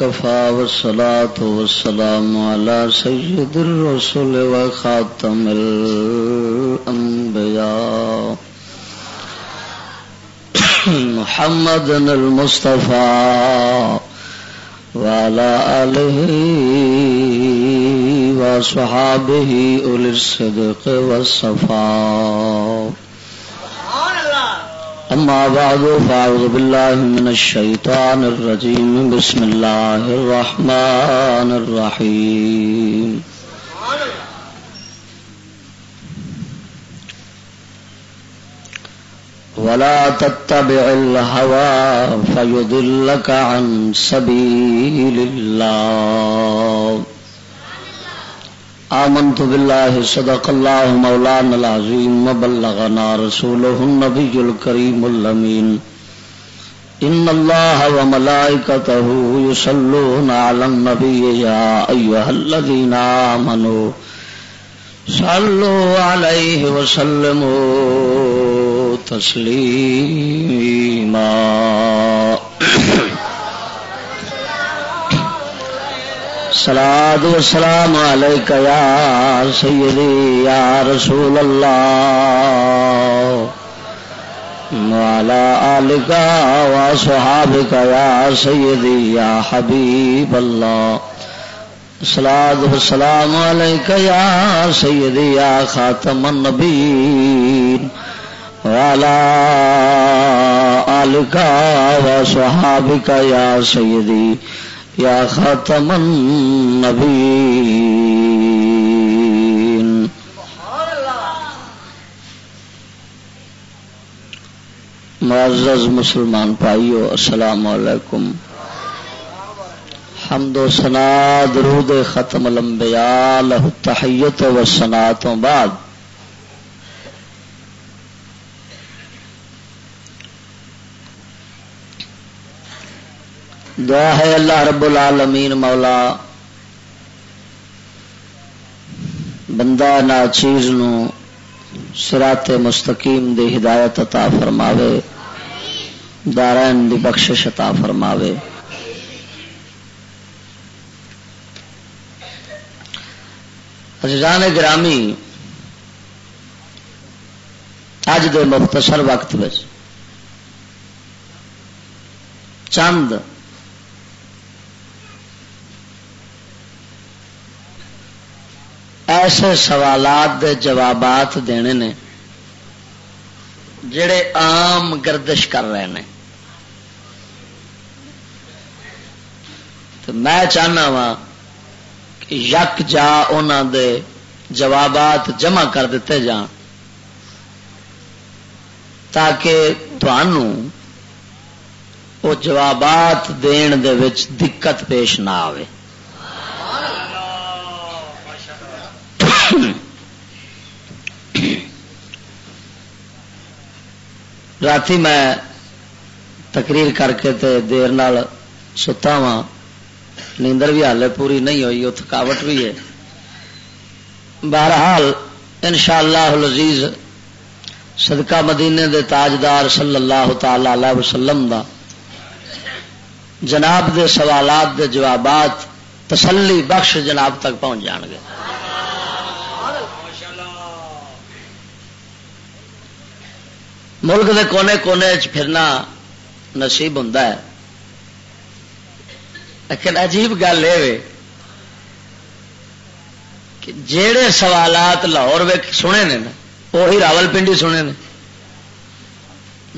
كفى والصلاة والسلام على سيد الرسل وخاتم الأنبياء محمد المصطفى وعلى آله وصحابه أولي الصدق والصفاء أما بعد، فأعوذ بالله من الشيطان الرجيم. بسم الله الرحمن الرحيم. ولا تتبع الهوى فيضلك عن سبيل الله. آمنت بالله صدق الله مولانا العظيم وبلغنا رسوله النبي الكريم اللمين إن الله وملائكته يصلون على النبي يا أيها الذين آمنوا صلوا عليه وسلموا تسليما سلاد و سلام یا سیدی یا رسول اللہ مولا علیکا و صحاب یا سیدی یا حبیب اللہ سلاد و سلام یا سیدی یا خاتم النبین والا علیکا و صحاب یا سیدی یا خاتم النبیین معزز مسلمان بھائیو، السلام علیکم. حمد و سنا درود ختم الانبیاء لہ تحیت و سناتوں بعد. دعا ہے اللہ رب العالمین مولا بندہ نا چیز سرات مستقیم دی ہدایت عطا فرماوے، دارائن دی بخشش عطا فرماوے۔ عزیزان گرامی اج دے مختصر وقت بچ چند ایسے سوالات دے جوابات دینے نے جڑے عام گردش کر رہے ہیں تو میں چاہنا وا کہ یک جا انہوں دے جوابات جمع کر دیتے جان تاکہ تنوع وہ جوابات دین دے وچ دقت پیش نہ آئے رات میں تقریر کر کے تے دیر نال ستا وا نیندر بھی ہالے پوری نہیں ہوئی وہ تھکاوٹ بھی ہے بہرحال ان شاء اللہ لذیذ صدقہ مدینے دے تاجدار صلی اللہ تعالی علیہ وسلم دا جناب دے سوالات دے جوابات تسلی بخش جناب تک پہنچ جان گے ملک دے کونے کونے پھرنا نصیب ہوں لیکن عجیب گل یہ کہ جڑے سوالات لاہور سنے نے وہی راول پنڈی سنے نے۔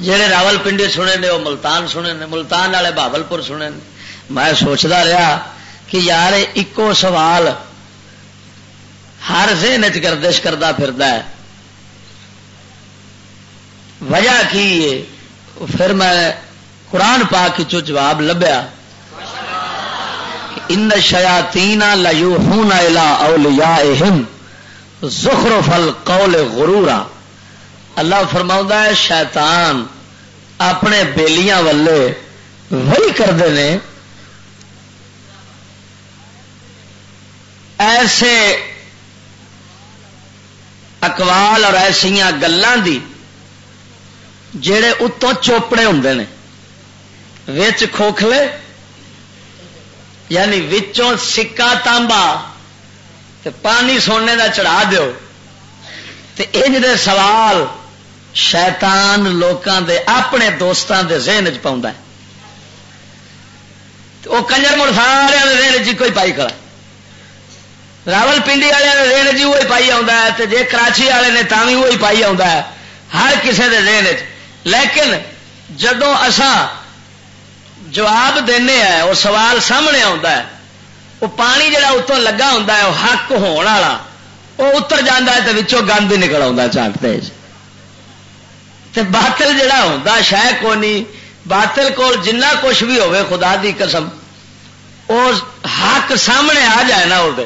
جڑے راول پنڈی سنے نے، وہ ملتان سنے نے، ملتان والے بابل پور سنے نے۔ میں سوچتا رہا کہ یار، ایکو سوال ہر ذہن گردش کرتا پھردا ہے۔ وجہ کی ہے؟ پھر میں قرآن پا کے چو جواب لبیا، ان شیا تین لو ہوں اولیا زخر فل قول غرورا. اللہ فرما ہے، شیطان اپنے بیلیاں والے وہی کرتے ہیں، ایسے اقوال اور ایسیا گلوں کی جڑے اتوں چوپڑے ہوں نے، وچ کھوکھلے یعنی وچوں سکا تانبا، تے پانی سونے دا چڑھا دیو۔ تے انج دے سوال شیطان لوکاں دے، اپنے دوستان دے ذہن چ پاؤں وہ کنجر مڑ سارے ذہن چ کوئی پائی کھڑا۔ راول پنڈی والے ذہن جی وہی پائی آ جے کراچی والے نے تا بھی وہی پائی آ ہر کسی کے ذہن چ لیکن جدو اسان جواب دینے ہیں، وہ سوال سامنے آتا ہے، وہ پانی جڑا اتوں لگا ہوں وہ حق ہونے والا، وہ اتر جانا ہے تو پچھوں گند ہی نکل آتا چانتے باطل جڑا ہوتا شہ کو نہیں باطل کو جنہ کچھ بھی ہوے خدا دی قسم وہ حق سامنے آ جائے نا وہ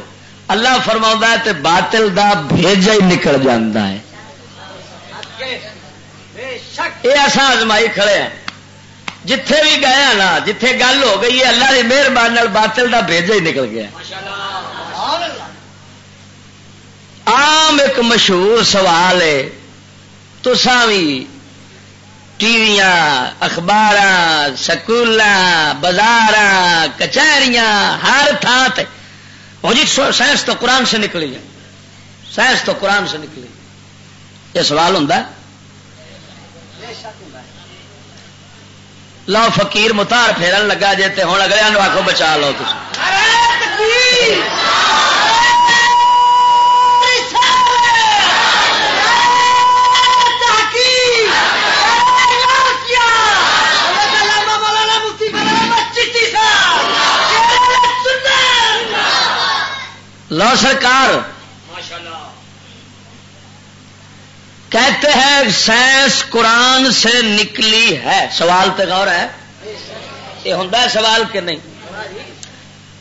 اللہ فرما تے باطل دا بھیجا ہی نکل جاتا ہے۔ یہ ایسا آزمائی کھڑے ہیں۔ جتھے بھی گئے ہیں نا، جتھے گل ہو گئی ہے، اللہ کی مہربانی باطل دا بھیجا ہی نکل گیا۔ عام ایک مشہور سوال ہے تو بھی ٹی وی اخبار سکول بازار کچہریاں، ہر تھان جی سائنس تو قرآن سے نکلی ہے۔ سائنس تو قرآن سے نکلی یہ سوال ہوں لو فقیر متار پھیرن لگا جی ہوں اگلے آخو بچا لو لو سرکار کہتے ہیں سائنس قرآن سے نکلی ہے۔ سوال تو غور ہے۔ یہ ہوں سوال کہ نہیں؟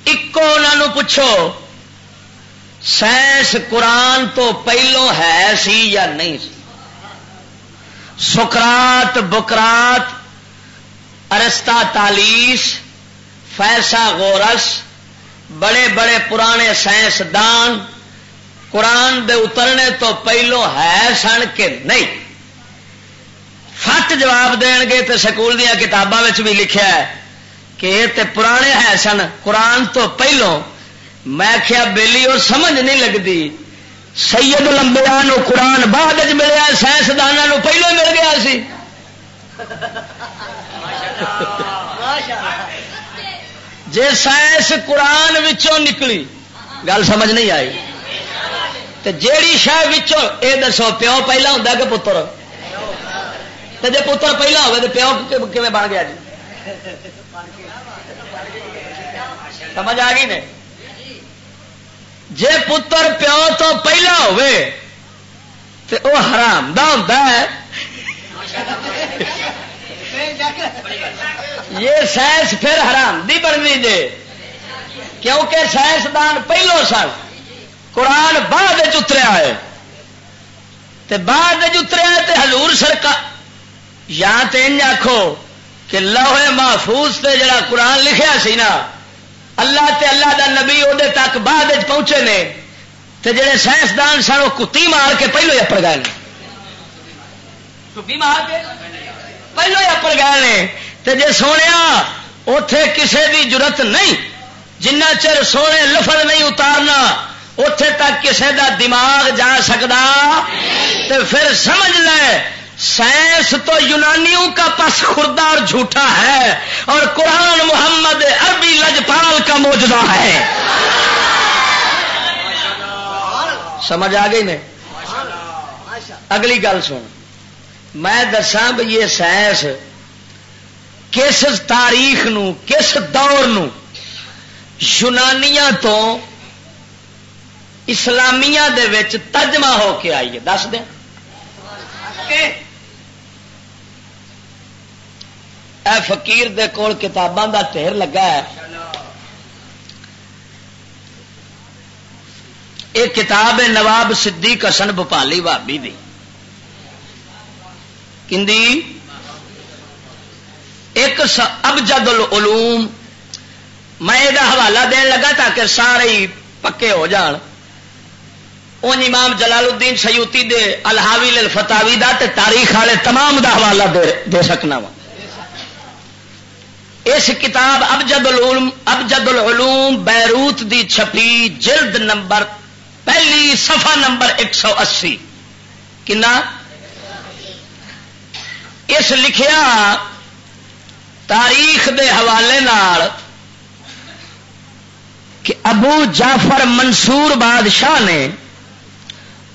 ایکو انہوں پوچھو، سائنس قرآن تو پہلو ہے سی یا نہیں سی؟ سکرات، بکرات ارستا تالیس فیسا غورس بڑے بڑے پرانے سائنسدان قرآن دے اترنے تو پہلو ہے سن کے نہیں۔ فٹ جواب دین گے تو سکول دیا کتابوں بھی لکھا ہے کہ یہ پرانے ہے سن۔ قرآن تو پہلو۔ میں کیا بےلی اور سمجھ نہیں لگتی۔ سید لمبیا قرآن بعد ملیا سائنسدانوں پہلو مل گیا سی۔ جی سائنس قرآن وچوں نکلی گل سمجھ نہیں آئی۔ تو جیڑی شہ یہ دسو، پیو پہلا ہوں کہ پتر؟ تو جی پتر پہلا ہوگا تو پیو کھے بن گیا جی؟ سمجھ آ گئی نے؟ جی پتر پیو تو پہلا ہوئے تو وہ حرام دا ہوتا ہے۔ یہ سائنس پھر حرام دی بننی جے۔ کیونکہ سائنسدان پہلو سن۔ قرآن بعد اتریا ہے۔ تے بعد اتریا تے حضور سرکار یا تے انج آخو کہ لوہے محفوظ تے جڑا قرآن لکھیا سی نا اللہ تے اللہ دا نبی وہ تک بعد پہنچے نے۔ تے جڑے سائنسدان سن وہ کتی مار کے پہلو ہی اپڑ گئے مار کے؟ پہلو ہی اپڑ گئے تے جے سونے اتے کسے دی ضرورت نہیں۔ جنہ چر سونے لفظ نہیں اتارنا اتے تک کسے دا دماغ جا سکتا تو پھر سمجھ لے، سائنس تو یونانیوں کا پس خوردہ اور جھوٹا ہے اور قرآن محمد عربی لجپال کا موجودہ ہے۔ سمجھ آ گئی نے اگلی گل سن۔ میں دساں بھائی یہ سائنس کس تاریخ نو، کس دور نو یونانیاں تو اسلامیہ دے وچ ترجمہ ہو کے آئی ہے دس دیں۔ اے فقیر دے کول کتاباں دا ٹھیر لگا ہے۔ ایک کتاب ہے نواب صدیق حسن بھوپالی بھابی دی۔ کندی ایک ابجد العلوم۔ میں یہ حوالہ دین لگا تاکہ سارے ہی پکے ہو جان۔ ان امام جلال الدین سیوتی دے الحاوی الفتاوی دا تے تاریخ والے تمام دا حوالہ دے, دے سکنا وا۔ اس کتاب ابجد العلوم ابجد العلوم بیروت دی چھپی جلد نمبر پہلی صفحہ نمبر ایک سو اسی۔ کنا؟ اس لکھیا تاریخ دے حوالے نال کہ ابو جعفر منصور بادشاہ نے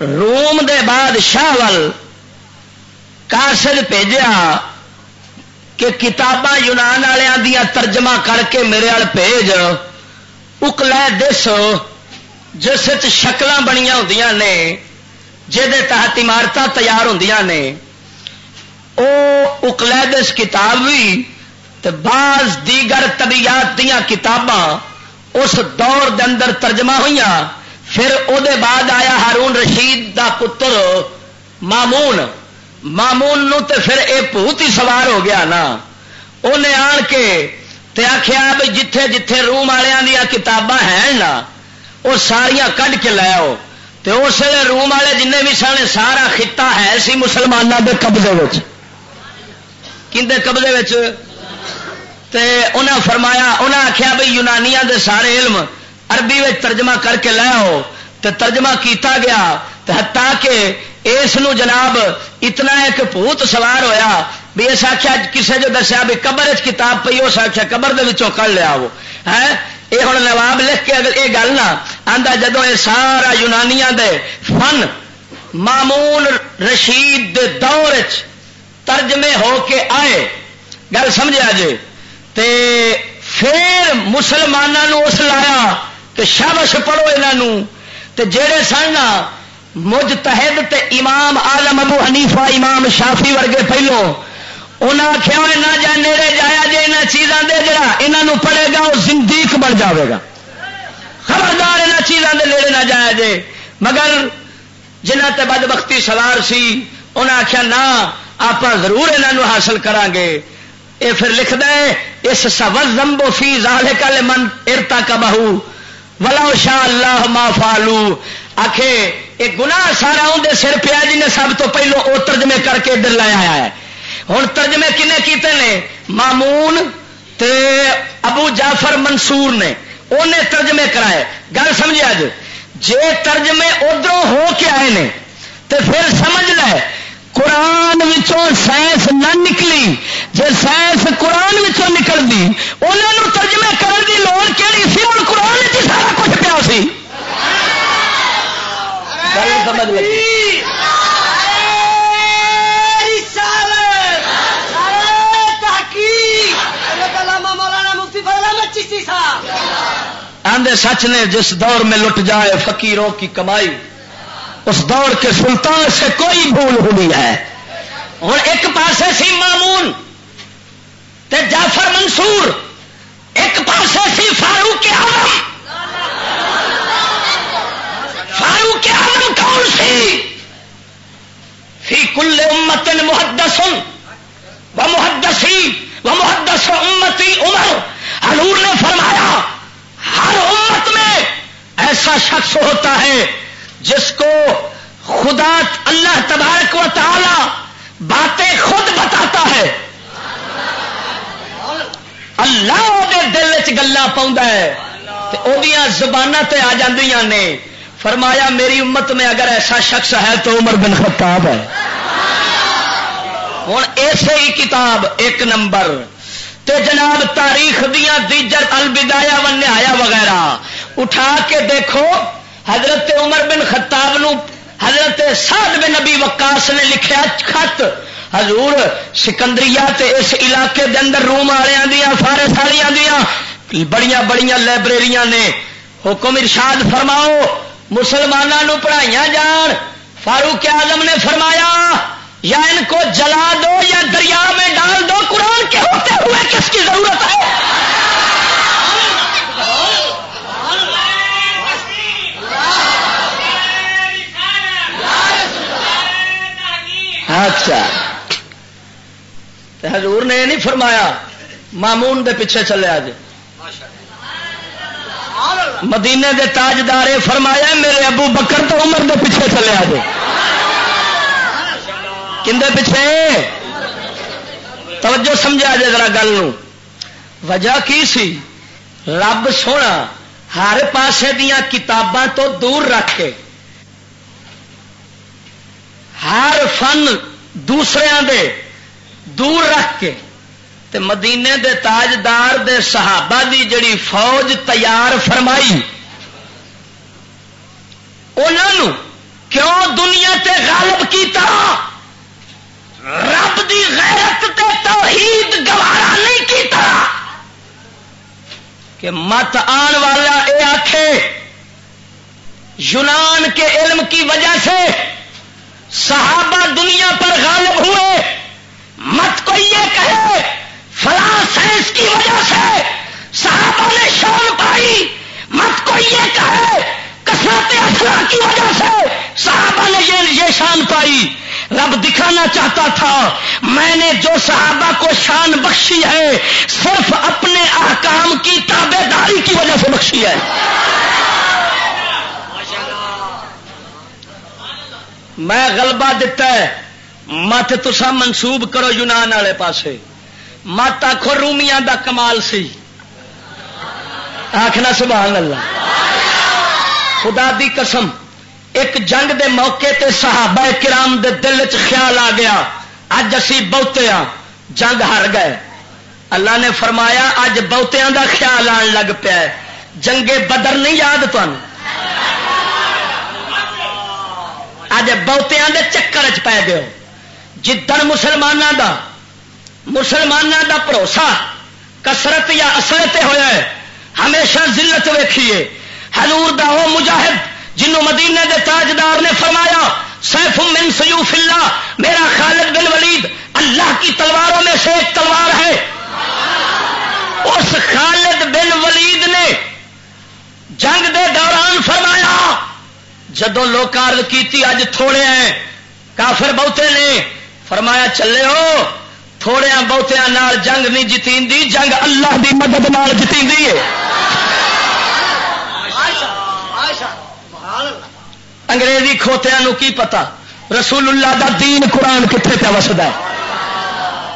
روم دے بادشاہ ول بھیجا کہ کتاباں یونان والوں دیا ترجمہ کر کے میرے وال بھیج۔ اکلے دس جس شکل بنیا ہوں نے جہد تحت عمارت تیار ہوں نے وہ اکلے دس کتاب بھی بعض دیگر طبیعت دیا کتاباں اس دور دے اندر ترجمہ ہوئی پھر او دے بعد آیا ہارون رشید دا پتر مامون۔ مامون نو تے پھر اے بہت ہی سوار ہو گیا نا۔ انہیں آن کے تے آخیا بھی جتھے جتھے روم والوں دیا کتاباں ہیں نا وہ ساریا کھ کے لے آؤ۔ تے اس لیے روم والے جن بھی سن سارا خطہ ہے سی مسلمانوں کے قبضے کھے قبضے تے انہیں فرمایا انہیں آخیا بھائی یونانیا دے سارے علم۔ عربی میں ترجمہ کر کے لے آؤ تو ترجمہ کیتا گیا ہتا کہ اس جناب اتنا ایک بھوت سوار ہویا بھی اس آخیا کسے جو دسیا بھی قبر چ کتاب پی اس آخیا قبر دے کر لیا وہ ہے یہ ہوں نواب لکھ کے اگر یہ گل نہ آتا جدو یہ سارا یونانیا دے فن مامون رشید دے دور ترجمے ہو کے آئے۔ گل سمجھا جی؟ تے پھر مسلمانوں اس لایا۔ کہ شابش پڑھو یہ جڑے سن مجھ تے امام آلم ابو حنیفہ، امام شافی ورگے پہلو انہیں آخیا نہ جا نیڑے جایا جی یہاں چیزوں دے جڑا یہاں پڑے گا وہ زندیق بن جاوے گا۔ خبردار یہاں چیزوں دے نیڑے نہ جایا جے۔ مگر جنہ تے بد بختی سوار سی انہیں آخیا نہ آپ ضرور یہاں حاصل کران گے۔ یہ پھر لکھ دے اس سبز زمبو فی زال کل من ارتا کا بہو ولا شاہ اللہ ما فالو آخے یہ گنا سارا اندر سر پیا جی نے سب تو پہلو وہ ترجمے کر کے ادھر لایا ہے۔ ہوں ترجمے کنے کیتے نے؟ مامون تے ابو جعفر منصور نے۔ انہیں ترجمے کرائے۔ گل سمجھے اج جے ترجمے ادھر ہو کے آئے نے، تے پھر سمجھ لے۔ قرآن سائنس نہ نکلی جی سائنس قرآن نکلتی انہوں ترجمے کرنے کی لوڑ کہڑی سی؟ ہوں قرآن سارا کچھ پیا سی۔ آندے سچ نے جس دور میں لٹ جائے فقیروں کی کمائی اس دور کے سلطان سے کوئی بھول ہوئی ہے۔ ہوں ایک پاسے سی مامون تے جعفر منصور، ایک پاسے سی فاروق اعظم۔ فاروق اعظم کون سی؟ فی کل امت محدث و محدثی و محدث امتی عمر۔ حضور نے فرمایا، ہر امت میں ایسا شخص ہوتا ہے جس کو خدا اللہ تبارک و تعالی باتیں خود بتاتا ہے۔ اللہ وہ دل چ گلا پاؤں زبان تے آ جاندیاں نے۔ فرمایا، میری امت میں اگر ایسا شخص ہے تو عمر بن خطاب ہے۔ ہوں ایسے ہی کتاب ایک نمبر۔ تے جناب، تاریخ دیا دیجر البدایا ونیا وغیرہ۔ اٹھا کے دیکھو۔ حضرت عمر بن خطاب نو حضرت سعد بن نبی وکاس نے لکھیا خط۔ حضور سکندری اس علاقے دے اندر روم والوں دیا سارے ساریاں دیا بڑی بڑی لائبریری نے حکم ارشاد فرماؤ مسلمانوں پڑھائیاں جان۔ فاروق اعظم نے فرمایا، یا ان کو جلا دو یا دریا میں ڈال دو، قرآن کے ہوتے ہوئے کس کی ضرورت ہے؟ اچھا۔ حضور نے یہ نہیں فرمایا، مامون دے پیچھے چلے آج۔ مدینے دے تاجدار فرمایا، میرے ابو بکر تو عمر دے پیچھے چلے آج۔ کھے توجہ سمجھا جائے ذرا گل وجہ کی سی؟ رب سونا، ہر پاسے دیا کتاباں تو دور رکھ کے ہر فن دوسرے دے دور رکھ کے تے مدینے دے تاجدار دے صحابہ دی جڑی فوج تیار فرمائی انہوں کیوں دنیا تے غالب کیتا؟ رب دی غیرت تے توحید گوارا نہیں کیتا۔ کہ مت آن والا اے آخے یونان کے علم کی وجہ سے صحابہ دنیا پر غالب ہوئے، مت کو یہ کہے، فلاں سائنس کی وجہ سے صحابہ نے شان پائی، مت کو یہ کہے کسرت اصلا کی وجہ سے صحابہ نے یہ شان پائی۔ رب دکھانا چاہتا تھا، میں نے جو صحابہ کو شان بخشی ہے، صرف اپنے احکام کی تابے داری کی وجہ سے بخشی ہے۔ میں غلبہ دیتا ہے۔ مت تسا منسوب کرو یونان والے پاسے۔ مت آخو رومیاں دا کمال سی۔ آخنا سبحان اللہ۔ خدا دی قسم، ایک جنگ دے موقع تے صحابہ کرام دے دل چ خیال آ گیا۔ اج اسی بہتے ہاں جنگ ہار گئے۔ اللہ نے فرمایا، اج بہتیاں دا خیال آن لگ پیا جنگے بدر نہیں یاد تمہیں اج بہتیاں دے چکر چ پی گئے جدن مسلمانوں دا مسلمانوں دا بھروسہ کسرت یا اصلت ہوا ہے، ہمیشہ ذلت ویکھیے۔ حضور دا وہ مجاہد جنوں مدینے دے تاجدار نے فرمایا، سیف من سیوف اللہ، میرا خالد بن ولید، اللہ کی تلواروں میں سے ایک تلوار ہے۔ اس خالد بن ولید نے جنگ دے دوران فرمایا جدو لوگ کی اج تھوڑے ہیں، کافر بہتے نے۔ فرمایا، چلے ہو، تھوڑے ہاں بہتیا ہاں جنگ نہیں جتی جنگ اللہ دی مدد نال جتی ہے۔ انگریزی کھوتیا کی پتا رسول اللہ دا دین قرآن کتنے پہ وسدا ہے؟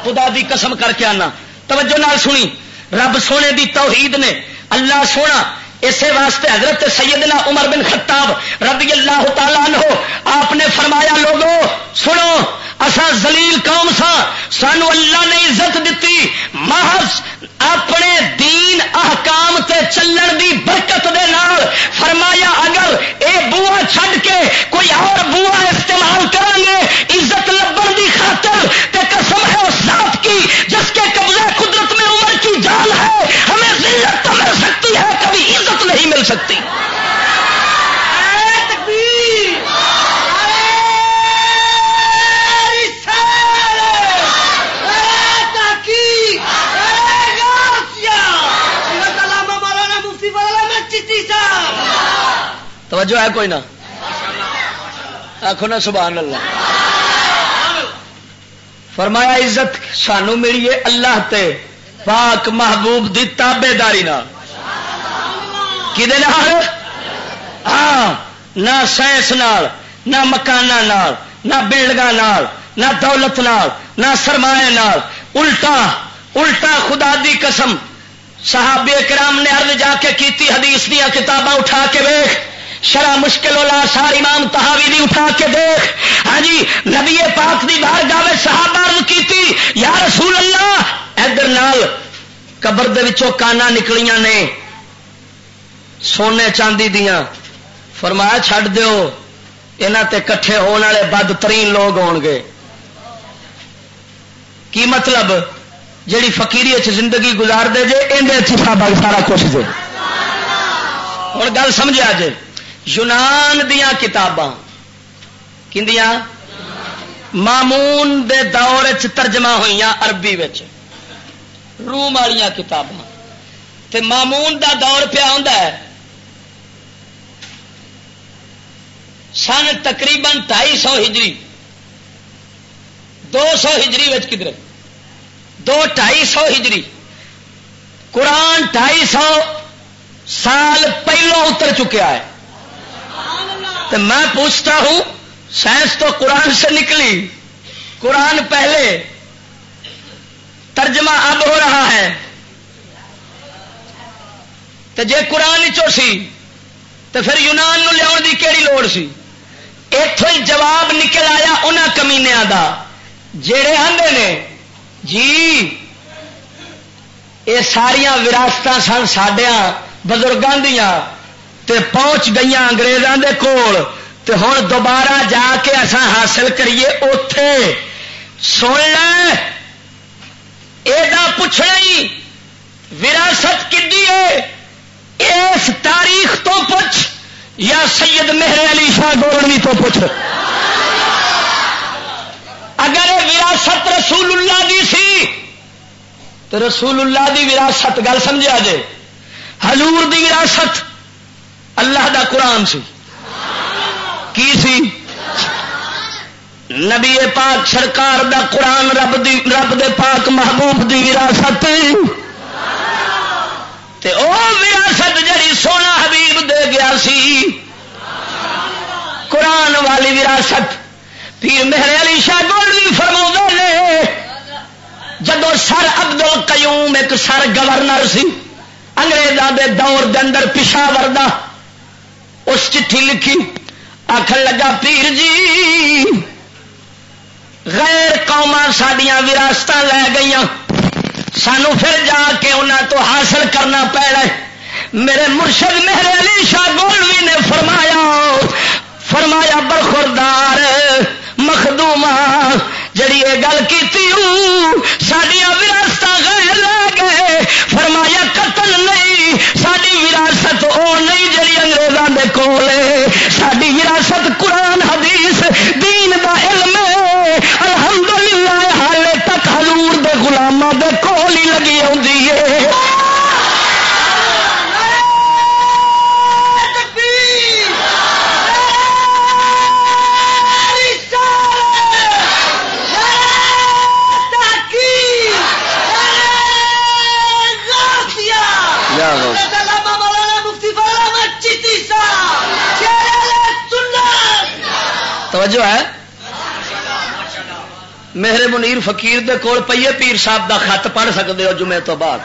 خدا دی قسم کر کے آنا۔ توجہ نال سنی۔ رب سونے دی توحید نے، اللہ سونا اسی واسطے حضرت سیدنا عمر بن خطاب رضی اللہ تعالیٰ عنہ، آپ نے فرمایا لوگوں سنو اصا زلیل قوم سا، سانو اللہ نے عزت دیتی محض اپنے دین احکام تے چلن دی برکت دے نال فرمایا، اگر اے بوا چھڈ کے کوئی اور بوا استعمال کریں گے، عزت لبن دی خاطر تے قسم ہے اس ذات کی، جس کے قبضہ قدرت میں عمر کی جان ہے ذلت تو مل سکتی ہے کبھی عزت نہیں مل سکتی۔ توجہ ہے کوئی نہ؟ آخو نا سبحان اللہ۔ فرمایا عزت سانو ملی ہے اللہ تے۔ پاک محبوب دی تابے داری ہاں نہ سائنس نال، نہ مکان نہ بلڈنگ نہ دولت نال، نہ سرمایہ نال. الٹا الٹا خدا دی قسم، صحابی کرام نے ارد جا کے کیتی حدیث دیا کتاباں اٹھا کے ویخ شرا مشکل والا سار امام تحاوی نہیں اٹھا کے دیکھ۔ ہاں جی نبی پاک دی بار گاوے صحابہ عرض کیتی، یا رسول اللہ ادھر نال قبر دے وچوں کانا نکلیاں نے، سونے چاندی دیاں۔ فرمایا، چھڈ دیو یہاں تے کٹھے ہونے والے بدترین لوگ ہون گے۔ کی مطلب؟ جیڑی فقیری زندگی گزار دے جے اندر سارا کچھ دے ہوں گل سمجھا جے۔ یونان دیا کتاباں۔ کدیا مامون دے دور چ ترجمہ ہوئی عربی روم والی کتاباں۔ تے مامون دا دور پیا ہوں سن تقریباً ڈائی سو ہجری۔ دو سو ہجری کدھر؟ دو ڈائی سو ہجری۔ قرآن ڈائی سو سال پہلو اتر چکیا ہے۔ تو میں پوچھتا ہوں، سائنس تو قرآن سے نکلی۔ قرآن پہلے ترجمہ اب ہو رہا ہے۔ تو جے قرآن چو سی، تو پھر یونان نو لیا دی کیڑی لوڑ سی؟ اتوں ہی جواب نکل آیا انہوں کمینیا دا۔ جڑے آدھے نے جی یہ ساریا وراثت سن سڈیا بزرگوں دیا تے پہنچ گئی اگریزوں کے کول۔ تے ہوں دوبارہ جا کے اصا حاصل کریے اتے سن لے۔ پوچھنا ہی وراثت کی اس تاریخ تو پوچھ یا سید مہر علی شاہ گولوی تو پوچھ؟ اگر وراثت رسول اللہ دی سی، تو رسول اللہ دی وراثت گل سمجھا جے۔ حضور دی وراثت اللہ دا قرآن سی۔ کی سی؟ نبی پاک سرکار دا قرآن رب دی رب دے پاک محبوب دی وراثت۔ تے او وراثت جڑی سونا حبیب دے گیا سی۔ قرآن والی وراثت۔ پیر مہر علی شاہ گولوی فرما نے جدو سر ابدل قیوم ایک سر گورنر سی انگریزوں دے دور دے اندر پشاور دا چٹھی لکھی آخر لگا، پیر جی غیر قوما سڈیا وراثت لے گئی سانو پھر جا کے انہوں تو حاصل کرنا پڑا میرے مرشد مہر علی شاہ گولوی نے فرمایا فرمایا، برخوردار مخدوما جڑی یہ گل کی سڈیا وراثت غیر لے گئے۔ فرمایا قتل نہیں ساری وراثت وہ نہیں جی انگریزوں کے کول ساری وراثت قرآن، حدیث، دین دا علم الحمدللہ حال تک حضور دے غلاموں دے کول ہی لگی آ توجہ ہے؟ میرے منیر فقیر دے کول پیے پیر صاحب دا خط پڑھ سکتے ہو جمعے تو بعد۔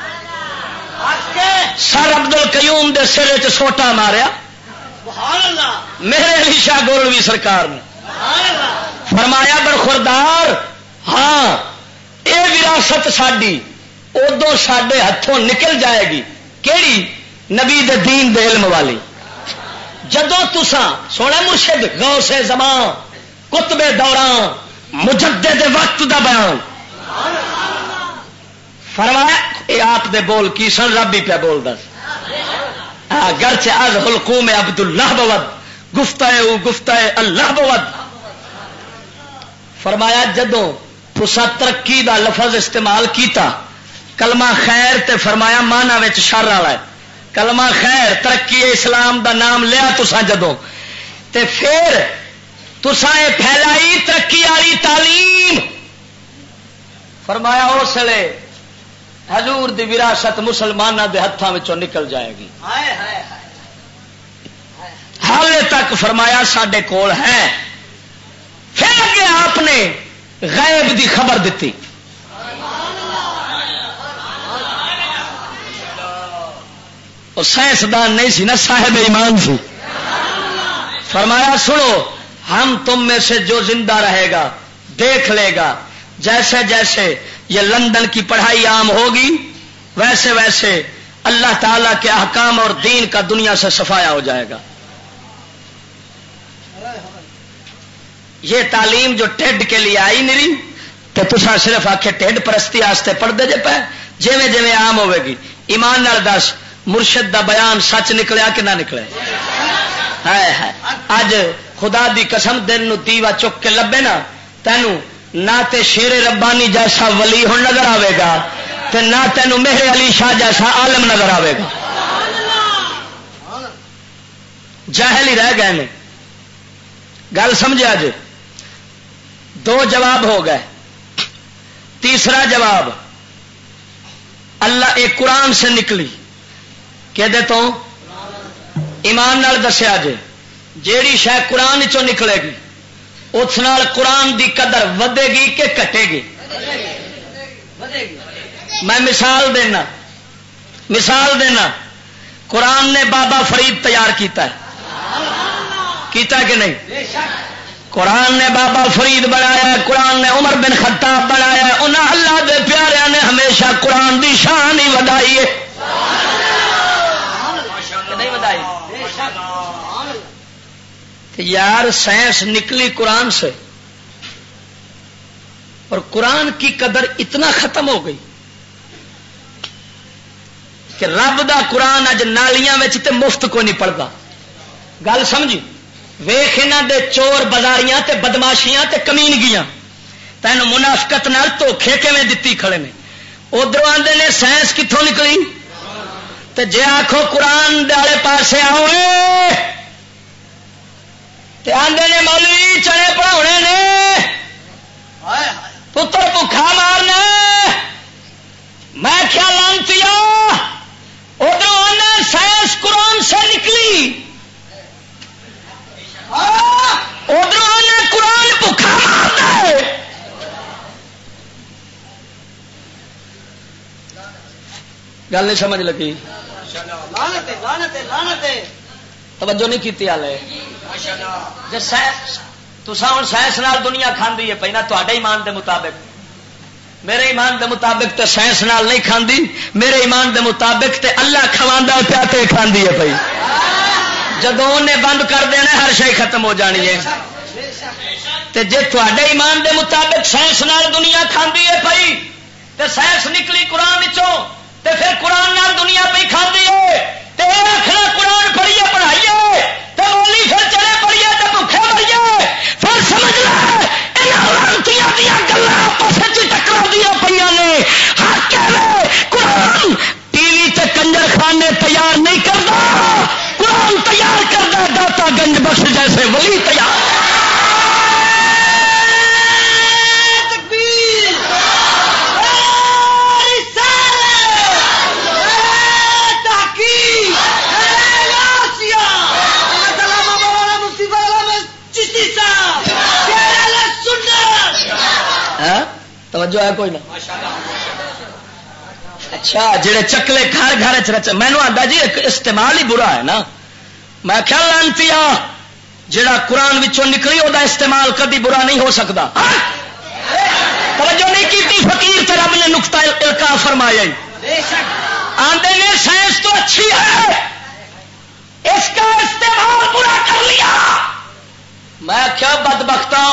سر ابدل کیوم دے سرے چ سوٹا ماریا۔ میرے علی شاہ گولوی سرکار نے۔ فرمایا، برخوردار ہاں یہ وراثت ساری ادو سڈے ہاتھوں نکل جائے گی۔ کہڑی نبی دے دین دے علم والی۔ جدو تسا سونا مرشد گو سے زمان کتبے دوران مجدد وقت دا بیان۔ فرمایا یہ آپ دے بول کی سن؟ رب پہ بول دس گھر چز حلقوم عبد اللہ بود گفتا ہے وہ گفتا ہے اللہ بود فرمایا جدو تسا ترقی دا لفظ استعمال کیتا، کلمہ خیر تے فرمایا مانا شر والا ہے۔ کلمہ خیر، ترقی اسلام دا نام لیا تسا جدو تے پھر تسا یہ پھیلائی ترقی والی تعلیم۔ فرمایا اس لیے حضور دی وراثت مسلمانوں دے ہاتھوں نکل جائے گی۔ حال تک فرمایا سڈے کول ہے پھر اگے آپ نے غیب دی خبر دیتی سائنسدان نہیں سی نا صاحب ایمان سی۔ فرمایا سنو ہم تم میں سے جو زندہ رہے گا، دیکھ لے گا۔ جیسے جیسے یہ لندن کی پڑھائی عام ہوگی، ویسے ویسے اللہ تعالی کے احکام اور دین کا دنیا سے سفایا ہو جائے گا۔ یہ تعلیم جو ٹیڈ کے لیے آئی نہیں تو تصا صرف آخے ٹیڈ پرستی آستے پڑھتے جے پہ جیویں جیویں عام ہوے گی۔ ایمان نال دس، مرشد دا بیان سچ نکلیا کہ نہ نکلے؟ ہے اج خدا دی قسم دن نو چک کے لبے نا تینوں نہ تے شیر ربانی جیسا ولی ہوں نظر آئے گا تے نہ تینوں میرے علی شاہ جیسا عالم نظر آئے گا۔ جاہل ہی رہ گئے گل سمجھا جی دو جواب ہو گئے۔ تیسرا جواب، اللہ ایک قرآن سے نکلی۔ کہ دے تو؟ ایمان نال دسیا جے جیڑی شہ قرآن چو نکلے گی، اس نال قرآن دی قدر ودے گی کہ کٹے گی؟ میں مثال دینا مثال دینا، قرآن نے بابا فرید تیار کیتا ہے۔ کیتا کہ نہیں؟ قرآن نے بابا فرید بنایا قرآن نے عمر بن خطاب بنایا انہیں اللہ دے پیارے نے ہمیشہ قرآن دی شان ہی ودائی ہے۔ یار سائنس نکلی قرآن سے اور قرآن کی قدر اتنا ختم ہو گئی کہ رب دا قرآن اج نالیاں تے مفت کو نہیں پڑتا گل سمجھی؟ ویخ یہاں دے چور بازاریاں تے بدماشیاں تے کمینگیاں تین منافقت نال دھوکھے کیویں دتی کھڑے نے؟ ادھر آدھے نے، سائنس کتوں نکلی؟ تے جے آخو قرآن والے پاسے آؤ آدھے نے مولوی چنے پڑھا نے۔ پتر بکھا مارنا۔ میں کیا لانتی ادھر آنا سائنس قرآن سے نکلی۔ ادھر آنا قرآن بکھا مارنا۔ گل نہیں سمجھ لگی۔ توجہ نہیں کی تسا ہوں سائنس نال دنیا کھاندی ہے پہنا تے ایمان دے مطابق۔ میرے ایمان دے مطابق تے سائنس نال نہیں کھاندی، میرے ایمان دے مطابق تے اللہ کھوا پیا تے کھاندی ہے پی جدو نے بند کر دینا ہر شے ختم ہو جانی ہے۔ تے جے تے ایمان دے مطابق سائنس نال دنیا کھاندی ہے پی تے سائنس نکلی قرآن چوں تے پھر قرآن نال دنیا پہ کھاندی ہے۔ تے آخر قرآن پڑھیے پڑھائیے گنج بخش جیسے ولی تیار۔ ہاں؟ توجہ ہے کوئی نہ۔ اچھا جڑے چکلے گھر گھر چ مینو آتا جی استعمال ہی برا ہے نا۔ میں خیال لانتی جڑا قرآن وچوں نکلی وہ استعمال کدی برا نہیں ہو سکتا ہاں؟ توجہ نہیں کی فقیر تے رب نے نقطہ الکا فرمایا۔ آدھے نے سائنس تو اچھی ہے۔ اس کا استعمال برا کر لیا۔ میں کیا بد بختا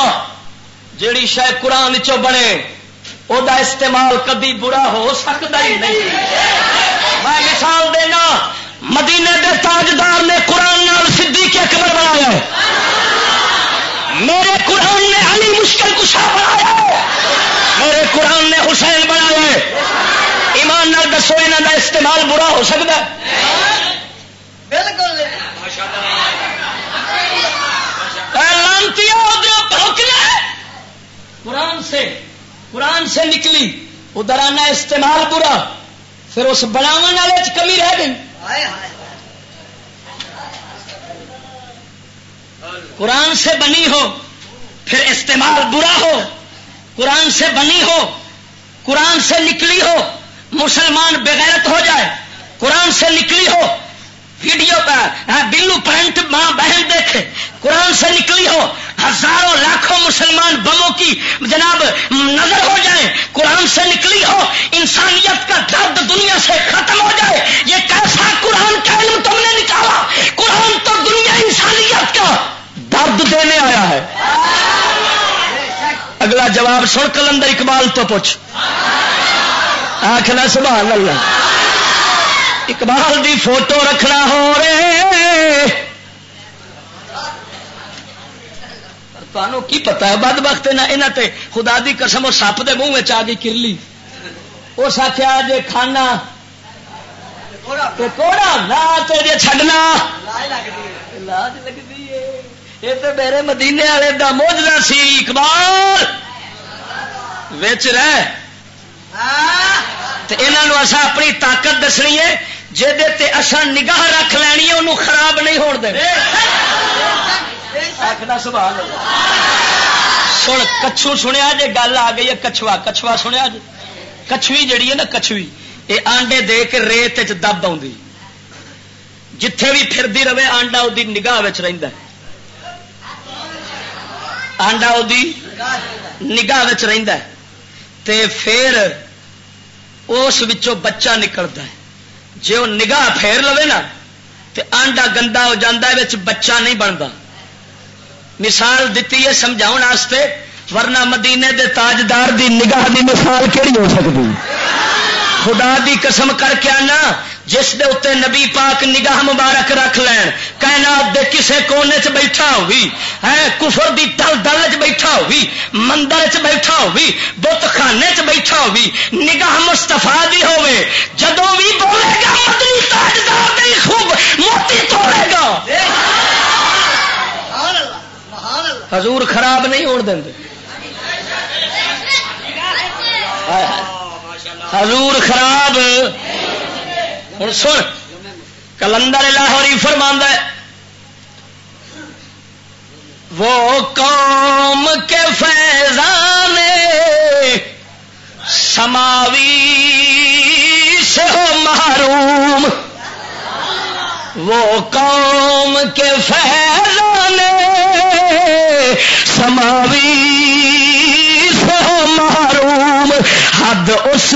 جیڑی شاید قرآن چو بنے وہ استعمال کدی برا ہو سکتا ہی نہیں۔ میں مثال دینا۔ مدینے دے تاجدار نے قرآن نال صدیق اکبر بنایا میرے قرآن نے علی مشکل کشا بنایا میرے قرآن نے حسین بنایا ایمان نال دسو یہاں کا استعمال برا ہو سکتا بالکل۔ قرآن سے قرآن سے نکلی۔ ادھر آنا استعمال برا پھر اس بناو والے کمی رہ گئی۔ قرآن سے بنی ہو، پھر استعمال برا ہو، قرآن سے بنی ہو، قرآن سے نکلی ہو، مسلمان بغیرت ہو جائے، قرآن سے نکلی ہو ویڈیو کا ہاں، بلو پرنٹ ماں بہن دیکھے قرآن سے نکلی ہو، ہزاروں لاکھوں مسلمان بموں کی جناب نظر ہو جائے قرآن سے نکلی ہو، انسانیت کا درد دنیا سے ختم ہو جائے، یہ کیسا قرآن کا علم تم نے نکالا؟ قرآن تو دنیا انسانیت کا درد دینے آیا ہے۔ اگلا جواب سن، کلندر اقبال تو پوچھ۔ آخنا سبحان اللہ۔ اقبال دی فوٹو رکھنا ہو رہے۔ تمہوں کی پتا ہے بد بخت یہاں تے خدا دی قسم اور سپ دے منہ آ گئی کرلی۔ اس آخیا جی کھانا کوڑا نہ چڈنا لاج لگتی ہے۔ یہ تو میرے مدینے والے دا موجنا سی اقبال۔ وچ رہ۔ اصا اپنی طاقت دسنی ہے۔ جہد اصا نگاہ رکھ لینی انہوں خراب نہیں ہو دے سن کچھو سنیا جی گل آ گئی ہے کچھوا۔ کچھوا سنیا جی۔ کچھوی جیڑی ہے نا کچھوی۔ یہ آنڈے دے کے ریت دب جتھے بھی پھردی رہے آنڈا وہ نگاہ آنڈا وہ نگاہ تے پھر اس بچہ نکلتا ہے۔ جی وہ نگاہ پھیر لو نا تو آنڈا گندا ہو جاتا ہے بچہ نہیں بنتا مثال دیتی ہے سمجھاؤ ورنہ مدینے دے تاجدار دی نگاہ دی مثال کہڑی ہو سکتی خدا دی قسم کر کے آنا جس دے اتنے نبی پاک نگاہ مبارک رکھ لین، کائنات دے کسے کونے چ بیٹھا ہوئی، ہے، کفر دی دل دل چ بیٹھا ہوئی، مندر چ بیٹھا ہوئی بت خانے چ بیٹھا ہوئی، نگاہ مستفا دی ہوے جدو بھی بولے گا، مدنی تاجدار دی خوب موتی توڑے گا۔ حضور خراب نہیں ہونے دیں حضور خراب ہوں سن، کلندر لاہوری فرماند وہ قوم کے فیضان سماوی سے ہو محروم۔ وہ قوم کے فیضان سماوی سے ہو محروم۔ حد اس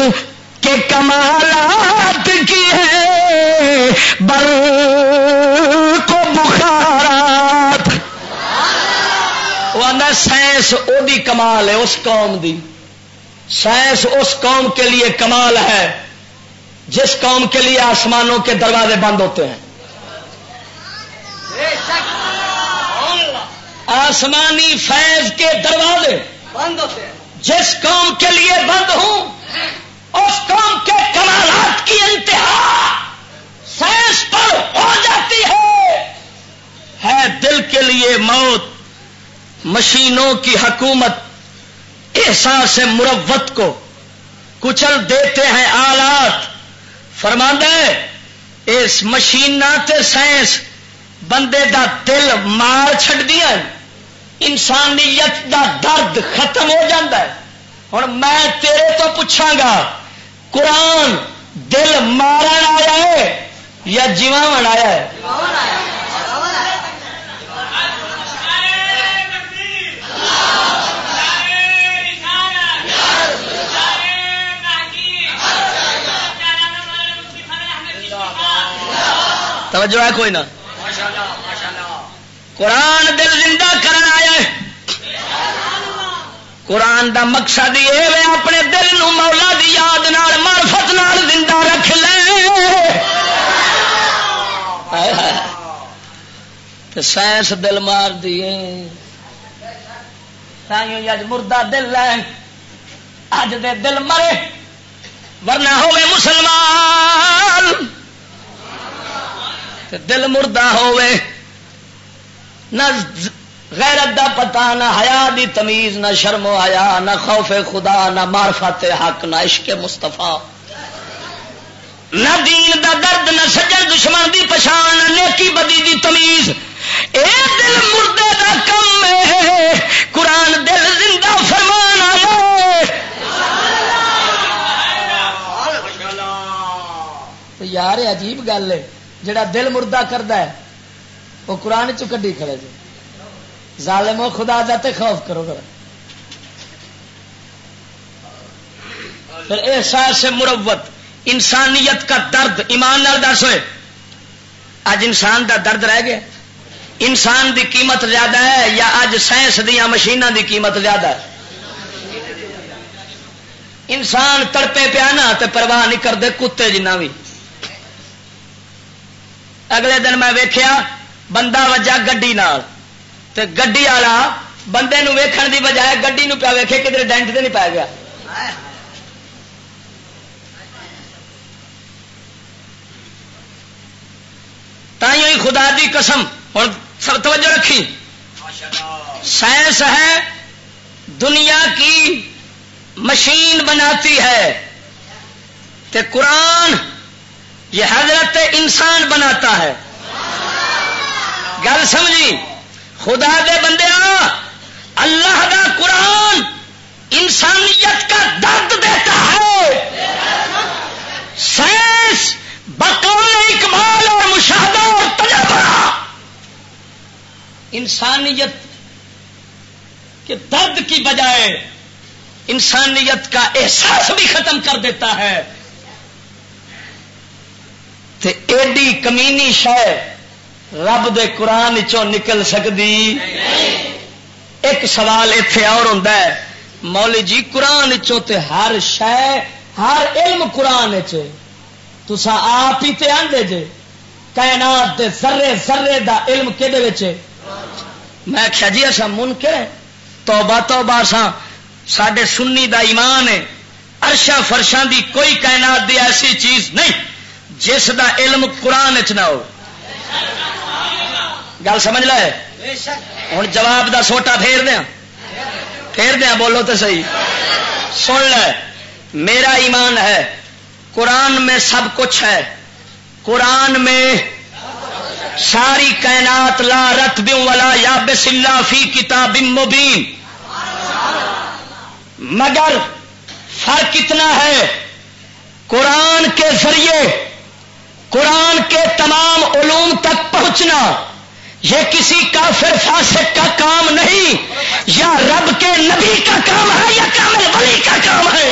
کے کمالات کی ہے بل کو بخارات۔ وہ سائنس وہ کمال ہے اس قوم دی۔ سائنس اس قوم کے لیے کمال ہے جس قوم کے لیے آسمانوں کے دروازے بند ہوتے ہیں۔ آسمانی فیض کے دروازے بند ہوتے ہیں۔ جس قوم کے لیے بند ہوں اس قوم کے کمالات کی انتہا سائنس پر ہو جاتی ہے ہے دل کے لیے موت مشینوں کی حکومت احساس مروت کو کچل دیتے ہیں آلات۔ فرماندے اس مشینات سائنس بندے دا دل مار چڑ دیا انسانیت دا درد ختم ہو جاتا ہے۔ ہوں میں تیرے تو پوچھا گا، قرآن دل مارن آیا ہے یا جیوا آیا ہے۔ توجہ ہے کوئی نہ۔ قرآن دل زندہ کرنا آیا ہے۔ قرآن دا مقصد یہ ہے اپنے دل نو مولا دی یاد نال مارفت نال زندہ رکھ لے۔ سائنس دل مار دیے اج مردہ دل لے اج دے دل مرے۔ ورنہ ہوئے مسلمان۔ دل مردہ ہوئے، نہ غیرت دا پتا نہ حیا دی تمیز، نہ شرم و حیا، نہ خوف خدا، نہ مارفت حق، نہ عشق مستفا نہ دین دا درد، نہ سجن دشمن دی پچھان نہ نیکی بدی دی تمیز. اے دل مردے دا کم ہے، قرآن دل زندہ فرمان یار، عجیب گل ہے۔ جڑا دل مردہ کرتا ہے، وہ قرآن چی کھڑے جی؟ ظالم و خدا تے خوف کرو گا۔ پھر احساس مروت، انسانیت کا درد ایمان نال دس ہوئے۔ اج انسان دا درد رہ گیا۔ انسان دی قیمت زیادہ ہے یا اج سائنس دیا مشینوں دی قیمت زیادہ ہے؟ انسان تڑپے پیا نا تو پرواہ نہیں کرتے، کتے جنہ بھی۔ اگلے دن میں ویخیا بندہ وجہ گی گی والا بندے ویکھن دی بجائے گی پیا ویکھے، کدھر ڈینٹ سے نہیں پایا گیا۔ تھی خدا دی قسم ہوں سب توجہ رکھی۔ سائنس ہے، دنیا کی مشین بناتی ہے۔ تے قرآن یہ حضرت انسان بناتا ہے۔ گل سمجھی؟ خدا دے بندے اللہ دا قرآن انسانیت کا درد دیتا ہے۔ سائنس بقول اقبال اور مشاہدہ انسانیت کے درد کی بجائے انسانیت کا احساس بھی ختم کر دیتا ہے۔ تے ایڈی کمینی شہ رب دے قرآن چو نکل سکتی ایک سوال اتے اور ہوں مولی جی قرآن چو تے ہر شہ ہر علم قرآن تسا آپ ہی تے آدھے جے۔ کائنات دے ذرے ذرے دا علم کہ میں آخیا جی اصا منکر ہے توبہ توبہ سا سڈے سنی دا ایمان ہے۔ ارشا فرشاں دی کوئی کائنات دی ایسی چیز نہیں۔ جس دا علم قرآن چ نہ ہو۔ گل سمجھ لے؟ ہوں جواب دا سوٹا پھیر دیا۔ پھیر دیا، بولو تو صحیح۔ سن لے، میرا ایمان ہے، قرآن میں سب کچھ ہے۔ قرآن میں ساری کائنات لا رت بیوں والا یا بس اللہ فی کتاب مبین۔ مگر فرق اتنا ہے، قرآن کے ذریعے قرآن کے تمام علوم تک پہنچنا یہ کسی کافر فاسق کا کام نہیں، یا رب کے نبی کا کام ہے یا کامل ولی کا کام ہے۔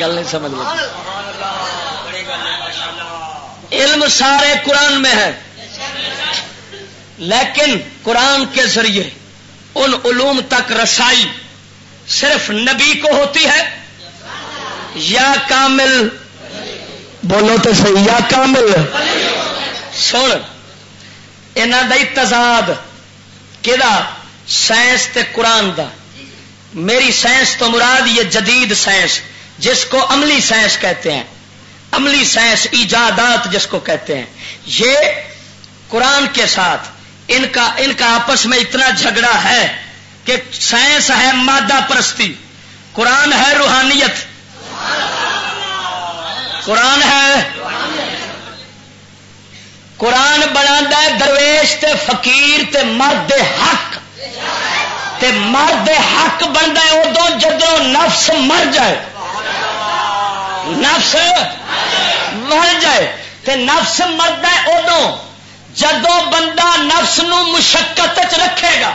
گل نہیں سمجھ علم سارے قرآن میں ہے، لیکن قرآن کے ذریعے ان علوم تک رسائی صرف نبی کو ہوتی ہے یا کامل بولو تو صحیح، یا کامل۔ سن یہاں تضاد کہ سائنس تے قرآن دا۔ میری سائنس تو مراد یہ جدید سائنس، جس کو عملی سائنس کہتے ہیں۔ عملی سائنس ایجادات جس کو کہتے ہیں۔ یہ قرآن کے ساتھ، ان کا ان کا آپس میں اتنا جھگڑا ہے کہ سائنس ہے مادہ پرستی، قرآن ہے روحانیت۔ قرآن ہے۔ قرآن بنا درویش تے فقیر تے مرد حق۔ تے مرد حق بنتا ہے ادو جدو نفس مر جائے۔ نفس مر جائے۔ تے نفس مرد ہے ادو جدو بندہ نفس نو مشقت رکھے گا۔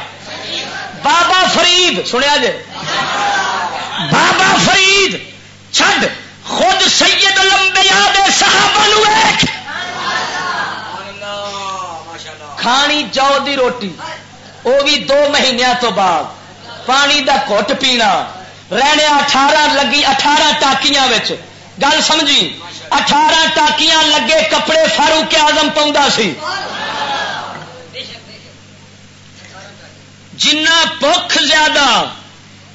بابا فرید، سنیا جی۔ بابا فرید، چھڈ۔ خود سید لمبیا دے صحابہ ایک کھانی جو دی روٹی وہ بھی دو مہینوں تو بعد۔ پانی دا گٹ پینا۔ رہنے اٹھارہ لگی، اٹھارہ ٹاکیاں گل سمجھی؟ اٹھارہ ٹاکیاں لگے کپڑے فاروق آزم پاؤں سی۔ جنہ بخ زیادہ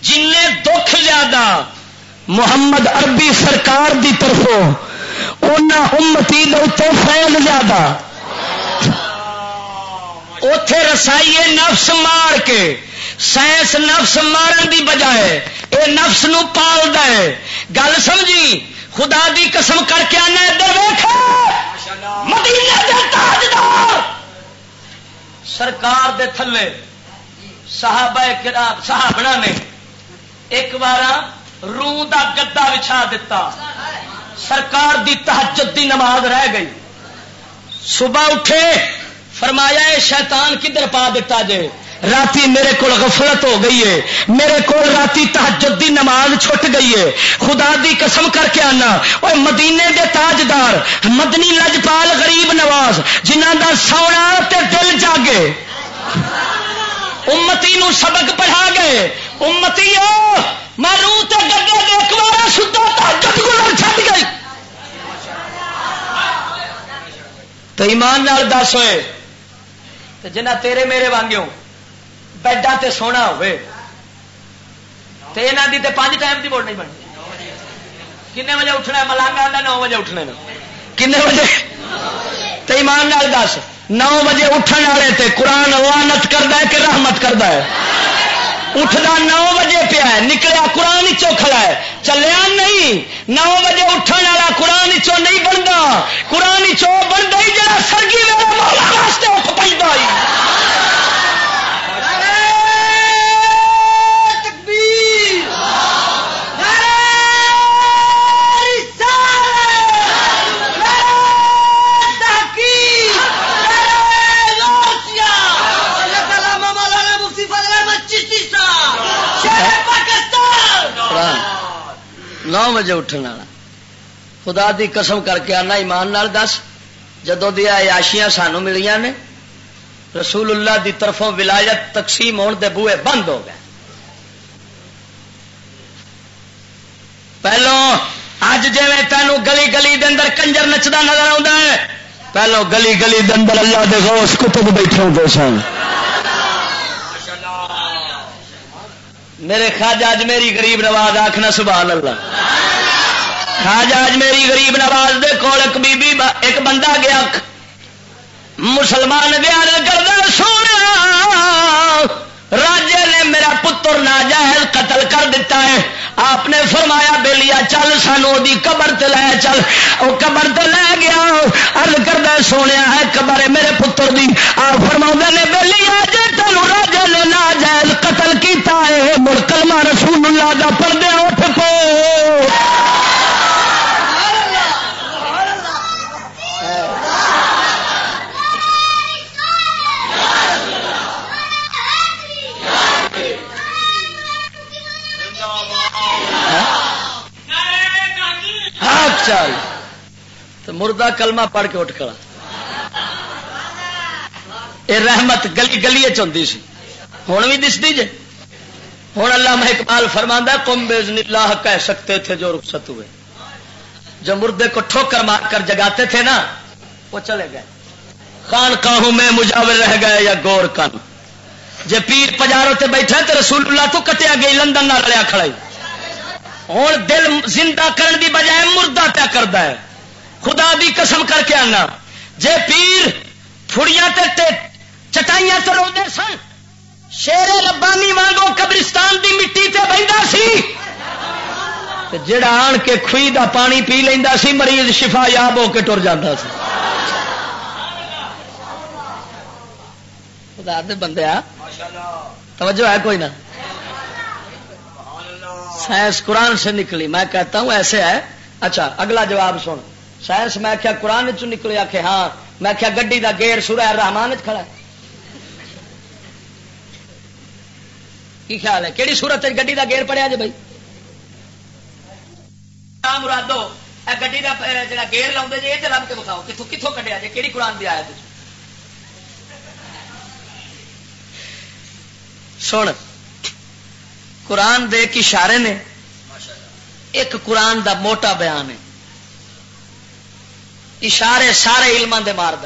جن دکھ زیادہ محمد عربی سرکار دی طرفوں امتی تو فیل زیادہ۔ اتے رسائیے نفس مار کے۔ سائنس نفس مارن دی بجائے اے نفس نو پال دے گل سمجھی؟ خدا دی قسم کر کے آنا ادھر ویخ تاجدار۔ سرکار دے تھلے۔ صحابہ کرام، صحابہ نے ایک بار روح دا گدا بچھا دیتا سرکار دی تحجد دی نماز رہ گئی۔ صبح اٹھے، فرمایا ہے شیطان کدھر پا دیتا جے؟ راتی میرے کو غفلت ہو گئی ہے۔ میرے کو راتی تحجد دی نماز چھٹ گئی ہے۔ خدا دی قسم کر کے آنا۔ اور مدینے دے تاجدار، مدنی لجپال غریب نواز جنہ دا سونا تے دل جاگے۔ امتی نو سبق پڑھا گئے۔ امتی میں روح تے گڈے دے ایک بار ستا تحجد گزر چھٹ گئی۔ تو ایمان نال دس ہوئے، تو جنہ تیرے میرے وانگوں بیڈا تے سونا ہوئے، تے یہاں دی تے پانچ ٹائم دی ووٹ نہیں بنی کنے بجے اٹھنا ہے؟ ملانگا آدھا نو بجے اٹھنے کنے بجے تو ایمان نال دس، نو بجے اٹھنے والے تے قرآن وانت کرتا ہے کہ رحمت کرتا ہے؟ اٹھتا نو بجے پیا نکلیا قرآن چو کھڑا ہے۔ چلیا نہیں، نو بجے اٹھنے والا قرآن چو نہیں بنتا قرآن چو بنتا ہی جا سرگی میرا مولا واسطے اٹھ پہ نو بجے اٹھنے والا۔ خدا دی قسم کر کے آنا، ایمان نال دس۔ جدو دیا عیاشیاں سانو ملیاں نے رسول اللہ دی طرفوں ولایت تقسیم ہونے دے بوئے بند ہو گئے۔ پہلو اج جی تینوں گلی گلی دے اندر کنجر نچتا نظر آتا ہے پہلو گلی گلی دے اندر اللہ دے غوث کتب بیٹھے ہوتے سن۔ میرے خواجہ اج میری غریب نواز آخنا سبحان اللہ۔ خواجہ اج میری غریب نواز دے کول ایک بی بی ایک بندہ گیا۔ مسلمان گیا کر سونا راجے نے میرا پتر ناجائز قتل کر دیتا ہے۔ آپ نے فرمایا بےلیا چل، سانو دی قبر تے لے چل۔ وہ قبر تے لے گیا۔ ارد کردہ سونے ہے، قبر ہے میرے پتر دی۔ آپ فرما نے بے لیا جی تین راجے نے ناجائز قتل کیتا ہے۔ مڑ کلمہ رسول اللہ کا پردے اٹھ پو چال۔ تو مردہ کلمہ پڑھ کے اٹھ کھڑا۔ یہ رحمت گلی گلی چی سی۔ ہوں بھی دستی جی ہوں اللہ میں اقبال فرما کم بے اللہ کہہ سکتے تھے جو رخصت ہوئے۔ جو مردے کو ٹھوکر مار کر جگاتے تھے نا، وہ چلے گئے۔ خان کہوں میں مجاور رہ گئے یا گور کن۔ جے پیر پجاروں تے بیٹھا تو رسول اللہ تو کٹیا گئی، لندن نہ رلیا کھڑائی۔ ہوں دل زندہ کرن دی بجائے مردہ پیا کرتا ہے۔ خدا دی قسم کر کے آنا۔ جے پیر فڑیاں تے تے چٹائیاں تو رو سن، شیر ربانی وانگو قبرستان دی مٹی تے بہتا سی۔ جڑا آن کے خوئی دا پانی پی لینا سی، مریض شفا یاب ہو کے ٹر جاتا سی۔ خدا دے بندے توجہ ہے کوئی نہ۔ سائنس قرآن سے نکلی۔ میں کہتا ہوں ایسے ہے۔ اچھا اگلا جواب سن۔ سائنس میں کیا قرآن چ نکلی؟ آخ ہاں۔ میں کیا گڈی دا گیئر سورا رحمان کھڑا ہے؟ کی خیال ہے؟ کہڑی سورت گڈی دا گیئر پڑیا جی بھائی؟ مرادو گڈی کا جا گیئر لاؤ جی یہ لب کے بتاؤ کتوں کتوں کٹیا جی کہڑی قرآن دی آیا سن۔ قرآن دے ایک اشارے نے ایک قرآن دا موٹا بیان ہے۔ اشارے سارے علم دے مارد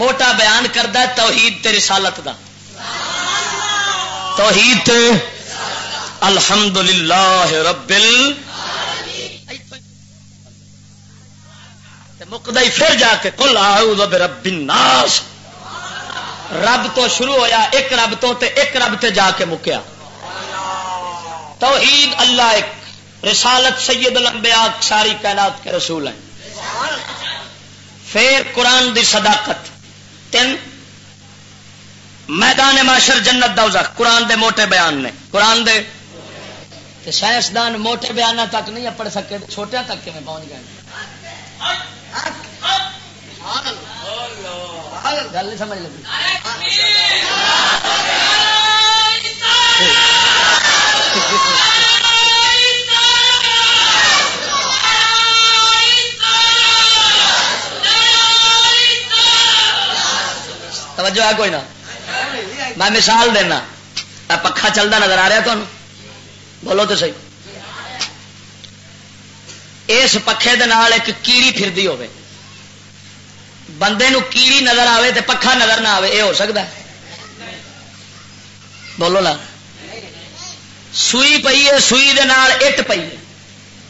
موٹا بیان کرتا توحید تے رسالت دا۔ توحید الحمد للہ ربل مکد پھر جا کے کل آؤ رب الناس۔ رب تو شروع ہویا ایک رب تو تے ایک رب تے جا کے مکیا۔ توحید اللہ ایک رسالت سید الانبیاء ساری کائنات کے رسول ہیں۔ پھر قرآن دی صداقت۔ تین، میدان معاشر جنت دوزخ قرآن دے موٹے بیان نے۔ قرآن دے تے سائنسدان موٹے بیان تک نہیں پڑھ سکے چھوٹے تک میں پہنچ گئے۔ گل نہیں سمجھ لگی۔ توجہ ہے کوئی نہ؟ میں مثال دینا۔ پکھا چلتا نظر آ رہا تمہیں بولو تو صحیح۔ اس پکھے دے نال ایک کیڑی پھر ہوے بندے نو کیڑی نظر آئے تو پکھا نظر نہ آئے یہ ہو سکتا ہے۔ بولو نا سوئی پئی ہے، سوئی دے نال اٹ پئی ہے۔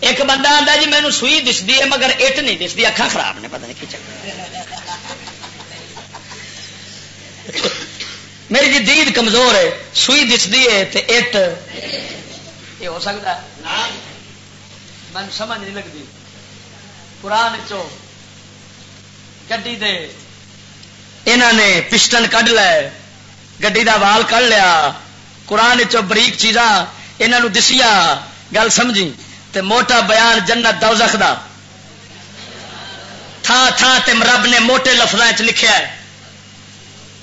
ایک بندہ آتا جی مینو سوئی دستی ہے، مگر اٹ نہیں دستی اکھا خراب نے، پتہ نہیں کی چکر میری جی دید کمزور ہے، سوئی دستی ہے تو اٹ۔ یہ ہو سکتا ہے؟ من سمجھ نہیں لگتی۔ قرآن چو گڈی دے۔ انہوں نے پسٹن کھ لے، گڈی دا وال کھ لیا۔ قرآن چو بریک چیزاں یہاں دسیا گل سمجھی؟ تے موٹا بیان جنت دوزخ دا۔ تھان تھان تے رب نے موٹے لفظ لکھیا ہے۔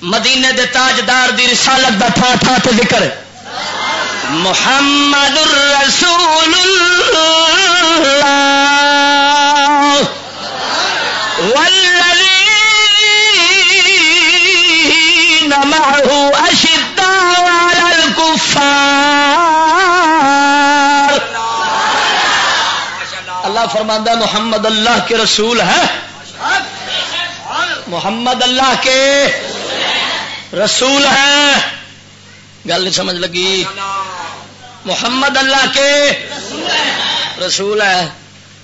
مدینے دے تاجدار دی رسالت دا تھان تھان تے ذکر۔ محمد الرسول اللہ۔ فرماندہ محمد اللہ کے رسول ہے؟ محمد اللہ کے رسول ہے۔ گل نہیں سمجھ لگی۔ محمد اللہ کے رسول ہے۔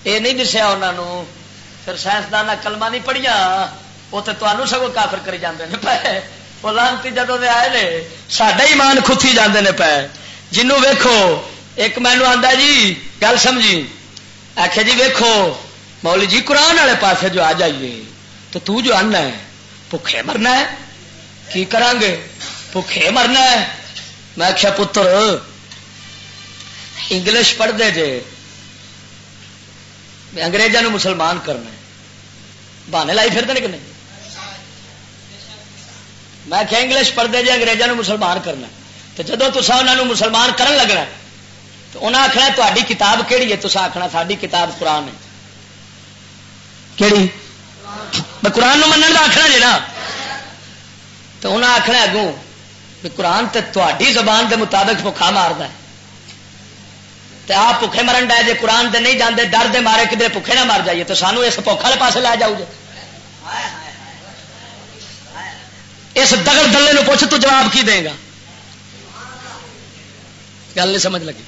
یہ نہیں دسیا انہوں پھر سائنسدان کلمہ نہیں پڑھیا۔ وہ تو تمہوں سگو کافر کری جاندے نے پے۔ وہ لانتی جدو دے آئے نے ساڈا ہی مان کھتی جاندے نے پے۔ جنوں ویکھو، ایک مینو آندا جی گل سمجھی۔ آخیا جی ویکھو مولی جی قرآن والے پاسے جو آ جائیے، تو تو جو آنا ہے، بھوکھے مرنا ہے، کی کران گے بھوکھے مرنا ہے۔ میں آخیا پتر، انگلش پڑھتے جے اگریزوں مسلمان کرنا بہانے لائی پھرتے کہ نہیں؟ میں کیا انگلش پڑھتے جی اگریزوں مسلمان کرنا تو جدو تصا انہوں مسلمان کرن لگنا انہیں آخنا تاری کتاب کہڑی ہے؟ تصا آخنا ساری کتاب قرآن ہے۔ کہڑی میں قرآن منع کا آخنا جی نا۔ تو انہیں آخنا اگوں کہ قرآن تے تاری زبان دے مطابق بخا مارد آپ بکے مرن ڈے جی قرآن دے نہیں جاندے، ڈر دے مارے کدھر بکے نہ مر جائیے، تو سانو اس پوکھا والے پاس لے جاؤ جی اس دگڑ دلے نو پوچھ تو جواب کی دے گا؟ گل نہیں سمجھ لگی۔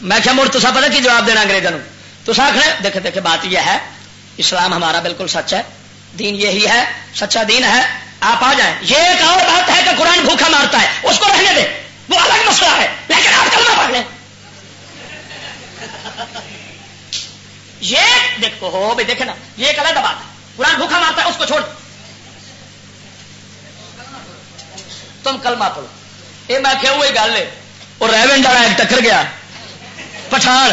میں کیا مڑ تو پتا کی جواب دینا انگریزوں تو آخر دیکھے دیکھے بات یہ ہے، اسلام ہمارا بالکل سچ ہے، دین یہی ہے، سچا دین ہے، آپ آ جائیں۔ یہ ایک اور بات ہے کہ قرآن بھوکھا مارتا ہے، اس کو رہنے دیں وہ الگ مسئلہ ہے، لیکن آپ کلمہ پڑھ لیں۔ یہ دیکھو ہو، بھائی دیکھے نا، یہ ایک الگ بات ہے۔ قرآن بھوکھا مارتا ہے، اس کو چھوڑ۔ تم کلمہ پڑھو۔ یہ میں کہ وہی گل ہے۔ اور ریونڈ والا ایک ٹکر گیا، پٹھان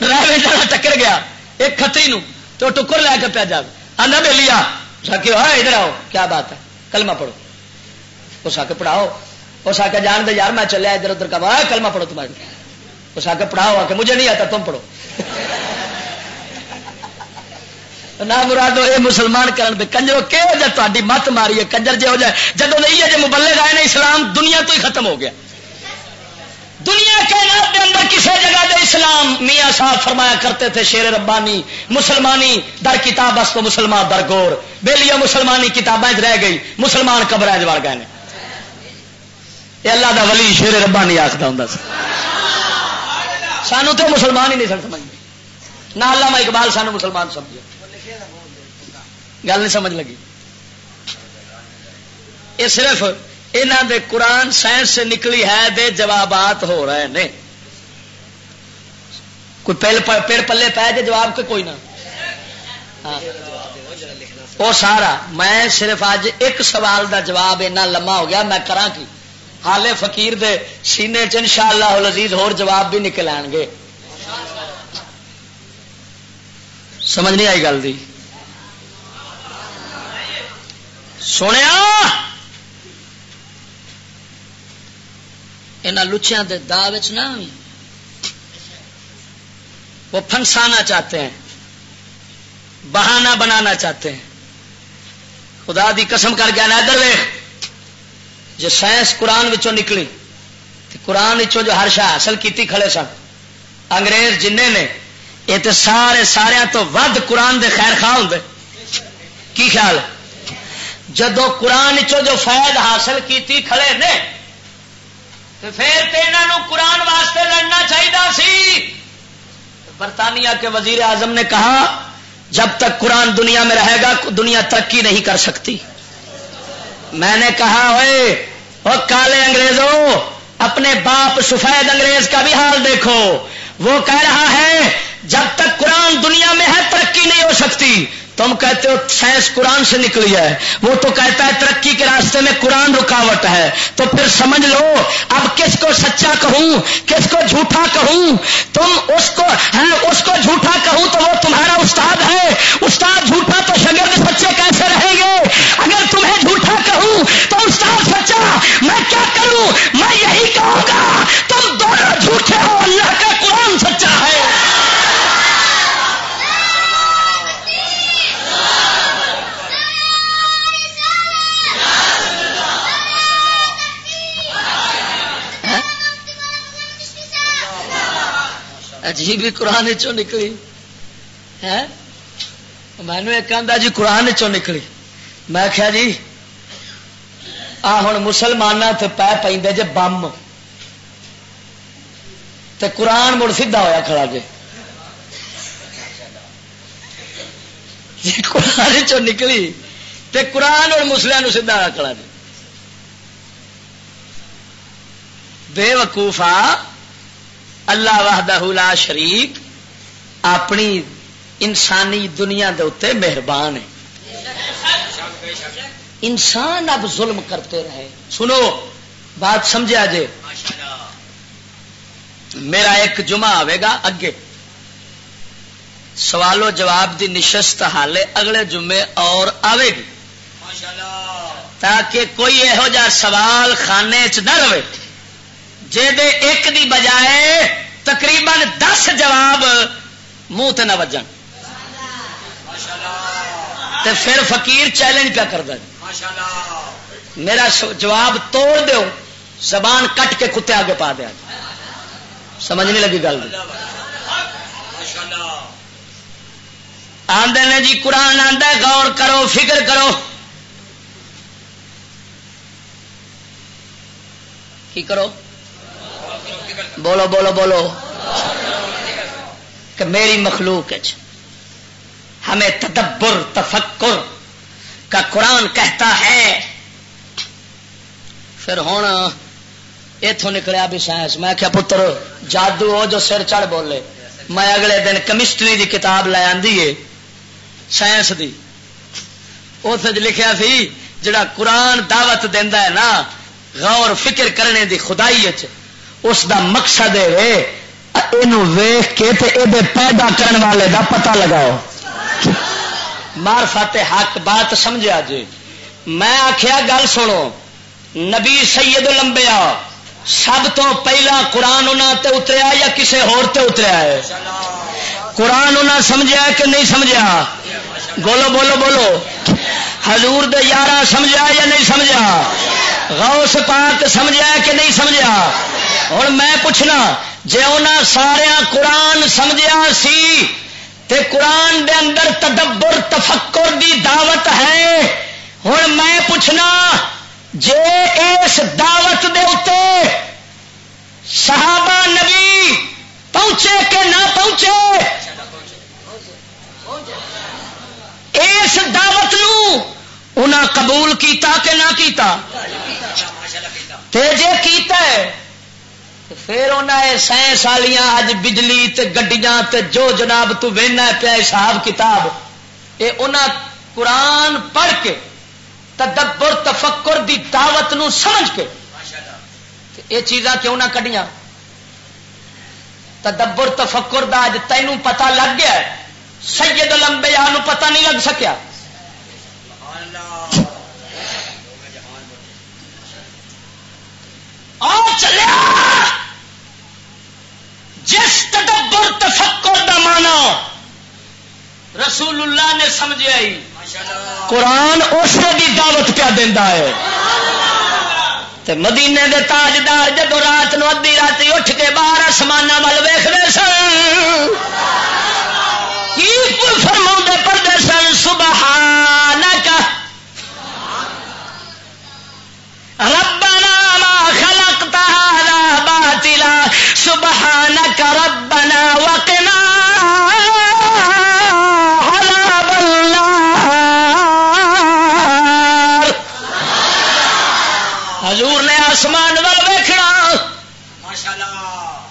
ریونڈ والا ٹکر گیا، ایک کتری نو تو ٹکر لے کے پیا جا۔ آدھا بے لیا سکے ہاں ادھر آؤ، کیا بات ہے؟ کلمہ پڑھو۔ اس آ کے پڑھاؤ۔ اس آ کے جان دے یار، میں چلیا ادھر ادھر کا کلمہ پڑھو تمہارے اس آ کے پڑھاؤ آ کے مجھے نہیں آتا، تم پڑھو۔ نہ مرادو، اے مسلمان کرن دے کنجرو کہ جائے تاری مت ماری ہے کنجر جی ہو جائے جب نہیں ہے جی مبلے آئے نا اسلام دنیا تو ہی ختم ہو گیا دنیا کے کے اندر کسی جگہ دے اسلام میاں صاحب فرمایا کرتے تھے، شیر ربانی، مسلمانی در کتاب بس تو مسلمان در گور۔ بے مسلمانی کتابیں رہ گئی، مسلمان قبر وڑ گئے یہ اللہ دا ولی شیر ربانی آخر ہوں سانو تو مسلمان ہی نہیں سن سمجھ نہ اللہ میں اقبال سانو مسلمان سمجھے گل نہیں سمجھ لگی۔ یہ صرف یہاں دے قرآن سائنس سے نکلی ہے، دے جوابات ہو رہے ہیں کوئی پیڑ پلے پہ جے جواب کے کوئی نہ۔ ہاں۔ وہ سارا، میں صرف اج ایک سوال دا جواب اینا لما ہو گیا، میں کرا کی؟ حالے فقیر دے سینے چ ان شاء اللہ لذیذ ہو جواب بھی نکل آن گے۔ سمجھ نہیں آئی گل دی۔ سونے یہاں لچیا کے دا نہ وہ پھنسانا چاہتے ہیں بہانا بنانا چاہتے ہیں۔ خدا دی قسم کر گیا نا ادھر جو سائنس قرآن وچوں نکلی تو قرآن وچوں جو ہر شاہ حاصل کیتی کھڑے سن۔ انگریز جن نے یہ تو سارے سارے تو ود قرآن دے خیر خواہ ہوں کی خیال؟ ہے جدو قرآن چو جو فائد حاصل کیتی کھڑے نے تو پھر تو یہاں قرآن واسطے لڑنا چاہیے سی۔ برطانیہ کے وزیر اعظم نے کہا، جب تک قرآن دنیا میں رہے گا، دنیا ترقی نہیں کر سکتی۔ میں نے کہا ہوئے وہ کالے انگریزوں، اپنے باپ سفید انگریز کا بھی حال دیکھو۔ وہ کہہ رہا ہے، جب تک قرآن دنیا میں ہے، ترقی نہیں ہو سکتی۔ تم کہتے ہو سائنس قرآن سے نکلی ہے۔ وہ تو کہتا ہے ترقی کے راستے میں قرآن رکاوٹ ہے۔ تو پھر سمجھ لو، اب کس کو سچا کہوں، کس کو جھوٹا کہوں؟ تم اس کو ہاں، اس کو جھوٹا کہوں تو وہ تمہارا استاد ہے۔ استاد جھوٹا تو شگرد سچے کیسے رہیں گے؟ اگر تمہیں جھوٹا کہوں تو استاد سچا، میں کیا کروں؟ میں یہی کہوں گا، تم دونوں جھوٹے ہو، اللہ کا عجیب ہی قرآن چو نکلی؟ ہے؟ مینو ایک آدھا جی قرآن چو نکلی؟ میں کیا جی آ ہوں مسلمان پہ پہ جی بم۔ تو قرآن مڑ سیدھا ہوا کھڑا جی قرآن چو نکلی تے قرآن اور مسلم سیدھا ہوا کھڑا جی بے وقوفا اللہ وحدہ لا شریک اپنی انسانی دنیا دے اتنے مہربان ہے۔ انسان اب ظلم کرتے رہے۔ سنو، بات سمجھا جے؟ میرا ایک جمعہ آئے گا اگے۔ سوال و جواب دی نشست حالے اگلے جمعے اور آئے گی۔ تاکہ کوئی یہو جا سوال خانے چ نہ رہے۔ جے دے ایک دی بجائے تقریباً دس جواب منہ تے نہ وجن۔ تے پھر فقیر چیلنج پیا کرتا میرا جواب توڑ دو زبان کٹ کے کتے آگے پا دیا۔ سمجھ نہیں لگی گل آدھے نے جی قرآن آدھا غور کرو، فکر کرو۔ کی کرو؟ بولو بولو بولو. کہ میری مخلوق جی. ہمیں تدبر، تفکر کا قرآن کہتا ہے. پھر ہوں اتوں نکلیا بھی سائنس. میں کیا پتر، جادو ہو جو سر چڑھ بولے. میں اگلے دن کیمسٹری دی کتاب لے آئی سائنس دی. اس جی لکھیا سی، جڑا قرآن دعوت دینا ہے نا، غور فکر کرنے دی خدائی اس دا مقصد ہے ویخ کے تے اے پیدا کرنے والے دا پتہ لگاؤ۔ مار فاتح حق بات سمجھا جی میں آخیا گل سنو۔ نبی سید لمبیا سب تو پہلا قرآن انہوں تے اتریا یا کسی اتریا ہے؟ قرآن انہیں سمجھا کہ نہیں سمجھا بولو بولو بولو۔ حضور دے یارہ سمجھا یا نہیں سمجھا غوث پاک سمجھا کہ نہیں سمجھا؟ ہوں میں پوچھنا جی انہیں سارا قرآن سمجھا سی، تے قرآن دے اندر تدبر، تفکر دی دعوت ہے ہوں میں پوچھنا، جے اس دعوت دے اتنے صحابہ نبی پہنچے کہ نہ پہنچے؟ اس دعوت نو انہاں قبول کیتا کہ نہ کیتا؟ تے جے کیتا ہے پھر انہیں سائنس والیاں اج بجلی تے گڈیاں تے جو جناب تو وینا پیا حساب کتاب یہ انہاں قرآن پڑھ کے، تدبر تفکر دی دعوت نو سمجھ کے یہ چیزاں کیوں نہ کڈیاں؟ تدبر تفکر دا اج تینوں پتہ لگ گیا ہے، سید لمبے پتہ نہیں لگ سکیا۔ چلیا جس تدبر تفکر دا مانا رسول اللہ نے سمجھا ہی قرآن اس بھی دعوت پیا دینا ہے۔ مدینے دے تاجدار جدو رات نو ادی رات اٹھ کے باہر آسمان وال ویختے سن۔ کی فرما پڑتے سن؟ صبح ربنا ما خلقت هذا باطلا. سبحانك ربنا وقنا عذاب النار. حضور نے آسمان ور ویکھنا.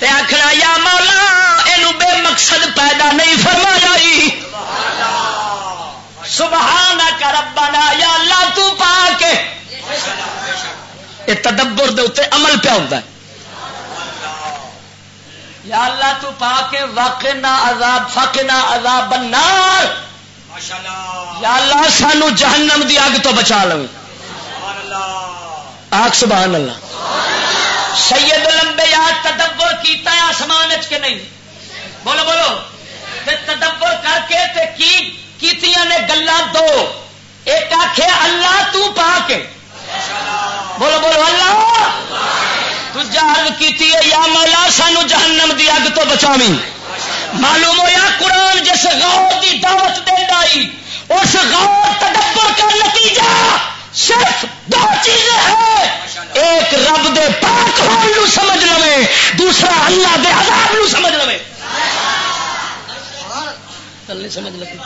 آخنا یا مولا یہ بے مقصد پیدا نہیں فرما جائی ربنا، یا اللہ تو پا کے یہ تدبر دے اتنے عمل پیا ہوتا ہے۔ یا اللہ تو پا کے واقع نہ عذاب فاق نہ عذاب النار۔ یا اللہ سانو جہنم دی اگ تو بچا لو۔ آخ سبحان اللہ سید لمبے یاد تدبر کیتا ہے آسمان کے نہیں؟ بولو بولو۔ تدبر کر کے تے کی کیتیاں نے گلا دو؟ ایک آخ اللہ تو پا کے بولو بولو، اللہ! تجا عرض کی یا مولا، سانو جہنم دی اگ تو بچاوی معلوم ہوا قرآن جس غور کی دعوت دینا اس غور تدبر کا نتیجہ صرف دو چیزیں ہیں۔ ایک، رب دے پاک ہو سمجھ لو دوسرا، اللہ دے عذاب نو سمجھ لو سمجھ لگی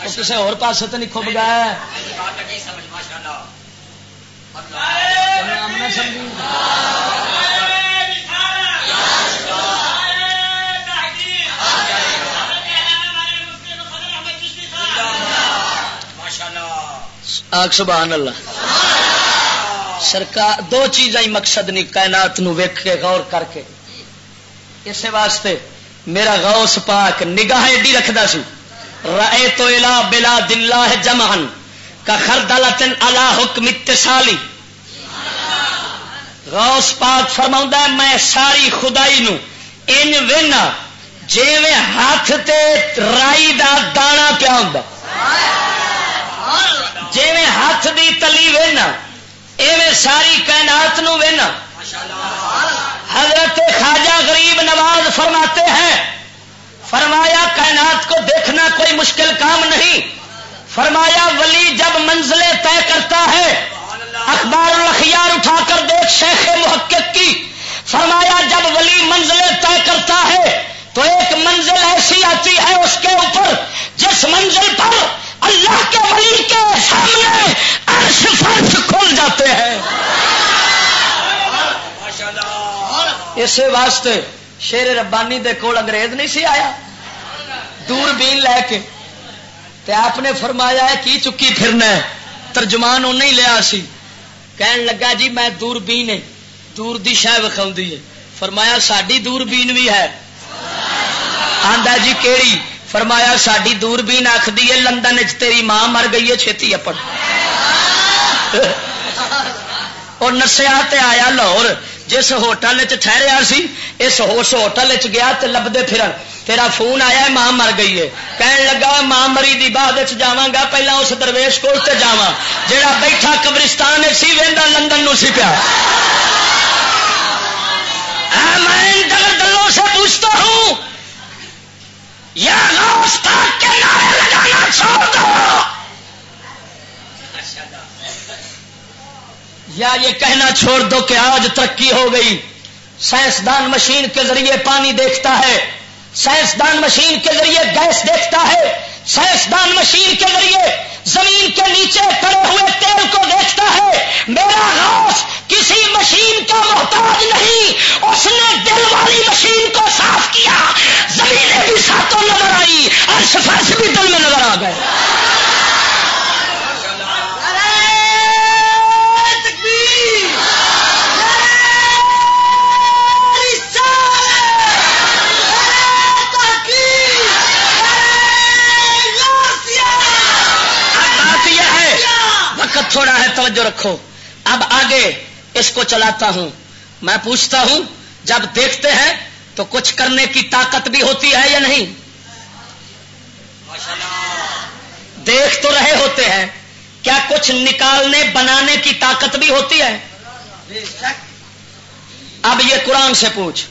کسی اور پاس تو نہیں کھب گیا سبحان اللہ۔ سرکار، دو چیزیں مقصد نہیں، کائنات نو ویک کے، غور کر کے۔ اسی واسطے میرا غوث پاک نگاہ ایڈی رکھتا سی۔ رائے تو الا بلا دلہ جمہن کا خردالتن اللہ حکم اتصالی۔ غوث پاک فرما میں ساری خدائی نو ان وینا جی ہاتھ تے رائی دا دانا پیا ہوں جی ہاتھ دی تلی وینا، ایویں ساری کائنات نو وینا۔ حضرت خواجہ غریب نواز فرماتے ہیں فرمایا کائنات کو دیکھنا کوئی مشکل کام نہیں۔ فرمایا ولی جب منزلیں طے کرتا ہے اخبار الخیار اٹھا کر دیکھ شیخ محقق کی۔ فرمایا جب ولی منزلیں طے کرتا ہے تو ایک منزل ایسی آتی ہے اس کے اوپر جس منزل پر اللہ کے ولی کے سامنے عرش فرش کھل جاتے ہیں۔ اسی واسطے شیر ربانی دے کول انگریز نہیں سی آیا؟ دور بین لے کے۔ تے آپ نے فرمایا ہے کی چکی پھرنا ہے؟ ترجمان انہیں ہی لیا سی۔ کہن لگا جی میں دور بین ہے۔ دور دی شہ وکھاؤں ہے۔ فرمایا ساری دور بین بھی ہے۔ آندا جی کیڑی؟ فرمایا ساری دور بھی آخری ہے لندن تیری ماں مر گئی ہے چھتی اپن اور نسیا آیا لاہور۔ جس ہوٹل ٹھہریا سی، اس اس ہوٹل گیا تو لبدے پھر تیرا فون آیا ماں مر گئی ہے۔ کہن لگا، ماں مری دی بعد جا گا، پہلا اس درویش کول کو جا جا بیٹھا قبرستان سی وہدا لندن نو سی پیا۔ میں دلوں سے پوچھتا ہوں، یا غوث کے نعرے لگانا چھوڑ دو۔ یا یہ کہنا چھوڑ دو کہ آج ترقی ہو گئی۔ سائنسدان مشین کے ذریعے پانی دیکھتا ہے۔ سائنسدان مشین کے ذریعے گیس دیکھتا ہے۔ سائنسدان مشین کے ذریعے زمین کے نیچے پڑے ہوئے تیل کو دیکھتا ہے۔ میرا غوث کسی مشین کا محتاج نہیں۔ اس نے دل والی مشین کو صاف کیا۔ زمینیں بھی ساتوں نظر آئی اور فرش بھی دل میں نظر توجہ رکھو۔ اب آگے اس کو چلاتا ہوں۔ میں پوچھتا ہوں، جب دیکھتے ہیں تو کچھ کرنے کی طاقت بھی ہوتی ہے یا نہیں؟ دیکھ تو رہے ہوتے ہیں۔ کیا کچھ نکالنے، بنانے کی طاقت بھی ہوتی ہے؟ اب یہ قرآن سے پوچھ۔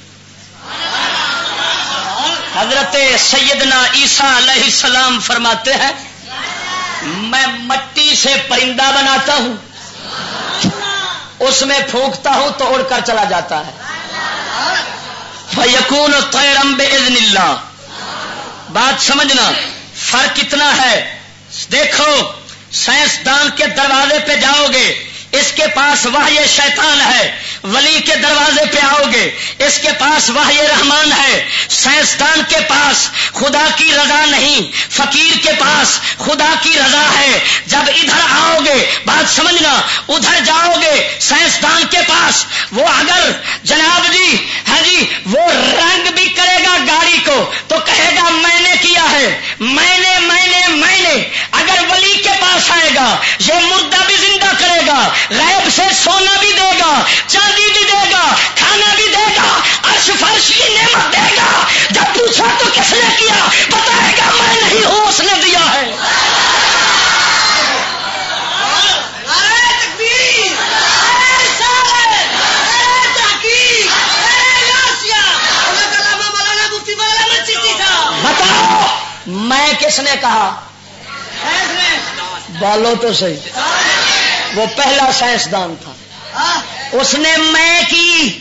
حضرت سیدنا عیسیٰ علیہ السلام فرماتے ہیں میں مٹی سے پرندہ بناتا ہوں۔ اس میں پھونکتا ہوں تو اڑ کر چلا جاتا ہے۔ فیقون تیرم بے اللہ بات سمجھنا، فرق کتنا ہے۔ دیکھو، سائنسدان کے دروازے پہ جاؤ گے۔ اس کے پاس وہ یہ شیطان ہے، ولی کے دروازے پہ آؤ گے۔ اس کے پاس وہ یہ رحمان ہے، سائنسدان کے پاس خدا کی رضا نہیں، فقیر کے پاس خدا کی رضا ہے۔ جب ادھر آؤ گے، بات سمجھنا، ادھر جاؤ گے سائنسدان کے پاس، وہ اگر جناب جی ہاں جی وہ رنگ بھی کرے گا گاڑی کو، تو کہے گا میں نے کیا ہے۔ میں نے میں نے میں نے۔ اگر ولی کے پاس آئے گا، یہ مردہ بھی زندہ کرے گا۔ غیب سے سونا بھی دے گا چاندی بھی دے گا کھانا بھی دے گا عرش فرش کی نعمت دے گا۔ جب پوچھا تو کس نے کیا؟ بتائے گا میں نہیں ہوں اس نے دیا ہے۔ میں کس نے کہا؟ بولو تو صحیح۔ وہ پہلا سائنسدان تھا۔ اس نے میں کی۔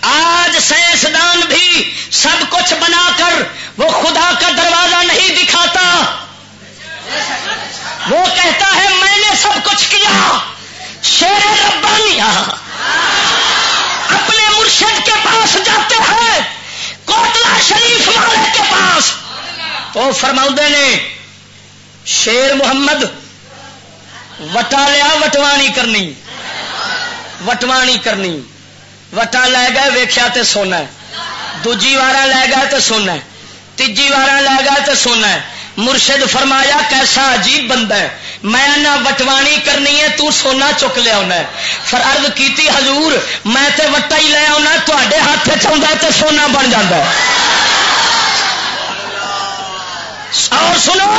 آج سائنسدان بھی سب کچھ بنا کر وہ خدا کا دروازہ نہیں دکھاتا۔ وہ کہتا ہے، میں نے سب کچھ کیا۔ شیر ربانی اپنے مرشد کے پاس جاتے ہیں۔ کوٹلا شریف والے کے پاس۔ تو فرما نے، شیر محمد وٹا لیا وٹوانی کرنی۔ وٹوانی کرنی۔ وٹا لے گئے ویخیا تو سونا دوجی وارا لے گئے تو سونا تیجی وارا لے گئے تو سونا مرشد فرمایا، کیسا عجیب بندہ ہے۔ میں نہ وٹوانی کرنی ہے، تو سونا چک لیا ہونا فر عرض کیتی، حضور، میں تے وٹا ہی لیا ہونا تے ہاتھ چاہتا ہے تو سونا بن جا اور سنو!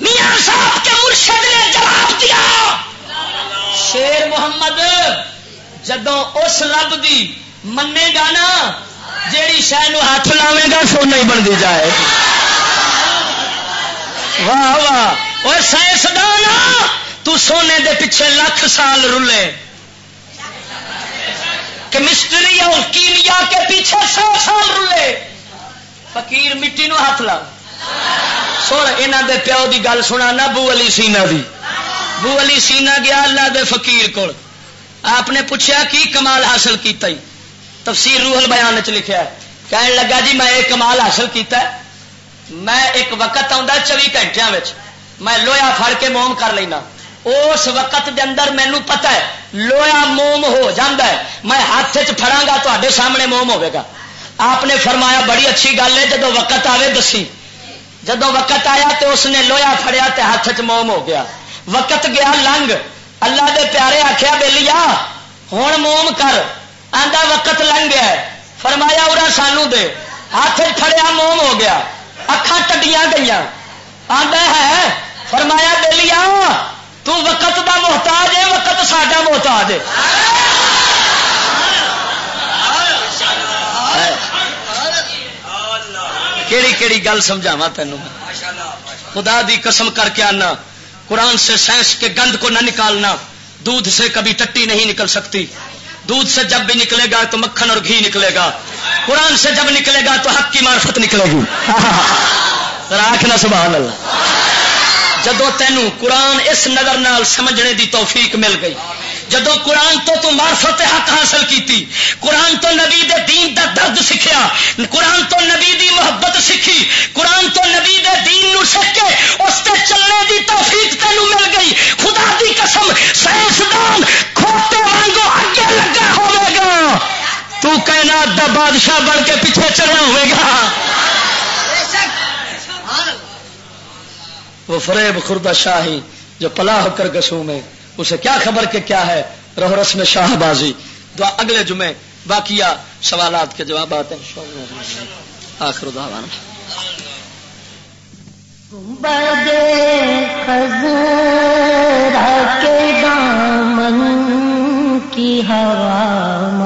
میاں صاحب کے مرشد نے جواب دیا۔ شیر محمد جدو اس رب دی منے گا نا، جیڑی شہ ہاتھ لاوے گا سونا ہی بنتی جائے۔ واہ واہ۔ اور سائنسدان تو سونے دے پیچھے لاکھ سال رلے۔ کیمسٹری اور کیمیا کے پیچھے سو سال رلے۔ فقیر مٹی نو ہاتھ لا سن یہاں دے پیو دی گل سنا نا بو علی سینا دی۔ بو علی سینا گیا اللہ دے فقیر کو آپ نے پوچھا، کی کمال حاصل کیتا ہی تفسیر روح البیان چ لکھا کہنے لگا جی میں ایک کمال حاصل کیتا ہے۔ میں ایک وقت آتا چوبی گھنٹے میں لویا پھڑ کے موم کر لینا۔ اس وقت دے اندر مینو پتا ہے لویا موم ہو جاتا ہے۔ میں ہاتھ چڑا گا تے سامنے موم ہوے آپ نے فرمایا، بڑی اچھی گل ہے جدو وقت آئے دسی۔ جدو وقت آیا تو اس نے لویا فڑیا تو ہاتھ چ موم ہو گیا۔ وقت گیا لنگ۔ اللہ دے پیارے آخیا بے ہوں موم کر۔ آدھا وقت لنگ گیا فرمایا ارا سانو دے۔ ہاتھ فڑیا موم ہو گیا۔ اکھان ٹڈیاں گئی آدھا ہے، فرمایا بے لیا تو وقت دا محتاج ہے، وقت ساڈا محتاج ہے۔ کیڑی کیڑی گل سمجھاوا تینوں؟ خدا دی قسم کر کے آنا۔ قرآن سے سائنس کے گند کو نہ نکالنا۔ دودھ سے کبھی ٹٹی نہیں نکل سکتی۔ دودھ سے جب بھی نکلے گا تو مکھن اور گھی نکلے گا۔ قرآن سے جب نکلے گا تو حق کی معرفت نکلے گی۔ راکھنا سبحان اللہ۔ جدو تینوں قرآن اس نظر نال سمجھنے دی توفیق مل گئی۔ جدو قرآن تو تو معرفت حق حاصل کیتی، قرآن تو نبی دے دین دا درد سیکھیا، قرآن تو نبی دی محبت سیکھی، قرآن تو نبی دے دین نو سیکھ کے اس تے چلنے دی توفیق تینوں مل گئی۔ خدا دی قسم سائنسدان کھوتے وانگو اگے لگا ہوے گا۔ تو کائنات دا بادشاہ بن کے پیچھے چڑھا ہوئے گا۔ وہ فریب خوردہ شاہی جو پلا ہو کر گسوں میں۔ اسے کیا خبر کہ کیا ہے؟ رہو رسم شاہ بازی۔ دعا اگلے جمعے باقی سوالات کے جوابات ہیں آخر دعوانا۔ کے دامن کی ہوا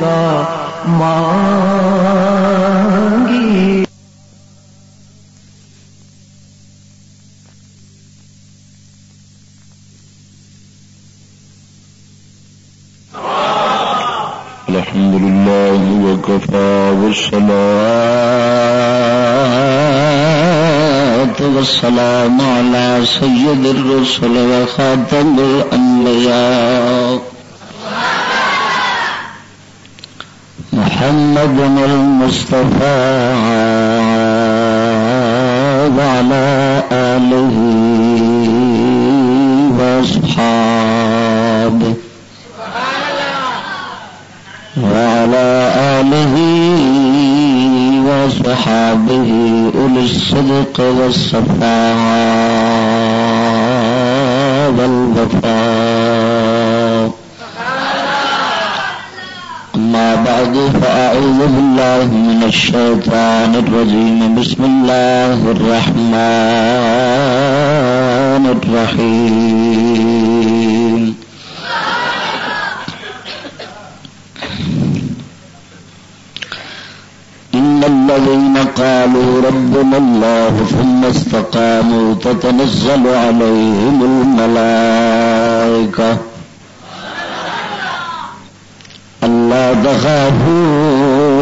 خدا مانگی۔ الحمد لله وكفى والصلاة والسلام على سيد الرسل وخاتم الأنبياء محمد المصطفى وعلى آله وأصحابه. وعلى آله وصحابه أولي الصدق والصفاء والوفاء أما بعد فأعوذ بالله من الشيطان الرجيم. بسم الله الرحمن الرحيم. إن الذين قالوا ربنا الله ثم استقاموا تتنزل عليهم الملائكة ألا تخافوا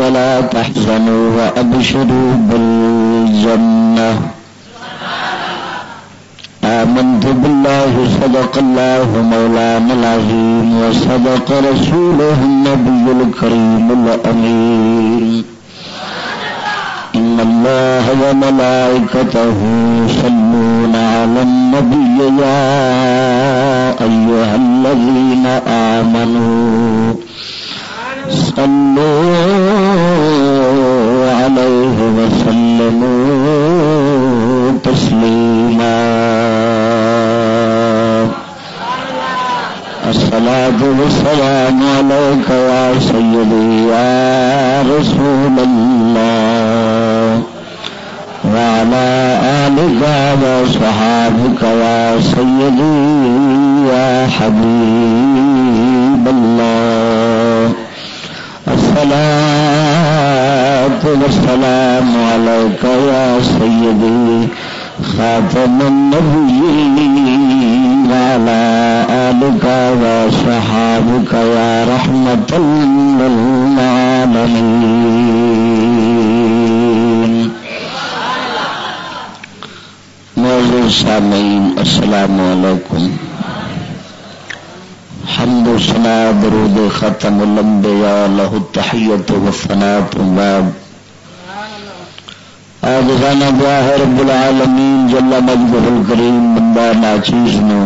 ولا تحزنوا وأبشروا بالجنة آمنت بالله، صدق الله مولانا العظيم، وصدق رسوله النبي الكريم الأمين. إن الله وملائكته يصلون على النبي، يا أيها الذين آمنوا صلوا عليه وسلموا تسليما. الصلاة والسلام عليك يا سيدي يا رسول الله. وعلى آلك وصحابك يا سيدي يا حبيب الله. الصلاة والسلام عليك يا سيدي خاتم النبيين وعلى آلك وصحابك يا رحمة للعالمين. موضوع سامعين، السلام عليكم. حمد و سنا درود ختم الانبیاء له التحیت و ثنات بعد آدھانا دعا ہے رب العالمین جل مجدہ الکریم بندہ ناچیز نو.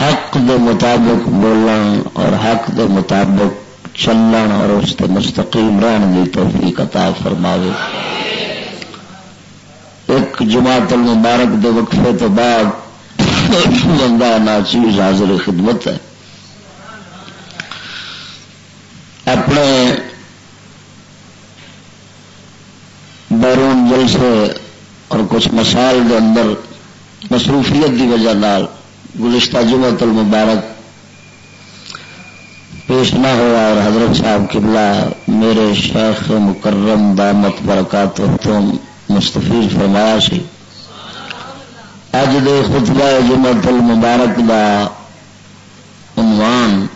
حق دے مطابق بولن اور حق دے مطابق چلن اور اس تے مستقیم رہن دی توفیق عطا فرماوے. ایک جماعت المبارک دے وقفے تو بعد بندہ ناچیز حاضر خدمت ہے۔ اپنے بیرون جلسے اور کچھ مسائل کے اندر مصروفیت کی وجہ نال گزشتہ جمعت المبارک پیش نہ ہوا اور حضرت صاحب قبلہ میرے شیخ مکرم دامت برکات تو مستفیز فرمایا سی۔ اج دے خطبہ جمعت المبارک دا عنوان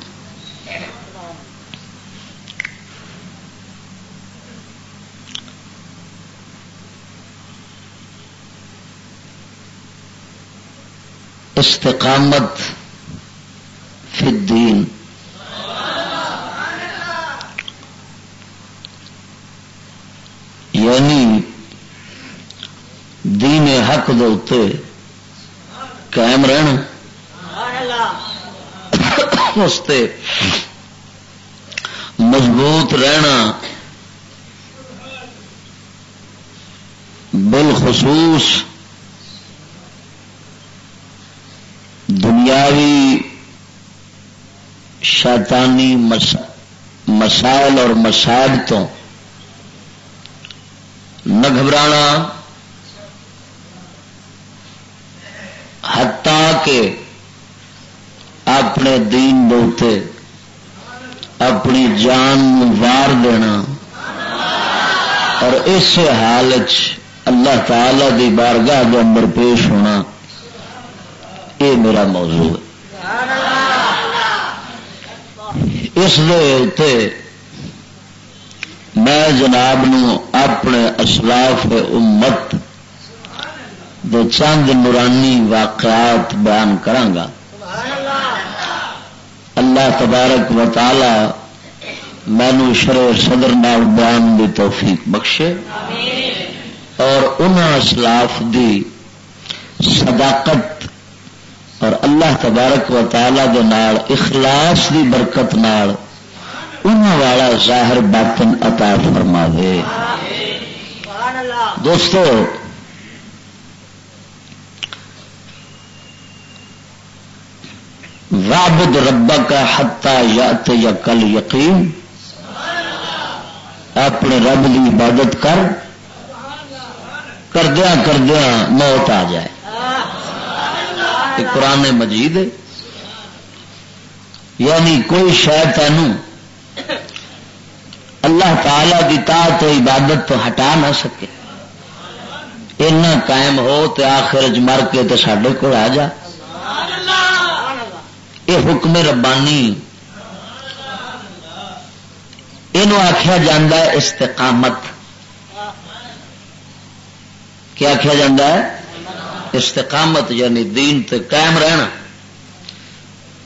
استقامت فی الدین۔ یعنی دین حق دے قائم رہنا۔ اس مضبوط رہنا۔ بالخصوص دنیاوی شیطانی مسائل اور مسائل تو نہ گھبرانا۔ ہتا کے اپنے دین دوتے اپنی جان وار دینا اور اس حال اللہ تعالی دی بارگاہ کے اندر پیش ہونا یہ میرا موضوع ہے۔ اس میں جناب نو اپنے اسلاف امت دے چند نورانی واقعات بیان کرانگا۔ اللہ تبارک و تعالی مینو شرو صدر نال بیان دی توفیق بخشے۔ اور ان اسلاف دی صداقت اور اللہ تبارک و تعالی دے نال اخلاص دی برکت نال ان والا ظاہر باطن عطا فرما دے دوستو رابد ربا کا حتا یات یا کل یقین اپنے رب کی عبادت کر کردیا کردیا موت آ جائے۔ قرآن مجید یعنی کوئی شاید تین اللہ تعالی کی تا تو عبادت تو ہٹا نہ سکے۔ اینا قائم ہو تو آخر مر کے تو سڈے کو آ جا۔ یہ حکم ربانی۔ یہ آخیا جا استقامت۔ کیا آخیا جا استقامت یعنی دین تے قائم رہنا۔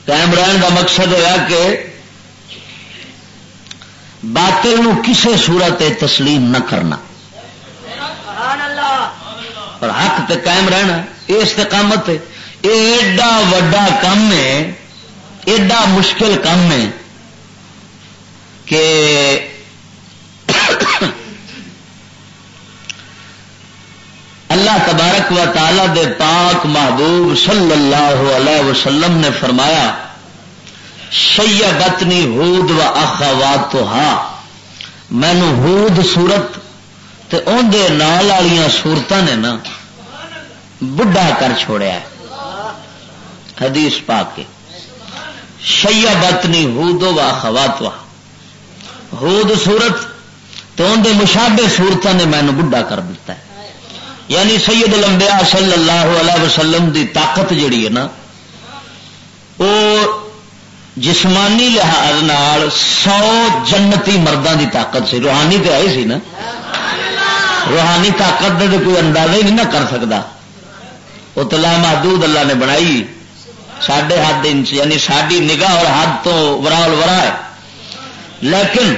قائم رہن کا مقصد ہوا کہ باطل نو کسے صورت تسلیم نہ کرنا۔ اور حق تے قائم رہنا، یہ استقامت ہے۔ یہ ایڈا وڈا کام ہے ایڈا مشکل کام ہے کہ اللہ تبارک و تعالی دے پاک محبوب صلی اللہ علیہ وسلم نے فرمایا شیا ہود و اخوات تو ہاں مینو ہود سورت اندر نال والی سورت نے نا بڑھا کر چھوڑیا حدیث پا کے شیا بتنی ہود و اخوات ہود سورت تو اندر مشابے سورتوں نے مینو بڑھا کر دیتا ہے۔ یعنی سید الانبیاء صلی اللہ علیہ وسلم دی طاقت جڑی ہے نا وہ جسمانی لحاظ نال سو جنتی مردوں دی طاقت سی۔ روحانی تو آئی سی نا۔ روحانی طاقت دے کوئی اندازہ ہی نہیں نہ کر سکتا وہ تلا محدود اللہ نے بنائی۔ ساڈے حد انچ یعنی ساری نگاہ اور حد تو ورا ورا ہے۔ لیکن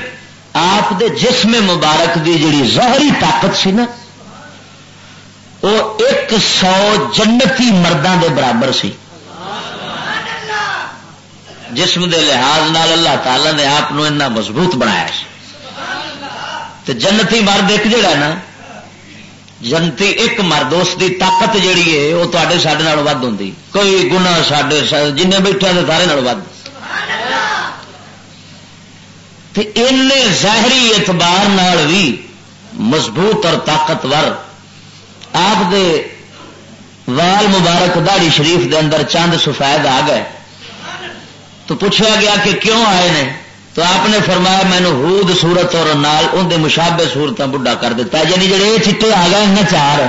آپ دے جسم مبارک دی جڑی ظاہری طاقت سی نا، وہ ایک سو جنتی مردوں دے برابر سی۔ جسم دے لحاظ نال اللہ تعالی نے آپ مضبوط بنایا تو جنتی مرد ایک جڑا نا جنتی ایک مرد اس کی طاقت جیڑی ہے وہ تے سڈے ود ہوں کوئی گنا سڈے جن بیٹھے سارے ود ظاہری اعتبار بھی مضبوط اور طاقتور آپ دے وال مبارک داڑی شریف دے اندر چند سفید آ گئے تو پوچھا گیا کہ کیوں آئے نے تو آپ نے فرمایا مینو ہود سورت اور نال اندر مشابے سورت بڑھا کر دیتا یعنی جڑے یہ چٹے آ گئے ان چار،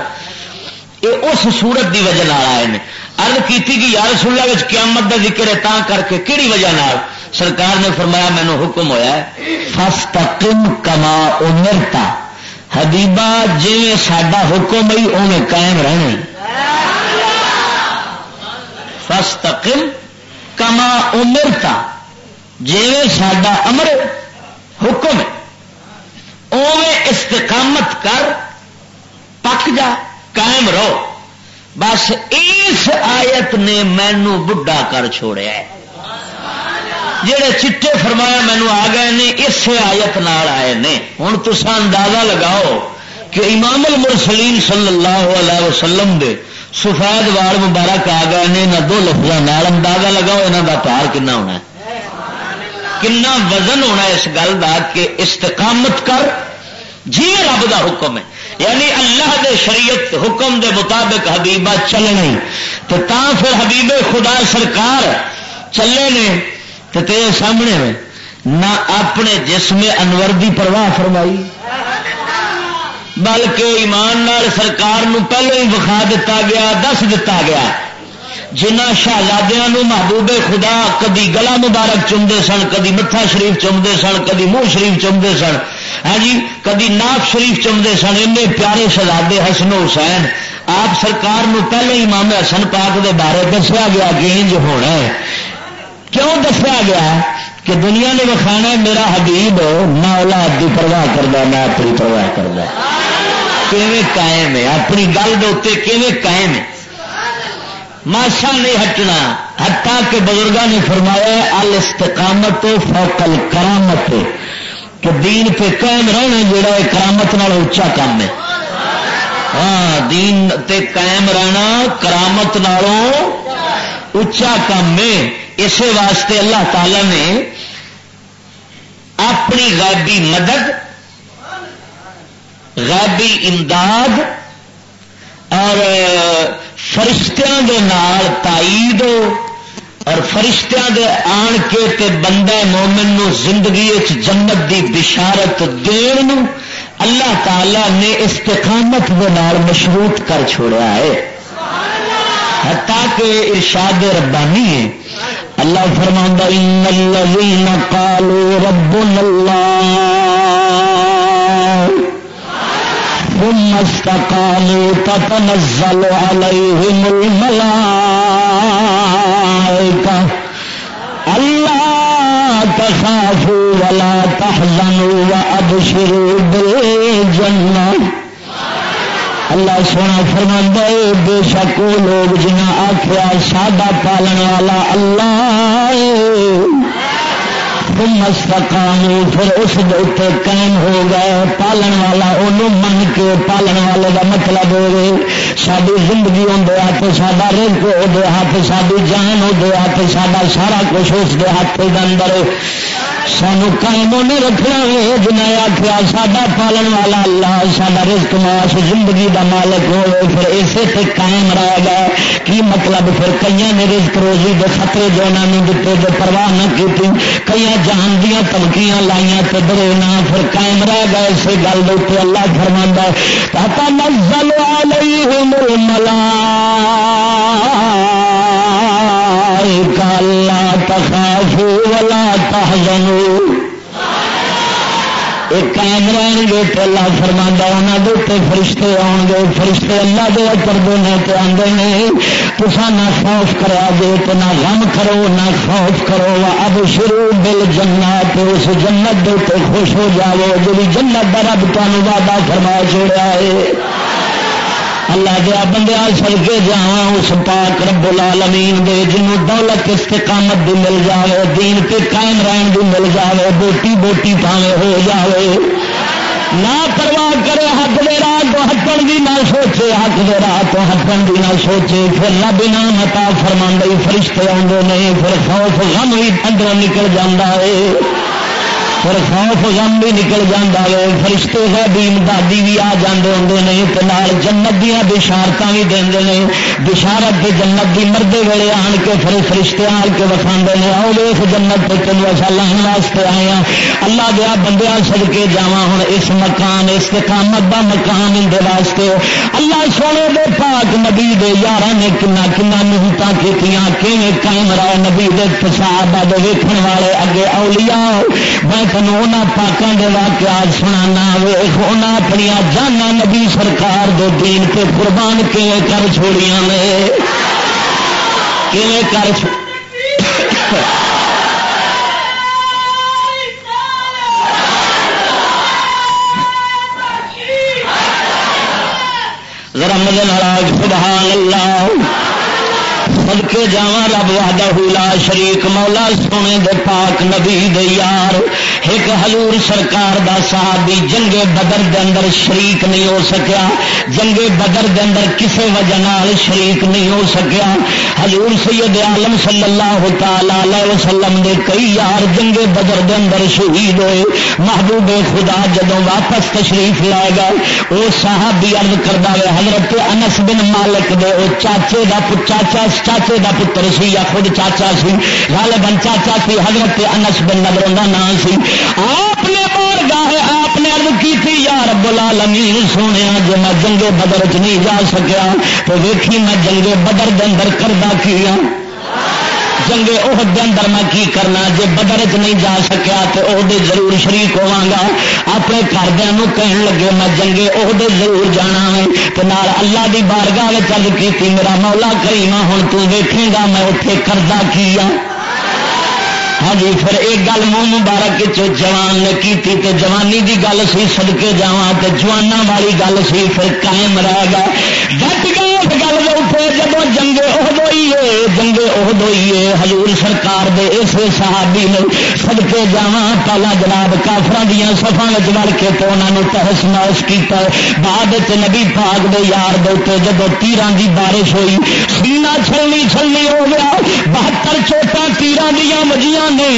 یہ اس سورت دی وجہ آئے ہیں ارد کی کہ یار سولہ قیامت کا ذکر ہے کر کے کہڑی وجہ نال؟ سرکار نے فرمایا مینو حکم ہوا ہے فس کما امرتا حبیبا جی سڈا حکم ہی انہیں قائم رہنا۔ فستقم کما امرتا جی سڈا امر حکم اوے استقامت کر، پک جا، قائم رہو بس اس آیت نے مینو بڈھا کر چھوڑیا جڑے چٹے فرمایا مینو آ گئے نے اس آیت نال آئے نے۔ ہوں تو اندازہ لگاؤ کہ امام المرسلین صلی اللہ علیہ وسلم دے سفید وال مبارک آ گئے نے، نہ دو لفظوں اندازہ لگاؤ یہاں کا پار کنا ہونا ہے۔ کنا وزن ہونا اس گل کا کہ استقامت کر جی رب دا حکم ہے۔ یعنی اللہ دے شریعت حکم دے مطابق حبیبہ چلنے تو تا پھر حبیب خدا سرکار چلے نے تو تیرے سامنے میں نہ اپنے جسم انور دی پرواہ فرمائی۔ بلکہ ایمان نال سرکار نو پہلے ہی وکھا دتا گیا، دس دتا گیا۔ جنہ شہزادیا محبوب خدا کدی گلا مبارک چومتے سن، کدی مٹھا شریف چومتے سن، کدی منہ شریف چومتے سن۔ ہاں جی کدی ناف شریف چومتے سن۔ این پیارے شہزادے حسن حسین، آپ سرکار نو پہلے امام حسن پاک دے بارے دسیا گیا کہ انج ہونا ہے۔ کیوں دسیا گیا؟ کہ دنیا نے وکھانا میرا حبیب نہ اولاد کی پرواہ کرتا نہ اپنی پرواہ کرتا قائم ہے؟ اپنی گل دے قائم ہے؟ ماشا نہیں ہٹنا۔ ہٹا کے بزرگوں نے فرمایا ال استقامت فوکل کرامت کہ دین پہ قائم رہنا جڑا ہے کرامت نال اچا کام ہے۔ ہاں دین تے قائم رہنا کرامت نالوں اچا کام ہے۔ اسی واسطے اللہ تعالی نے اپنی غیبی مدد، غیبی امداد اور فرشتیاں دے نال تائید اور فرشتیاں دے آن کے تے بندہ مومن نو زندگی جنت دی بشارت دین نو اللہ تعالی نے استقامت دے نال مشروط کر چھوڑیا ہے۔ حتیٰ کہ ارشاد ربانی ہے۔ اللہ فرما ان الذين قالوا ربنا الله ثم استقاموا تتنزل عليهم الملائكة. الله تخافوا ولا تحزنوا وأبشروا بالجنة. اللہ سونا فرما بے شک لوگ جنہیں آخیا ساڈا پالن والا اللہ مستقامی پھر اس قائم ہو گئے۔ پالن والا انہوں من کے پالن والے کا مطلب ہوگی ساری زندگی اندر ہاتھ سا رزق ہو ہاتھ ساری جان ہو ہاتھ سارا سارا کچھ اس کے ہاتھ کے اندر۔ سانو قائم نہیں رکھنا ہے، جنہیں آخیا ساڈا پالن والا اللہ، ساڈا رزق ماس زندگی دا مالک ہوئے، پھر اسے تے قائم رہ گیا کی مطلب؟ پھر کئی نے رزق روزی دے خطرے جو انہوں نے دیتے جو پرواہ نہ کی کئی جان دیا تمکیاں لائیاں تے ڈرے نہ پھر قائم رہ گئے۔ اسی گل دے اللہ فرما ہے پتا نزل علیہم الملا اللہ تخافو ولا تحزنو ایک قائم رہن گے تو اللہ فرما انہوں کے فرشتے آن گے فرشتے اللہ دے کردے نے تو آدھے نے تصا نہ خوف کرا گے تو نہ غم کرو، نہ خوف کرو۔ اب شروع دل جنت اس جنت دے خوش ہو جاؤ۔ جی جنت کا رب تمہیں وعدہ فرما چھوڑا ہے۔ اللہ دیا بندیا سل کے جا اس پاک رب العالمین دے جنوں دولت استقامت بھی مل جائے دین پہ قائم رہن بھی مل جائے بوٹی بوٹی پاوے، ہو جائے نہ پرواہ کرے حق دے راہ تو ہٹن بھی نہ سوچے، حق دے راہ تو ہٹن بھی نہ سوچے۔ پھر رب نہ متا فرما فرشتے آدھے نہیں پھر خوف، غم بھی اندروں نکل جانا ہے۔ پھر خوف غم بھی نکل جاتا ہے۔ فرشتے ہے بھی امدادی بھی آ جاندے ہوں نے تو نال جنت دیا بشارت بھی دے نے بشارت کے جنت کی مردے ویلے آن کے پھر فرشتے آن کے وکھا نے آؤ ویس جنت پہ تین اچھا لہن واسطے آئے ہیں اللہ دیا بندیا سد کے جا ہوں اس مکان، اس کامت کا مکان اندر واسطے۔ اللہ سونے دے پاک نبی دے یار نے کنا کنا محنت کی قائم رہے نبی دے صحابہ دے ویکھن والے اگے اولیاء۔ میں پاکوں کے واقعات سنا ویخ اپنی جانا نبی سرکار دو دین کے قربان کے کر چھوڑیاں نے؟ کر ذرا مجھے ناراض، سبحان اللہ۔ سد کے جا رب وحدہ لا شریک، مولا سونے دے پاک نبی دے یار۔ ایک حضور سرکار دا صحابی جنگے بدر دے اندر شریک نہیں ہو سکیا۔ جنگے بدر دے اندر کسے وجہ نال شریک نہیں ہو سکیا۔ حضور سید عالم صلی اللہ تعالی علیہ وسلم دے کئی یار جنگے بدر دے اندر شہید ہوئے۔ محبوب خدا جدوں واپس تشریف لائے گئے، وہ صحابی عرض کردہ حضرت انس بن مالک دے او چاچے دا چاچا، چاچے دا پتر سی یا خود چاچا سی، غالباً چاچا سی، حضرت انس بن نظر کا نام سی۔ آپ نے اور گاہ آپ نے ارد کی تھی یار بلا لمی سونے جو میں جنگے بدر چ نہیں جا سکیا۔ تو ویکھی میں جنگے بدر دن کردہ کیا ہاں؟ جنگے عہد دے اندر میں کی کرنا؟ جے بدر چ نہیں جا سکیا تو عہدے ضرور شریک ہوا گا۔ اپنے گھردوں کہن لگے، میں جنگے عہدے ضرور جانا ہے۔ تو نال اللہ دی بارگاہ چل کی میرا مولا کریما ہوں تو ویکھے گا میں اتنے کردہ کیا ہاں؟ ہاں جی پھر ایک گل منہ مبارک جوان نے کی تے جوانی دی گل سی سدکے جا تو جوانا والی گل سی، پھر قائم رہ گا ڈٹ گئے اس گل جب جنگے عہد جنگے عہد ہوئی حضور سرکار دے اس صحابی نے سدکے جا پہلا جناب کافر دیا سفا وڑ کے تو انہوں نے تحس نوس کیا بعد نبی پاک دے یار دے جب تیران دی بارش ہوئی چھلنی چھلنی ہو گیا۔ بہتر چوٹا تیران دیا مجیاں نے۔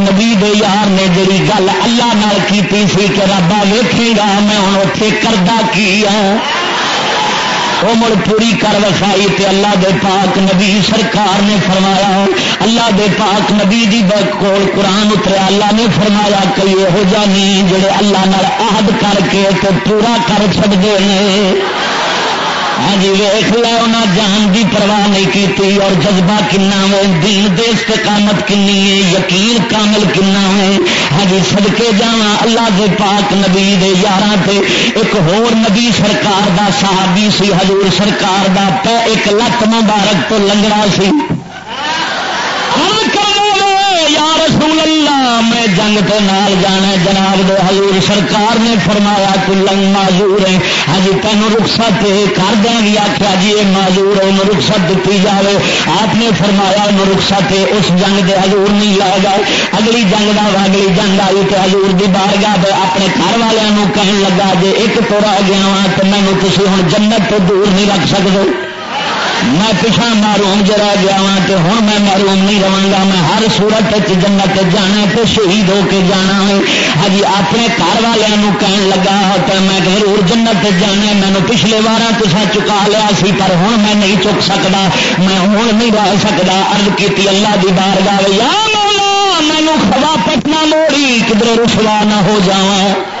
نبی دے یار نے جی گل اللہ نال کی سی کہ ربا ویکھے گا، میں ہوں اتے کردہ کی وہ مڑ پوری کر وسائی تے اللہ دے پاک نبی سرکار نے فرمایا۔ اللہ دے پاک نبی دی کول قرآن اتریا اللہ نے فرمایا کئی یہو جہ نہیں جڑے اللہ نال عہد کر کے تے پورا کر چڑتے ہیں ہاں جی ویخ لو انہیں جان کی پرواہ نہیں کی اور جذبہ کنا ہے، دین دیس استقامت کنی ہے، یقین کامل کنا ہے۔ ہاں جی سدکے جانا اللہ کے پاک نبی دے یار تے۔ ایک ہور نبی سرکار دا صحابی سی، حضور سرکار دا پہ ایک لت مبارک تو لنگڑا سی یا رسول جنگ تو نال جانا جناب دے حضور سرکار نے فرمایا کہ لنگ معذور ہے ہاں جی، تینوں رخصت کر دیں گی آخیا جی یہ معذور ہے انہوں رخصت دیتی جائے آپ نے فرمایا انہوں رخصت اس جنگ دے حضور نہیں لائے گا اگلی جنگ کا اگلی جنگ آئی تو حضور دی بارگاہ دے اپنے گھر والوں کہن لگا جی ایک تو رہ گیا وا تو مینو تھی ہوں جنت تو دور نہیں رکھ سکتے میں پچھا معروم جرا گیا ہاں وا تو ہوں میں معروم نہیں رہا گا میں ہر سورت جنت جانا تو شہید ہو کے جانا ہے۔ ہجی اپنے گھر والوں کہن لگا ہاں تو میں ضرور جنت جانا مینو پچھلے بار تصا چکا لیا سی، پر ہوں میں نہیں چک سکتا میں ہوں نہیں رہ سکتا ارد کی اللہ کی بار گا یا مینو خبا پٹنا موڑی کدھر رسوا نہ ہو جاؤں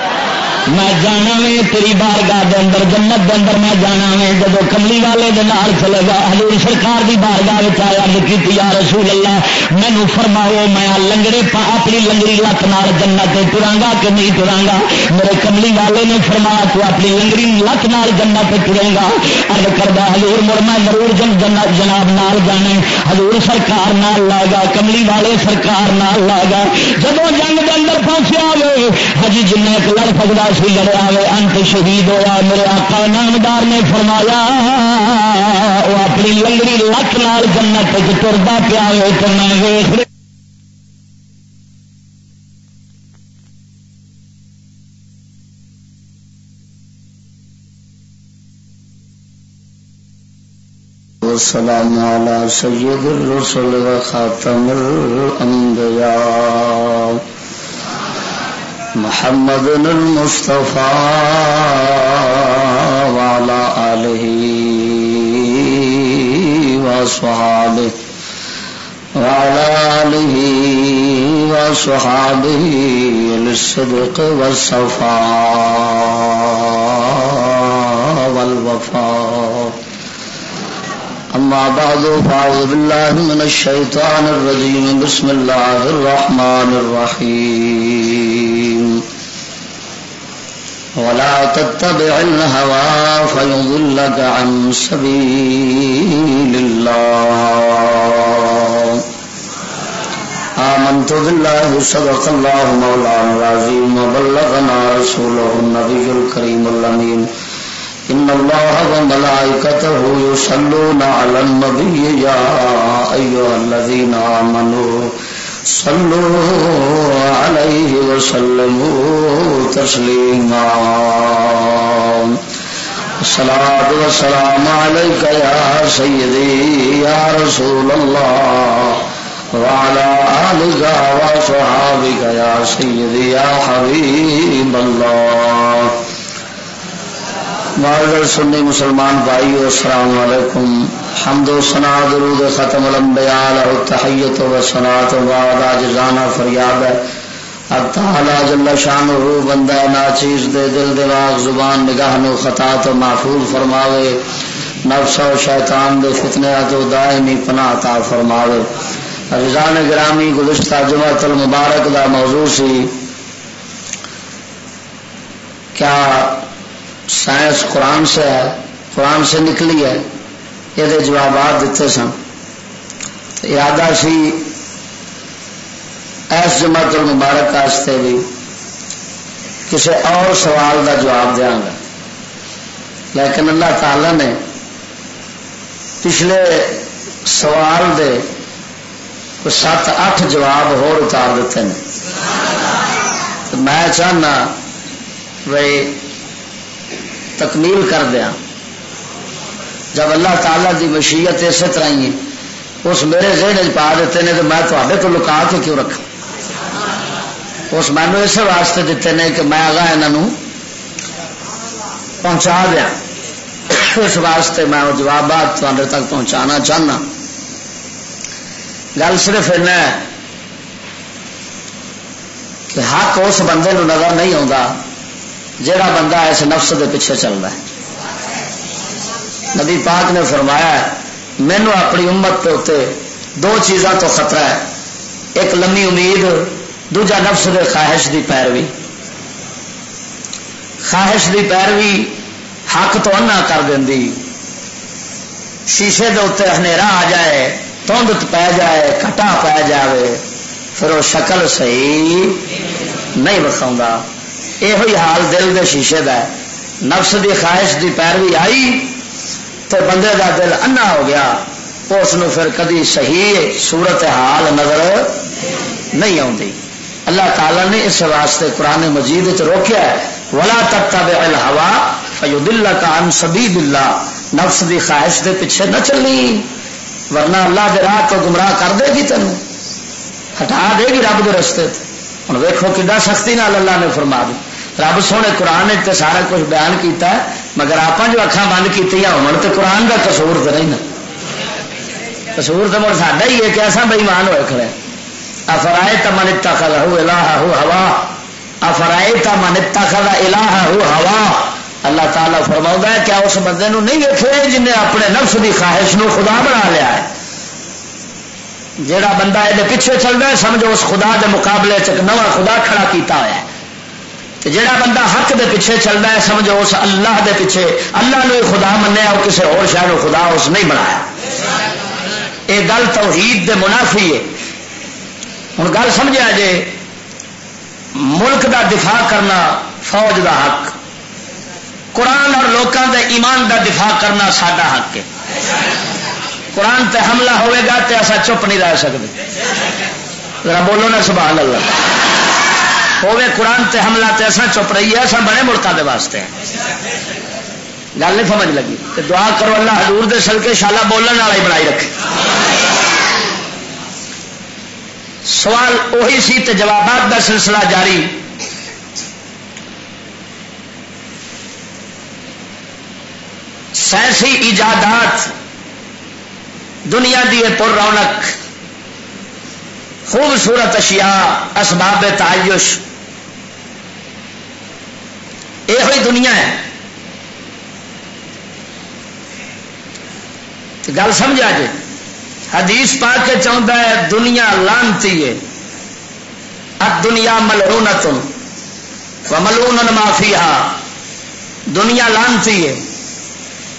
میں جانا وے، تیری بار گاہ دے اندر، جنت دے اندر میں جانا وے جب کملی والے دے نال چلے گا، حضور سرکار دی بار گاہ آیا کی یا رسول اللہ مینو فرماؤ، میں لنگڑے پا، اپنی لنگڑی لت نال جنت ترا گا کہ نہیں ترا گا میرے کملی والے نے فرمایا، تو اپنی لنگڑی لت نال جنت ترے گا ارد کردا حضور مڑ میں ضرور جن جنت جناب نال جانے حضور سرکار نال لائے گا، کملی والے سرکار نال لائے گا۔ جب جنگ دے اندر پہنچیا ہوئے ہجی جن لڑ سکتا سی لڑیا وے انت شہید ہوا میرے آقا نامدار نے فرمایا، وہ اپنی لنگڑی لت نال جنت ترتا پیا ہو تو میں ویخ والسلام على سيد الرسل وخاتم الأنبياء محمد المصطفى وعلى آله وصحابه وعلى آله وصحابه للصدق والصفاء والوفاء أما بعد، فأعوذ بالله من الشيطان الرجيم. بسم الله الرحمن الرحيم. ولا تتبع الهوى فيضلك عن سبيل الله. آمنت بالله، صدق الله مولانا العظيم، وبلغنا رسوله النبي الكريم الأمين. إن الله وملائكته يصلون على النبي يا أيها الذين آمنوا صلوا عليه وسلموا تسليما الصلاة والسلام عليك يا سيدي يا رسول الله وعلى آلك وصحابك يا سيدي يا حبيب الله معذر سنی مسلمان بھائی، السلام علیکم۔ حمد و سنا درود ختم الانبیاء له تحیت و سنات و بعد آجزانا فریاد ہے۔ اب تعالی جل شان رو بندہ ناچیز دے دل دماغ زبان نگاہ نو خطا تو محفوظ فرماوے۔ نفس و شیطان دے فتنے تو دائمی پناہ تا فرماوے۔ رضان گرامی، گزشتہ جمعت المبارک دا موضوع سی۔ کیا سائنس قرآن سے ہے، قرآن سے نکلی ہے۔ یہ جوابات دیتے سن۔ ارادہ سی ایس جماعت المبارک واسطے بھی کسی اور سوال کا جواب دیا گا۔ لیکن اللہ تعالی نے پچھلے سوال دے سات اٹھ جواب ہو اتار دیتے ہیں۔ میں چاہنا بھائی تکمیل کر دیا۔ جب اللہ تعالی دی مشیت اسی طرح ہی اس میرے ذہن پا دیتے ہیں کہ میں تے کو لکا کے کیوں رکھا؟ اس مینو اس واسطے دیتے ہیں کہ میں آگا یہاں پہنچا دیا۔ اس واسطے میں وہ جوابات تک پہنچانا چاہنا۔ گل صرف ہے کہ حق اس بندے نظر نہیں آتا جڑا بندہ اس نفس دے پیچھے چل رہا ہے۔ نبی پاک نے فرمایا مینو اپنی امت کے اتنے دو چیزاں تو خطرہ ہے۔ ایک لمبی امید، دوجا نفس دے خواہش دی پیروی۔ خواہش دی پیروی حق تو انا کر دینی۔ شیشے دے اتنے ہنیرا آ جائے، تند پی جائے، کٹا پی جائے پھر وہ شکل صحیح نہیں بکھاؤں یہ حال دل دے شیشے دا ہے۔ نفس دی خواہش دی پیروی آئی تو بندے دا دل انا ہو گیا۔ اس پھر کدی صحیح صورت حال نظر نہیں آتی اللہ تعالی نے اس واسطے قرآن مجید روکیا ہے۔ ولا تک ہوا فیو دل کا ان سبھی بلا نفس دی خواہش دے پیچھے نہ چلنی۔ ورنہ اللہ دے راہ تو گمراہ کر دے گی تینوں۔ ہٹا دے گی رب دے رستے۔ ہوں ویکو کہ سختی نال اللہ نے فرما دی۔ رب سونے قرآن تے سارا کچھ بیان کیتا ہے، مگر آپ جو اکھان بند کی ہو قرآن کا کسور تو نہیں نا کسور تو مڑ ساڈا ہی ہے کہ ایسا بےمان ہوئے کھڑے افرائے تمن اتخذ ہو الہ ہو ہوا۔ افرائے تمن اتخذ الہ ہو ہوا۔ اللہ تعالیٰ فرما ہے کیا اس بندے نو نہیں ویکے جن نے اپنے نفس کی خواہش نو خدا بنا لیا ہے۔ جہاں بندہ یہ پیچھے چل رہا ہے، سمجھو اس خدا دے مقابلے چ نواں خدا کھڑا کیتا ہوا ہے۔ جڑا بندہ حق دے پیچھے چل رہا ہے، سمجھو اس اللہ دے پیچھے۔ اللہ نے خدا منیا اور کسی اور شہر خدا اس نہیں بنایا۔ یہ گل توحید دے منافی ہے۔ ہوں گل سمجھا جے، ملک دا دفاع کرنا فوج دا حق۔ قرآن اور لوگوں دے ایمان دا دفاع کرنا سڈا حق ہے۔ قرآن تے حملہ ہوئے گا تے ایسا چپ نہیں رہ سکتے ذرا بولو نا، سبحان اللہ۔ ہوے قرآن تے حملہ تے ایسا چپ رہی ہے ایسا بڑے ملکوں کے واسطے۔ گل نہیں سمجھ لگی۔ کہ دعا کرو اللہ حضور دے سلکے شالا بولنے والا ہی بنائی رکھے۔ سوال وہی سی تے جوابات کا سلسلہ جاری۔ سائنسی ایجادات دنیا دی پر رونق، خوبصورت اشیاء، اسباب تعیش۔ یہ ہوئی دنیا ہے۔ گل سمجھا جی۔ حدیث پا کے چاہتا ہے، دنیا لانتی ہے۔ اب دنیا ملون تم ملون معافی ہا دنیا لانتی ہے۔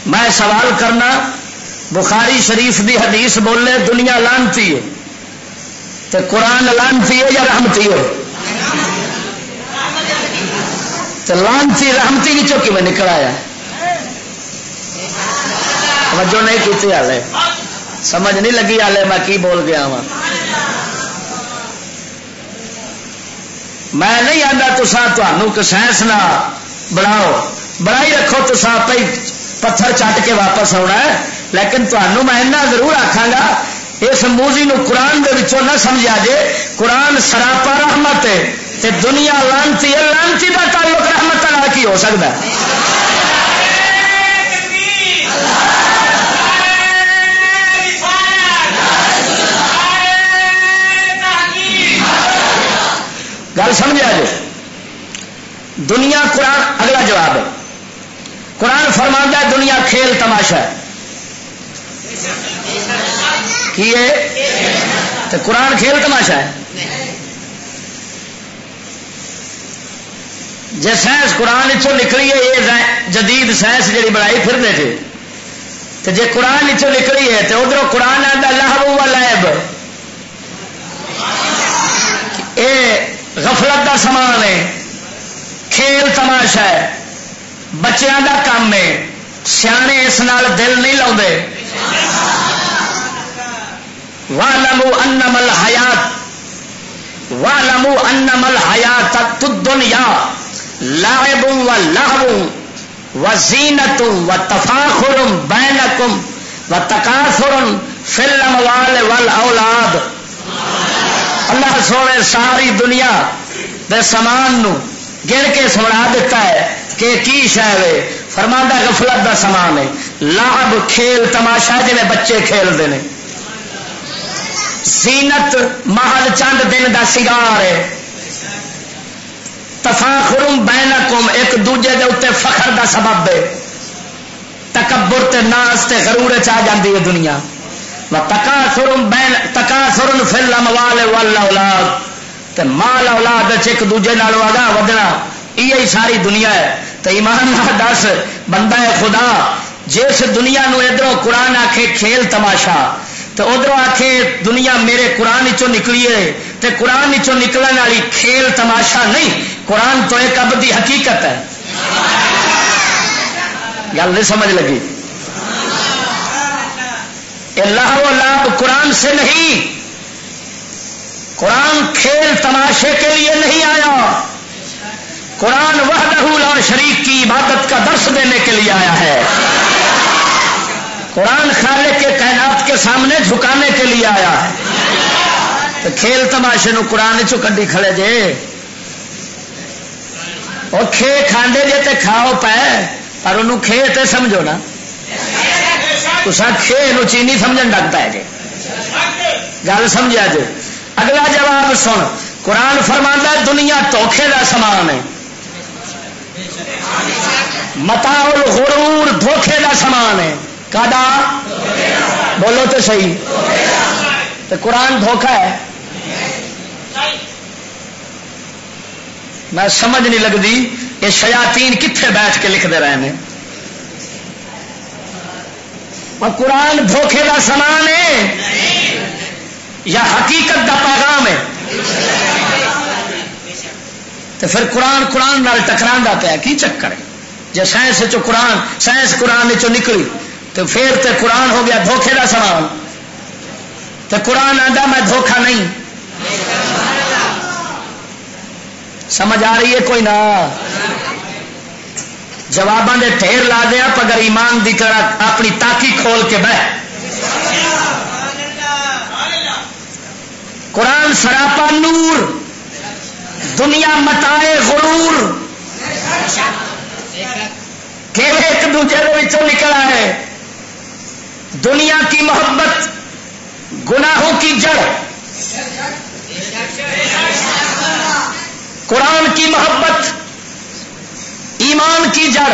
میں سوال کرنا، بخاری شریف دی حدیث بولے، دنیا لانتی ہے۔ تو قرآن لانتی ہے یا رحمتی ہے؟ تو لانتی رحمتی بھی چوکی میں نکل آیا۔ توجہ نہیں کی ہالے سمجھ نہیں لگی ہالے میں کی بول گیا وا میں نہیں آتا تو سائنس نہ بناؤ۔ بڑا ہی رکھو تو پہ پتھر چٹ کے واپس آنا ہے۔ لیکن تمہوں میں ایسا ضرور آخا گا، اس موزی نو قرآن دے وچوں نہ سمجھا جے۔ قرآن سراپا رحمت ہے۔ تے دنیا لانتی ہے، لانتی کا تعلق رحمت کی ہو سکتا ہے۔ گل سمجھا جی؟ دنیا قرآن، اگلا جواب ہے۔ قرآن فرما ہے، دنیا کھیل تماشا ہے۔ کی ہے؟ تو قرآن کھیل تماشا ہے۔ جی سائنس قرآن چو نکلی ہے، یہ جدید سائنس جی بڑائی پھرنے تھے تو جی قرآن چو نکلی ہے تو ادھر قرآن آتا لاہبو و لائب یہ غفلت کا سامان ہے، کھیل تماشا ہے، بچیاں دا کام ہے۔ سیانے اس نال دل نہیں لاؤ واہ لمو انمل حیات واہ لمو انمل حیات دنیا لاہب و لاہب و زینت و تفاخر بینکم و تکاثر فلم وال ول اولاد اللہ سونے ساری دنیا دے سامان نو گر کے سنا دیتا ہے کہ کی شہ فرماندہ غفلت دا سامان ہے۔ لاب کھیل تماشا جی بچے کھیلتے ہیں۔ زینت محل چند دن دا سگار ہے۔ تفاخرم بینکم، ایک دوجے دے اتنے فخر دا سبب ہے۔ تکبر تے ناس تے غرور چاہ جاندی ہے دنیا۔ تکاثرم بین تکاثرن فی الاموال والاولاد۔ تے مال اولاد ایک دوجے نال واگا ودنا یہ ساری دنیا ہے۔ تو ایمان نہ دس، بندہ ہے خدا، جس دنیا نو ادھر قرآن آخے کھیل تماشا تو ادھر آخے دنیا میرے قرآن چو نکلی ہے تو قرآن چو نکلنے والی کھیل تماشا نہیں، قرآن تو ایک اب دی حقیقت ہے۔ گل نہیں سمجھ لگی۔ اللہ لاب قرآن سے نہیں۔ قرآن کھیل تماشے کے لیے نہیں آیا۔ قرآن وہ لا شریف کی عبادت کا درس دینے کے لیے آیا ہے۔ قرآن خالق کے کائنات کے سامنے جھکانے کے لیے آیا۔ ہے تو کھیل تماشے نو قرآن چی کھڑے جے۔ اور کھے کھانے جے تے کھاؤ پہ پر انہوں کھے تے سمجھو نا۔ اسا کھے نو چینی سمجھن لگتا ہے جی گل سمجھا جی اگلا جواب سن۔ قرآن فرما دنیا توکھے کا سامان ہے۔ متا غرور دھوکھے کا سامان ہے۔ کادا؟ بولو تو صحیح۔ تو قرآن دھوکھا ہے۔ میں سمجھ نہیں لگتی یہ شیاتین کتنے بیٹھ کے لکھتے رہے ہیں۔ اور قرآن دھوکھے کا سامان ہے یا حقیقت کا پیغام ہے۔ تو پھر قرآن قرآن نال ٹکرا پیا، کی چکر ہے؟ جب سائنس چو قرآن، سائنس قرآن چو نکلی، تو پھر تے قرآن ہو گیا دھوکھے کا سوال تو قرآن آتا میں دھوکھا نہیں۔ سمجھ آ رہی ہے کوئی نہ جواباں دے ٹھیر لا دیا اگر ایمان دی کر اپنی تاکی کھول کے بہ۔ قرآن سراپا نور، دنیا متائے غرور۔ کہ ایک دوسرے نکلا ہے۔ دنیا کی محبت، گناہوں کی جڑ۔ قرآن کی محبت، ایمان کی جڑ۔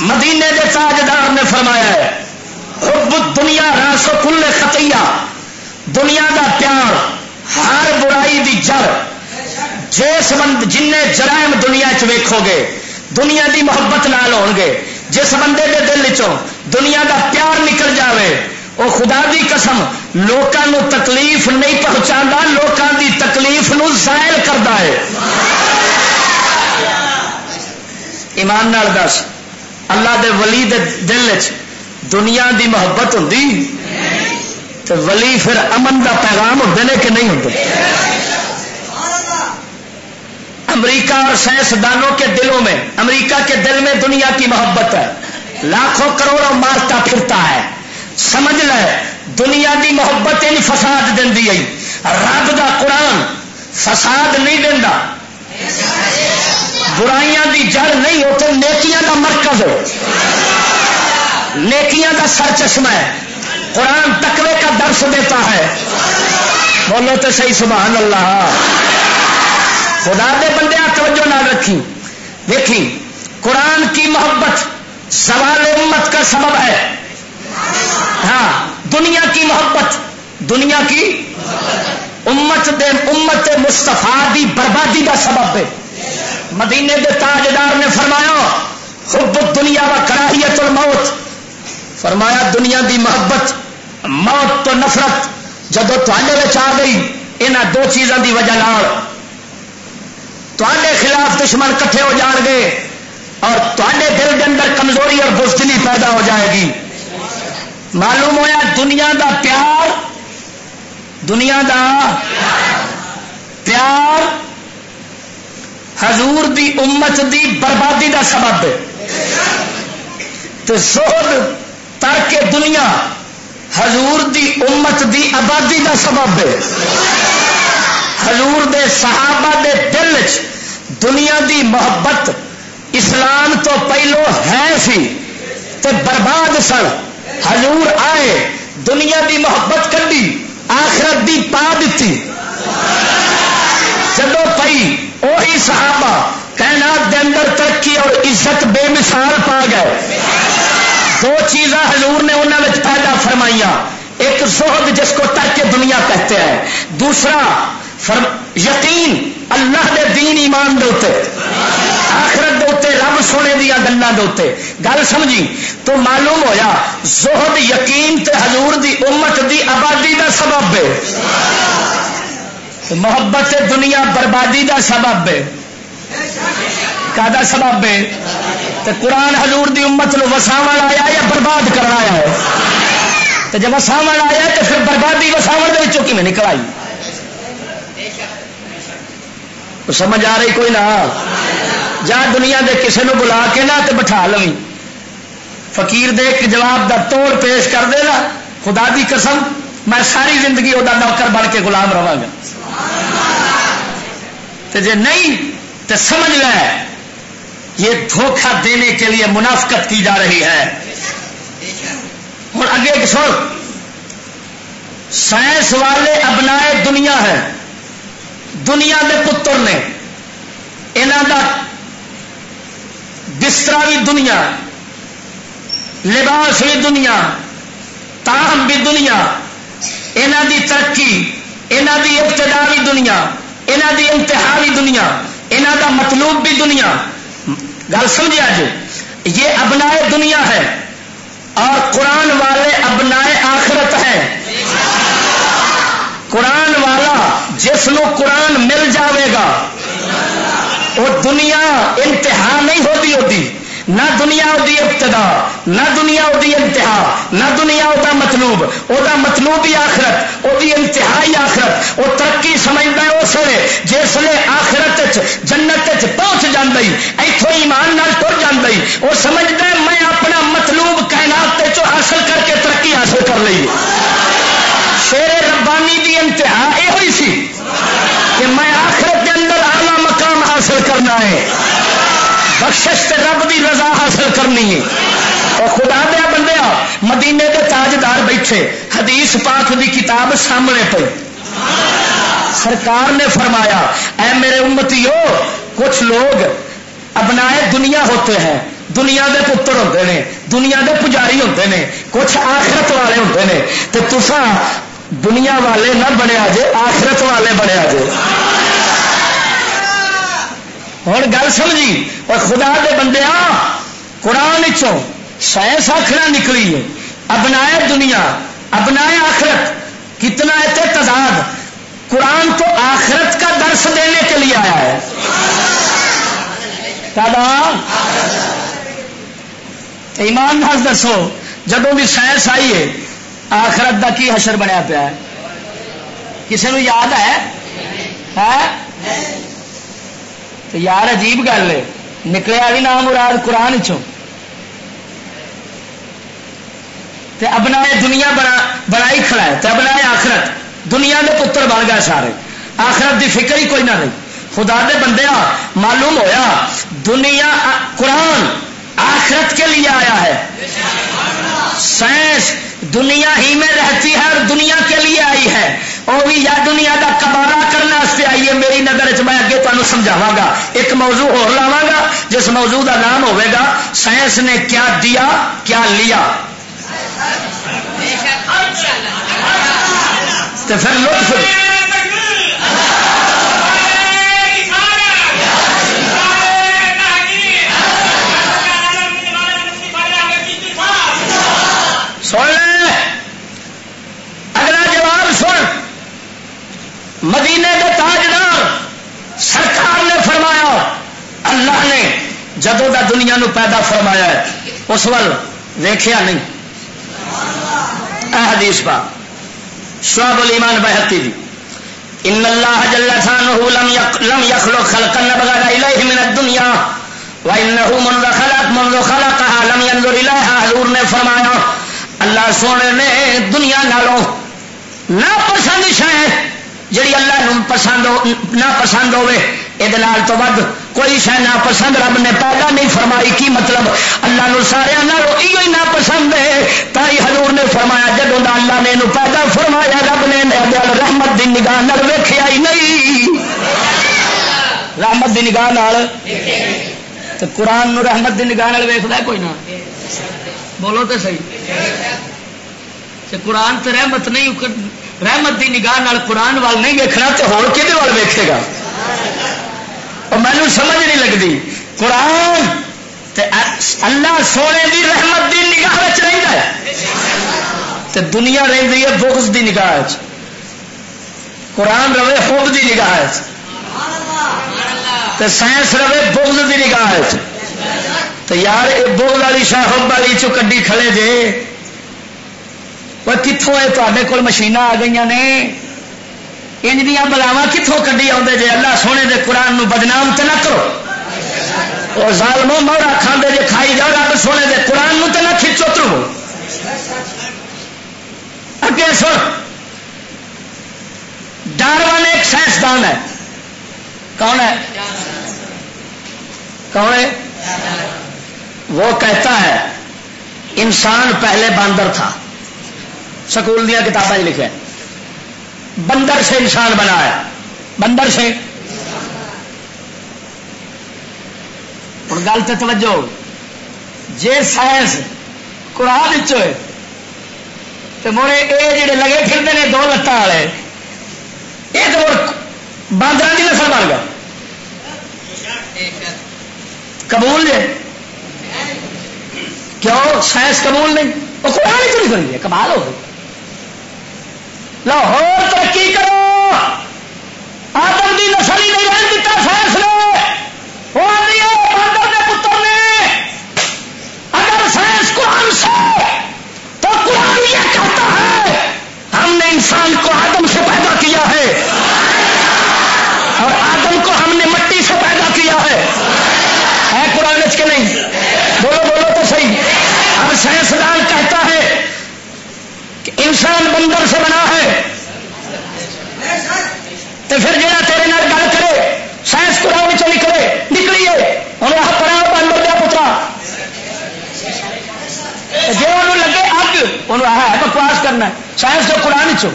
مدینے کے تاجدار نے فرمایا ہے، حب دنیا راس و کل خطیہ۔ دنیا کا پیار، ہر برائی دی جڑ۔ جس بند جن جرائم دنیا چیکو گے، دنیا دی محبت نال ہو گے۔ جس بندے دے دل چوں دنیا دا پیار نکل جاوے وہ خدا دی قسم لوگوں تکلیف نہیں پہنچا لوگوں دی تکلیف نو زائل کرتا ہے۔ ایمان نال دس، اللہ دے ولی دے دل چ دنیا دی محبت ہوں تو ولی پھر امن دا پیغام ہوتے ہیں کہ نہیں ہوتے امریکہ اور سائنسدانوں کے دلوں میں، امریکہ کے دل میں دنیا کی محبت ہے۔ لاکھوں کروڑوں مارتا پھرتا ہے۔ سمجھ لے دنیا دی محبت ان فساد دینی آئی رب دا قرآن فساد نہیں دینا برائیاں دی جڑ نہیں ہوتے نیکیاں دا مرکز ہو نیکیاں دا سر چشمہ ہے۔ قرآن تقوی کا درس دیتا ہے۔ بولو تو صحیح، سبحان اللہ۔ خدا دے بندے توجہ نہ رکھی۔ دیکھی، قرآن کی محبت سوال امت کا سبب ہے۔ ہاں۔ دنیا کی محبت، دنیا کی امت دے، امت مستفا دی بربادی کا سبب ہے۔ مدینے دے تاجدار نے فرمایا، حب دنیا و کراہیت الموت۔ فرمایا، دنیا دی محبت، موت تو نفرت۔ جدو تے آ گئی یہاں دو چیزوں کی وجہ تے خلاف دشمن کٹھے ہو جان گے اور تے دل کے اندر کمزوری اور بزدلی پیدا ہو جائے گی۔ معلوم ہوا دنیا دا پیار، دنیا دا پیار حضور دی امت دی بربادی دا سبب تو زہد تر کے دنیا حضور دی امت دی آبادی دا سبب ہے۔ حضور دے صحابہ دے دل چ دنیا دی محبت اسلام تو پہلو ہے سی، تے برباد سن۔ حضور آئے، دنیا دی محبت کری آخرت دی پا دیتی جدو پئی وہی صحابہ کائنات دے اندر ترقی اور عزت بے مثال پا گئے۔ دو چیزاں حضور نے انہوں نے پیدا فرمائیا ایک زہد جس کو ترک دنیا کہتے ہیں، دوسرا فرم یقین اللہ دے دین ایمان دے آخرت رب سونے دیا گلوں دے گل سمجھی؟ تو معلوم ہویا زہد یقین تے حضور دی امت دی آبادی دا سبب ہے۔ محبت دنیا بربادی دا سبب ہے۔ کا سبب ہے؟ تو قرآن حضور دی امت نو وساو آیا یا برباد کرنا آیا ہے؟ تو جب وساو آیا تو پھر بربادی وساو کی میں نکل آئی؟ سمجھ آ رہی کوئی نہ؟ جا دنیا دے کسے نو بلا کے نہ تے بٹھا لو فقیر دے ایک جواب دا توڑ پیش کر دے نا خدا دی قسم، میں ساری زندگی وہ نوکر بن کے غلام رہا گا۔ جے نہیں تو سمجھ لے، یہ دھوکہ دینے کے لیے منافقت کی جا رہی ہے۔ اور اگے سن، سائنس والے ابنائے دنیا ہے دنیا کے پتر نے یہاں کا بستر بھی دنیا، لباس بھی دنیا، تاہم بھی دنیا یہاں دی ترقی یہاں دی ابتدا بھی دنیا یہاں دی انتہا بھی دنیا یہاں دا مطلوب بھی دنیا۔ گل سمجھا جی یہ ابنائے دنیا ہے اور قرآن والے ابنائے آخرت ہے۔ قرآن والا جس نو قرآن مل جاوے گا وہ دنیا انتہا نہیں ہوتی ہوتی، نہ دنیا دی ابتدا، نہ دنیا دی انتہا، نہ دنیا دا مطلوب وہ مطلوب ہی آخرت وہ انتہائی آخرت۔ وہ ترقی سمجھتا ہے اس لیے جس نے آخرت جنت پہنچ جی اتوں ایمان نال تر جی وہ سمجھتا ہے میں اپنا مطلوب کائنات چو حاصل کر کے ترقی حاصل کر لی۔ شیر ربانی دی انتہا یہ ہوئی سی کہ میں آخرت حاصل کرنا ہے۔ بخشش تے رب دی رضا حاصل کرنی ہے۔ اور خدا دیا بندیا مدینے کے تاجدار بیٹھے، حدیث پاک دی کتاب سامنے پہ سرکار نے فرمایا، اے میرے امتی ہو کچھ لوگ ابنائے دنیا ہوتے ہیں، دنیا دے پتر ہوتے ہیں، دنیا دے پجاری ہوتے ہیں، کچھ آخرت والے ہوتے ہیں۔ تو تسا دنیا والے نہ بنیا جے آخرت والے بنیا جے ہوں گل سمجھی، اور خدا دے بندے قرآن سائنس آخر نکلی ہے، ابنائے دنیا، ابنائے آخرت، کتنا ہے تضاد؟ قرآن تو آخرت کا درس دینے کے لیے آیا ہے۔ ایمان دس دسو جب بھی سائنس آئی ہے، آخرت کا کی حشر بنیا پیا ہے؟ کسی نے یاد ہے؟ تو یار عجیب گل ہے۔ نکلیا بھی نام مراد قرآن چو ابنا دنیا بنا بنائی کھڑا ہے تو ابنا آخرت۔ دنیا کے پتر بن گئے سارے۔ آخرت دی فکر ہی کوئی نہ رہی۔ خدا دے بندے معلوم ہویا۔ دنیا قرآن آخرت کے لیے آیا ہے۔ سائنس دنیا ہی میں رہتی ہے اور دنیا کے لیے آئی ہے۔ وہ بھی یا دنیا کا کبارا کرنے سے آئی ہے میری نظر چ میں اگے تمہیں سمجھاوا گا۔ ایک موضوع ہو لاوا گا جس موضوع کا نام ہوئے گا سائنس نے کیا دیا کیا لیا؟ تو پھر لطف۔ مدینے کے تاجدار سرکار نے فرمایا، اللہ نے جدو کا دنیا نو پیدا فرمایا ہے، اس وال ویخیا نہیں۔ حدیث پا شعب الایمان بحتی دی۔ ان اللہ جل ثانه لم لم يخلق خلقا نبغى اليه من الدنيا وانه منذ خلق، منذ خلقها لم ينظر اليها حضور نے فرمایا، اللہ سونے نے دنیا نالوں نہ پسند شہ جڑی اللہ نو پسند نہ پسند ہوے یہ تو ود کوئی شہ نہ پسند رب نے پیدا نہیں فرمائی، کی مطلب؟ اللہ نو سارے یہ نہ پسند ہے۔ تائی حضور نے فرمایا جب اللہ نے پیدا فرمایا، رب نے رحمت دی نگاہ نال ویخیا ہی نہیں۔ رحمت دی نگاہ تو قرآن نو رحمت دی نگاہ ویختا کوئی نہ؟ بولو تو صحیح۔ قرآن تو رحمت نہیں رحمت دی نگاہ نال قرآن وال نہیں ویکنا تو ہو کہ ویکے گا؟ اور مینو سمجھ نہیں لگتی قرآن اللہ سونے دی رحمت دی نگاہ رہتا ہے۔ تو دنیا رہی ہے بغض دی نگاہ چ قرآن رہے خوب دی نگاہ سائنس رہے بغض دی نگاہ تو یار یہ بغض والی شاہب والی چو کڈی کھڑے جے؟ وہ کتوں تے کول مشین آ گئی نے انج دیا بلاوا کتوں کڈی آدھے جی اللہ سونے دے قرآن نو بدنام تو نہ کرو اور ظالمو مورا کھانے جی کھائی جاؤ رب سونے دے قرآن نو تو نہ کھچو ترو اگے سن ڈاروان ایک سائنسدان ہے کون ہے کون ہے وہ کہتا ہے انسان پہلے باندر تھا سکول دیا کتابیں جی لکھے۔ بندر سے انسان بنا ہے۔ بندر سے۔ ہوں گل تو توجہ۔ جی سائنس قرآن تو مڑے یہ جڑے لگے پھرتے ہیں دو لتان والے یہ تو باندر کی نسل بن گیا قبول جی کیوں؟ سائنس قبول نہیں۔ وہ قرآن ہی تو نہیں کری ہے کمال ہو گئی۔ لاہور ترقی کرو! آدم کی نسل ہی نہیں رہن دیتا فیصلے! وہ بادل کے پتر نے! اگر سائنس قرآن سے، تو قرآن یہ کہتا ہے، ہم نے انسان کو آدم سے پیدا کیا ہے اور آدم کو ہم نے مٹی سے پیدا کیا ہے ہے قرآن کے نہیں بولو بولو تو صحیح اب سائنسدان کہتا ہے انسان بندر سے بنا ہے۔ تو پھر جا تیرے نال گل کرے، سائنس کو نکلے نکلیے انہیں آپ پڑا بندر دیا پترا جی انہوں لگے اگ انہوں ہے بکواس کرنا سائنس جو قرآن چو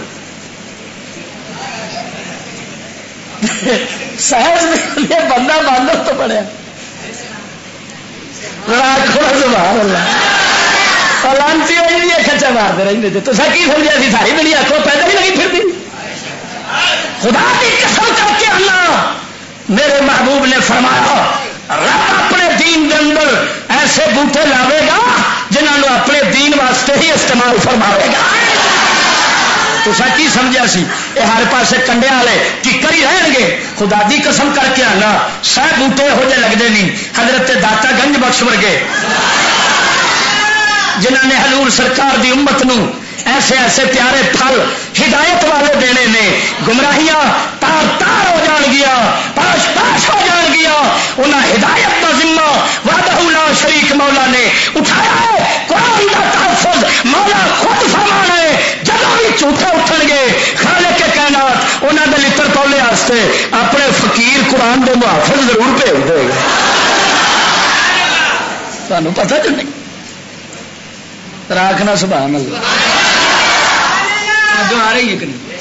سائنس بندہ باندر تو پڑیا سبحان اللہ۔ لانتی ہوئی کچا مارتے رہتے تھے۔ تو سر کی سمجھا سی؟ ساری دنیا کو پیدا نہیں پھرتی۔ خدا کی قسم کر کے اللہ میرے محبوب نے فرمایا، رب اپنے دین دے اندر ایسے بوٹے لاوے گا جنہوں اپنے دین واسطے ہی استعمال فرماوے گا۔ تو کی سمجھا سی؟ یہ ہر پاسے کنڈے والے ٹکر ہی رہن گے؟ خدا دی قسم کر کے آنا، سہ بوٹے یہو جہ لگتے نہیں۔ حضرت داتا گنج بخش ورگے۔ جنہ نے حضور سرکار دی امت نو ایسے ایسے پیارے پھل ہدایت والے دینے نے، گمراہیاں تار تار ہو جان گیا، پاش پاش ہو جان گیا۔ انہیں ہدایت کا ذمہ وعدہ لا شریک مولا نے اٹھایا ہے۔ قرآن کا تحفظ مولا خود فرمان ہے۔ جب بھی جھوٹے اٹھن گے، خالے کے کائنات انہوں نے لڑ پولے واسطے اپنے فقیر قرآن کے محافظ ضرور بھیج دے گا۔ تمہیں پتا جو نہیں راکھنا سبحان اللہ۔ جو آ رہی ہے کہ نہیں؟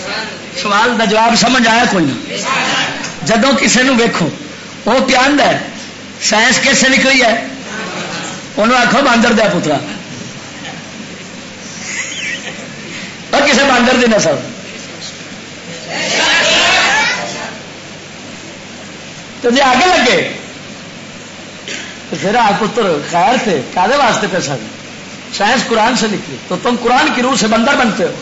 سوال کا جواب سمجھ آیا کوئی نہ؟ جدو کسی نے ویکو وہ پیان ہے سائنس کیسے نکلی ہے؟ انہوں آخو باندر دیا پترا۔ اور کسی باندر دی نسل۔ تو جی آگے لگے تو پھر آ پتر خیر تھے کالے واسطے پیسہ سائنس قرآن سے نکلی۔ تو تم قرآن کی روح سے بندر بنتے ہو۔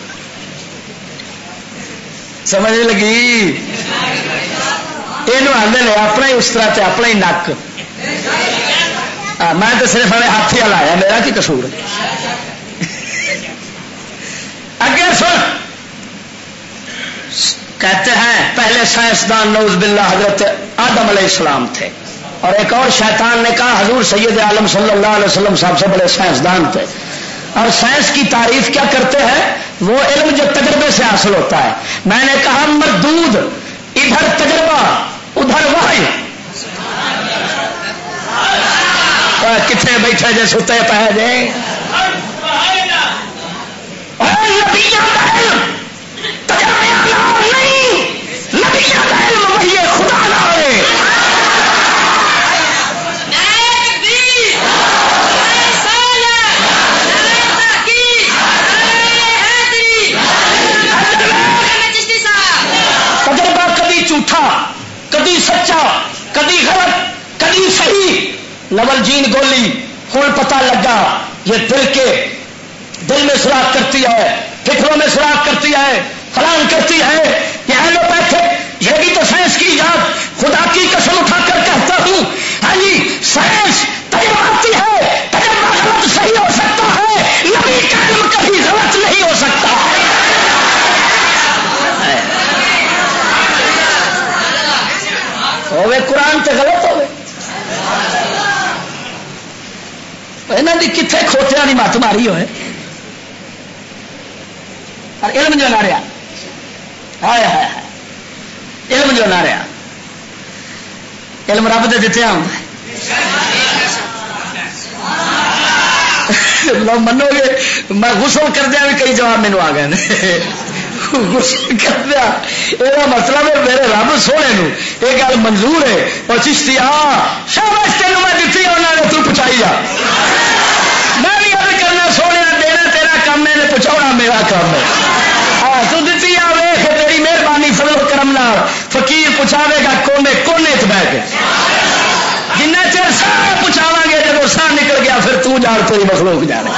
سمجھ لگی؟ یہ آدھے نے اپنا ہی اس طرح سے اپنا ہی نک۔ میں تو صرف ہمیں ہاتھ ہی لایا میرا کی کسور اگے سن۔ کہتے ہیں، پہلے سائنسدان نوز باللہ حضرت آدم علیہ السلام تھے۔ اور ایک اور شیطان نے کہا، حضور سید عالم صلی اللہ علیہ وسلم صاحب سے بڑے سائنسدان تھے۔ اور سائنس کی تعریف کیا کرتے ہیں؟ وہ علم جو تجربے سے حاصل ہوتا ہے۔ میں نے کہا، مردود، ادھر تجربہ، ادھر وحی۔ کتنے بیٹھے جی ستے پہ جائیں سچا کدی غلط، کدی صحیح۔ نول جین گولی ہوں پتا لگا، یہ دل کے، دل میں سراخ کرتی ہے، فکروں میں سراخ کرتی ہے، فلان کرتی ہے یہ ایلوپیتھک یہ بھی تو سائنس کی یاد، خدا کی قسم اٹھا کر کہتا ہوں۔ ہاں جی سائنس تجرباتی ہے، تجربہ غلط صحیح ہو سکتا ہے، نبی کا علم کبھی تے غلط ہوے یہاں کی کتنے کھوتیا کی مت ماری ہوئے۔ اور علم جو نہ رہا۔ ہائے ہائے علم جو نہ رہا۔ علم رب دے دیتے آؤں منو گے۔ میں غسل کردیا بھی کئی جواب مینو آ گئے۔ یہ مطلب ہے میرے رب سونے نو۔ یہ گل منظور ہے۔ اور چشتی ہاں شابش تین میں دیتی انہوں نے تو پہنچائی جا میں بھی ارد کرنا، سونے دینا تیرا کام ہے پہنچا میرا کام ہے۔ ہاں تو دیتی آ ویخ تیری مہربانی فلو کرم فقیر پہنچاوے گا کونے کونے چ بہ کے۔ جنہ چر سارا پہنچاوا گے جب سا نکل گیا، پھر تو جان تو ہی مخلوق جانے۔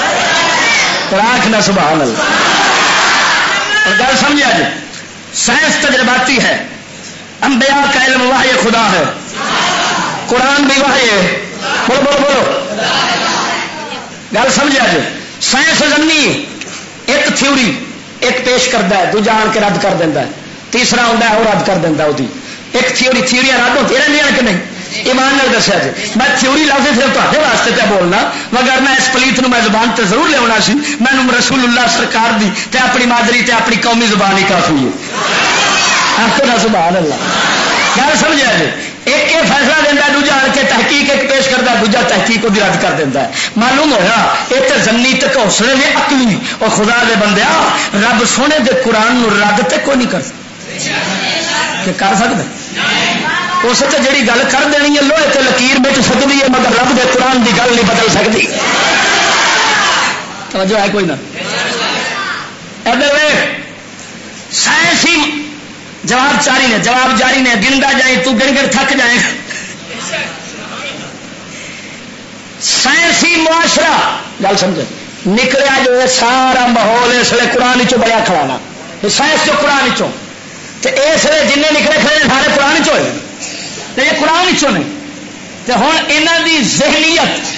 راک نہ، سبحان اللہ۔ اور گل سمجھا جی سائنس تجرباتی ہے، انبیاء کا علم واہ خدا ہے۔ قرآن بھی واہ بولو بولو بولو۔ گل سمجھا جی سائنس زمین ایک تھیوری ایک پیش کرتا ہے، دوجا آن کے رد کر دینا ہے، تیسرا آتا ہے وہ رد کر دینا وہ ایک تھیوری تھیوری رد ہوتی رہی کہ نہیں۔ ایمان دسیا جی۔ میں تھیوری لفظ صرف تے واسطے پہ بولنا۔ مگر میں اس پلیت نو میں زبان تے ضرور لیا سی۔ میں رسول اللہ سرکار دی تے اپنی مادری تے اپنی قومی زبان ہی کافی ہے۔ آخر سبحان اللہ گل سمجھا جی۔ ایک یہ فیصلہ دینا دوجا آن کے تحقیق ایک پیش کرتا دوجا تحقیق وہ رد کر دینا ہے۔ معلوم ہوا یہ تو زمین تک حوصلے نے اکلی اور خدا دے بندے، رب سونے دے قرآن نو رد تے کوئی نہیں کر سکتا۔ کہ کر سکتا اس جی گل کر دینی ہے، لوہے تے لکیر بچ سکتی ہے، مگر رب دے قرآن دی گل نہیں بدل سکتی۔ توجہ ہے کوئی نہ؟ ادھر سائنسی جواب جاری نے، جواب جاری نے، گندا جائیں تو گن گن تھک جائے۔ سائنسی معاشرہ، گل سمجھ نکلیا جو ہے سارا ماحول اس لیے قرآن چ بڑا کھڑانا سائنس چو قرآن چو اس لیے جن نکلے کھڑے سارے قرآن چ ہوئے۔ یہ قرآن چو نے۔ تو ہوں یہاں دی ذہنیت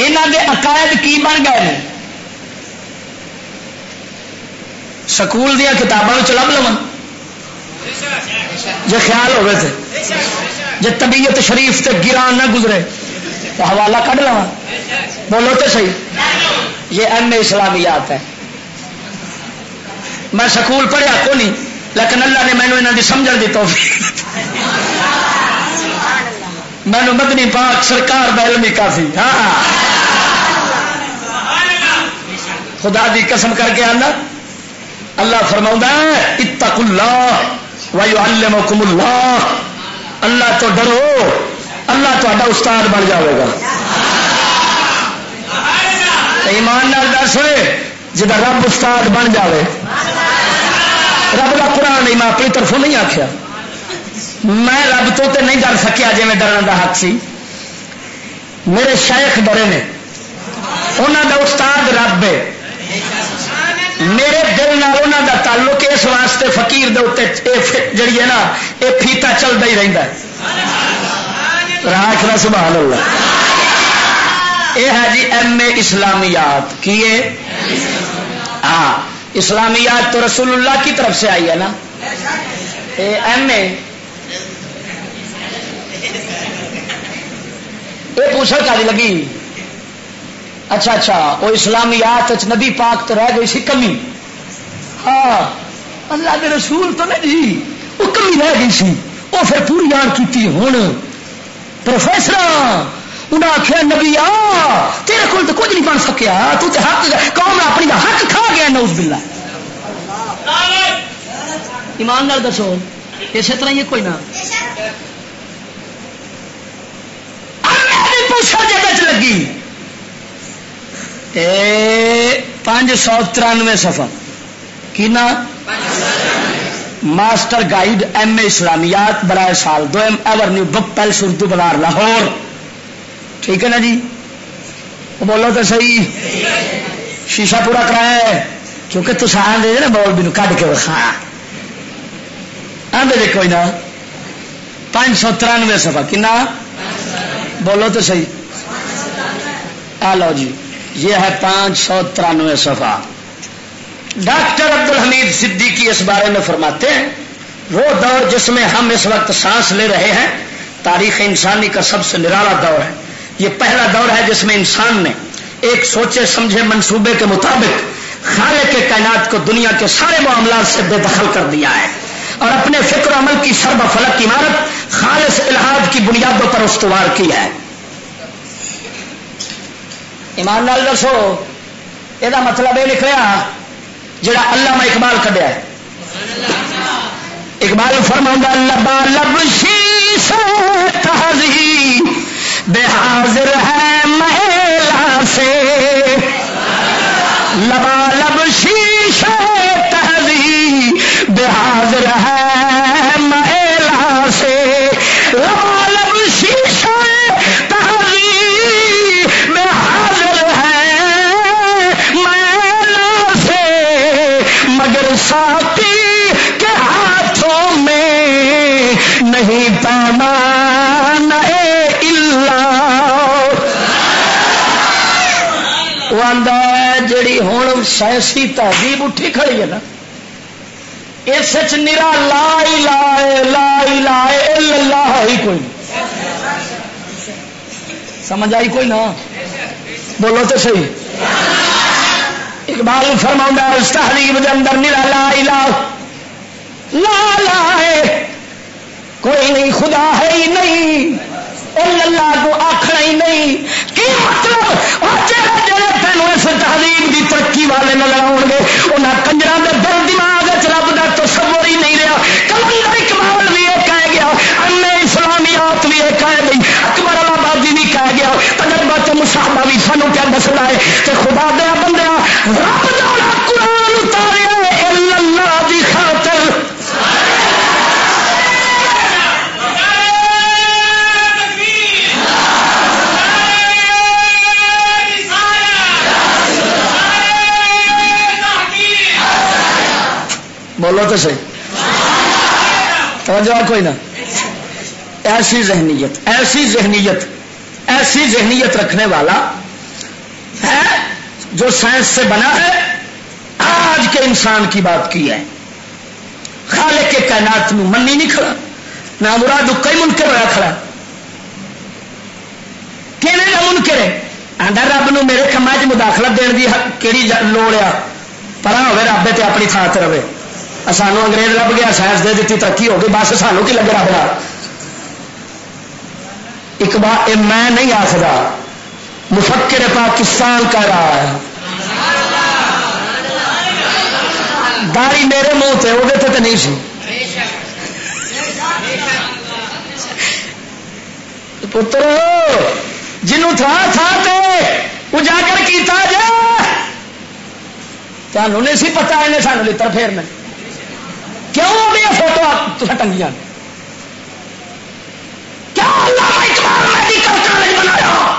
یہاں دے عقائد کی بن گئے ہیں سکول دیا کتابوں لب لو جی خیال ہوئے تھے جی طبیعت شریف تے گران نہ گزرے تو حوالہ کھ لوا بولو تو صحیح۔ یہ ایم اے اسلامیات ہے۔ میں سکول پڑھیا کو نہیں لیکن اللہ نے مینو یہاں کی سمجھ دی توفیق مینو مدنی پاک سرکار کا علم کافی۔ ہاں۔ خدا دی قسم کر کے آنا۔ اللہ فرما اتق اللہ وایو اللہ۔ اللہ تو ڈرو۔ اللہ تا استاد بن جائے گا۔ ایمان نال دس ہوئے جا رب استاد بن جائے رب کا قرآن نہیں، میں اپنی طرفوں نہیں آخیا میں رب تو تے نہیں ڈر سکیا جی میں ڈرن کا حق سی۔ میرے شیخ ڈرے نے۔ انہوں دا استاد رب ہے۔ میرے دل انہوں دا تعلق اس واسطے فقیر دے اتنے جڑی ہے نا یہ فیتا چلتا ہی رہتا ہے۔ راک سبحان اللہ۔ یہ ہے جی ایم اے اسلامیات، کی ہاں۔ اسلامیات تو رسول اللہ کی طرف سے آئی ہے نا؟ M A. یہ پوچھا کاری لگی؟ اچھا اچھا وہ اسلامیات نبی پاک تو رہ گئی سی کمی۔ ہاں اللہ کے رسول تو نہیں جی وہ کمی رہ گئی سی۔ وہ پھر پوری آن کی ہوں پروفیسر! انہیں آخیا نبی آ، تیرے کو تو کچھ نہیں بن سکیا، تو حق قوم اپنی حق کھا گیا نوز بلا ایمان نال دسو، اسی طرح یہ کوئی نہ۔ پوچھا جگہ لگی۔ پانچ سو ترانوے سفر کی نا؟ ماسٹر گائیڈ ایم اے اسلامیات، برائے سال دو ایم ایور نیو بک پیل اردو بازار لاہور۔ ٹھیک ہے نا جی؟ بولو تو صحیح۔ شیشہ پورا کرایا ہے۔ کیونکہ تو سان دے نا بول بھی کٹ کے وکھا۔ آدھے کوئی نہ پانچ سو ترانوے سفا کنا؟ بولو تو صحیح۔ آ لو جی یہ ہے پانچ سو ترانوے سفا ڈاکٹر عبد الحمید صدیقی اس بارے میں فرماتے ہیں، وہ دور جس میں ہم اس وقت سانس لے رہے ہیں، تاریخ انسانی کا سب سے نرالا دور ہے۔ یہ پہلا دور ہے جس میں انسان نے ایک سوچے سمجھے منصوبے کے مطابق خالے کے کائنات کو دنیا کے سارے معاملات سے بے دخل کر دیا ہے اور اپنے فکر عمل کی سرب فلک عمارت خالص الحاد کی بنیادوں پر استوار کی ہے۔ ایمان لال دسو یہ مطلب یہ نکلا جڑا اللہ میں اقبال کڈیا ہے۔ اقبال فرما لبا لب شیش بے حاضر ہے محلہ سے۔ لبا لب شیش تہذی بے حاضر ہے جڑی سائنسی تہذیب اٹھی کھڑی ہے نا۔ اس نرا لا لائے لا لائے اللہ ہی کوئی۔ سمجھ آئی کوئی نہ بولو تو صحیح۔ اقبال فرما اس تحریب کے اندر نرا لا لا لا لائے کوئی نہیں، خدا ہے ہی نہیں۔ اللہ کو آخنا ہی نہیں۔ کی مطلب؟ جڑے جڑے تینوں اس تحریم کی ترقی والے نظر آؤ گے انہیں کنجر کے دل دماغ رب کا تصور ہی نہیں رہا۔ کلندر اقبال بھی یہ کہہ گیا ام اسلامیات بھی یہ کہہ گئی، اکبر آبادی بھی کہہ گیا، تجربہ تو مساحبہ بھی سانو کیا دسنا ہے کہ خدا دیا بندہ رب قرآن بولو تو صحیح۔ توجہ کوئی نہ۔ ایسی ذہنیت ایسی ذہنیت ایسی ذہنیت رکھنے والا ہے جو سائنس سے بنا ہے، آج کے انسان کی بات کی ہے۔ خالق کے کائنات میں منی نہیں کھڑا، نہ مراد کئی منکر رہا کھڑا۔ کہ منکر ہے؟ آدھا رب نو میرے کما چ مداخلت دن کی کہڑی لوڑ آ پرا ہوے رب تے اپنی تھان سے رہے۔ سانو انگریز لب گیا، سائنس دے دیتی ترقی ہو گئی، بس سانو کی لگ رہا اقبال میں نہیں آخر مفکر پاکستان کا رہا ہے۔ داری میرے منہ سے وہ تو نہیں سی۔ پتر، جنوں تھا تھا تے اجاگر کیتا جا سانو نہیں سی پتا، انہیں سانو لڑ پھیرنا۔ کیوں یہ فوٹو ٹنگیاں کیا اللہ اقبال میڈیکل کالج بنایا؟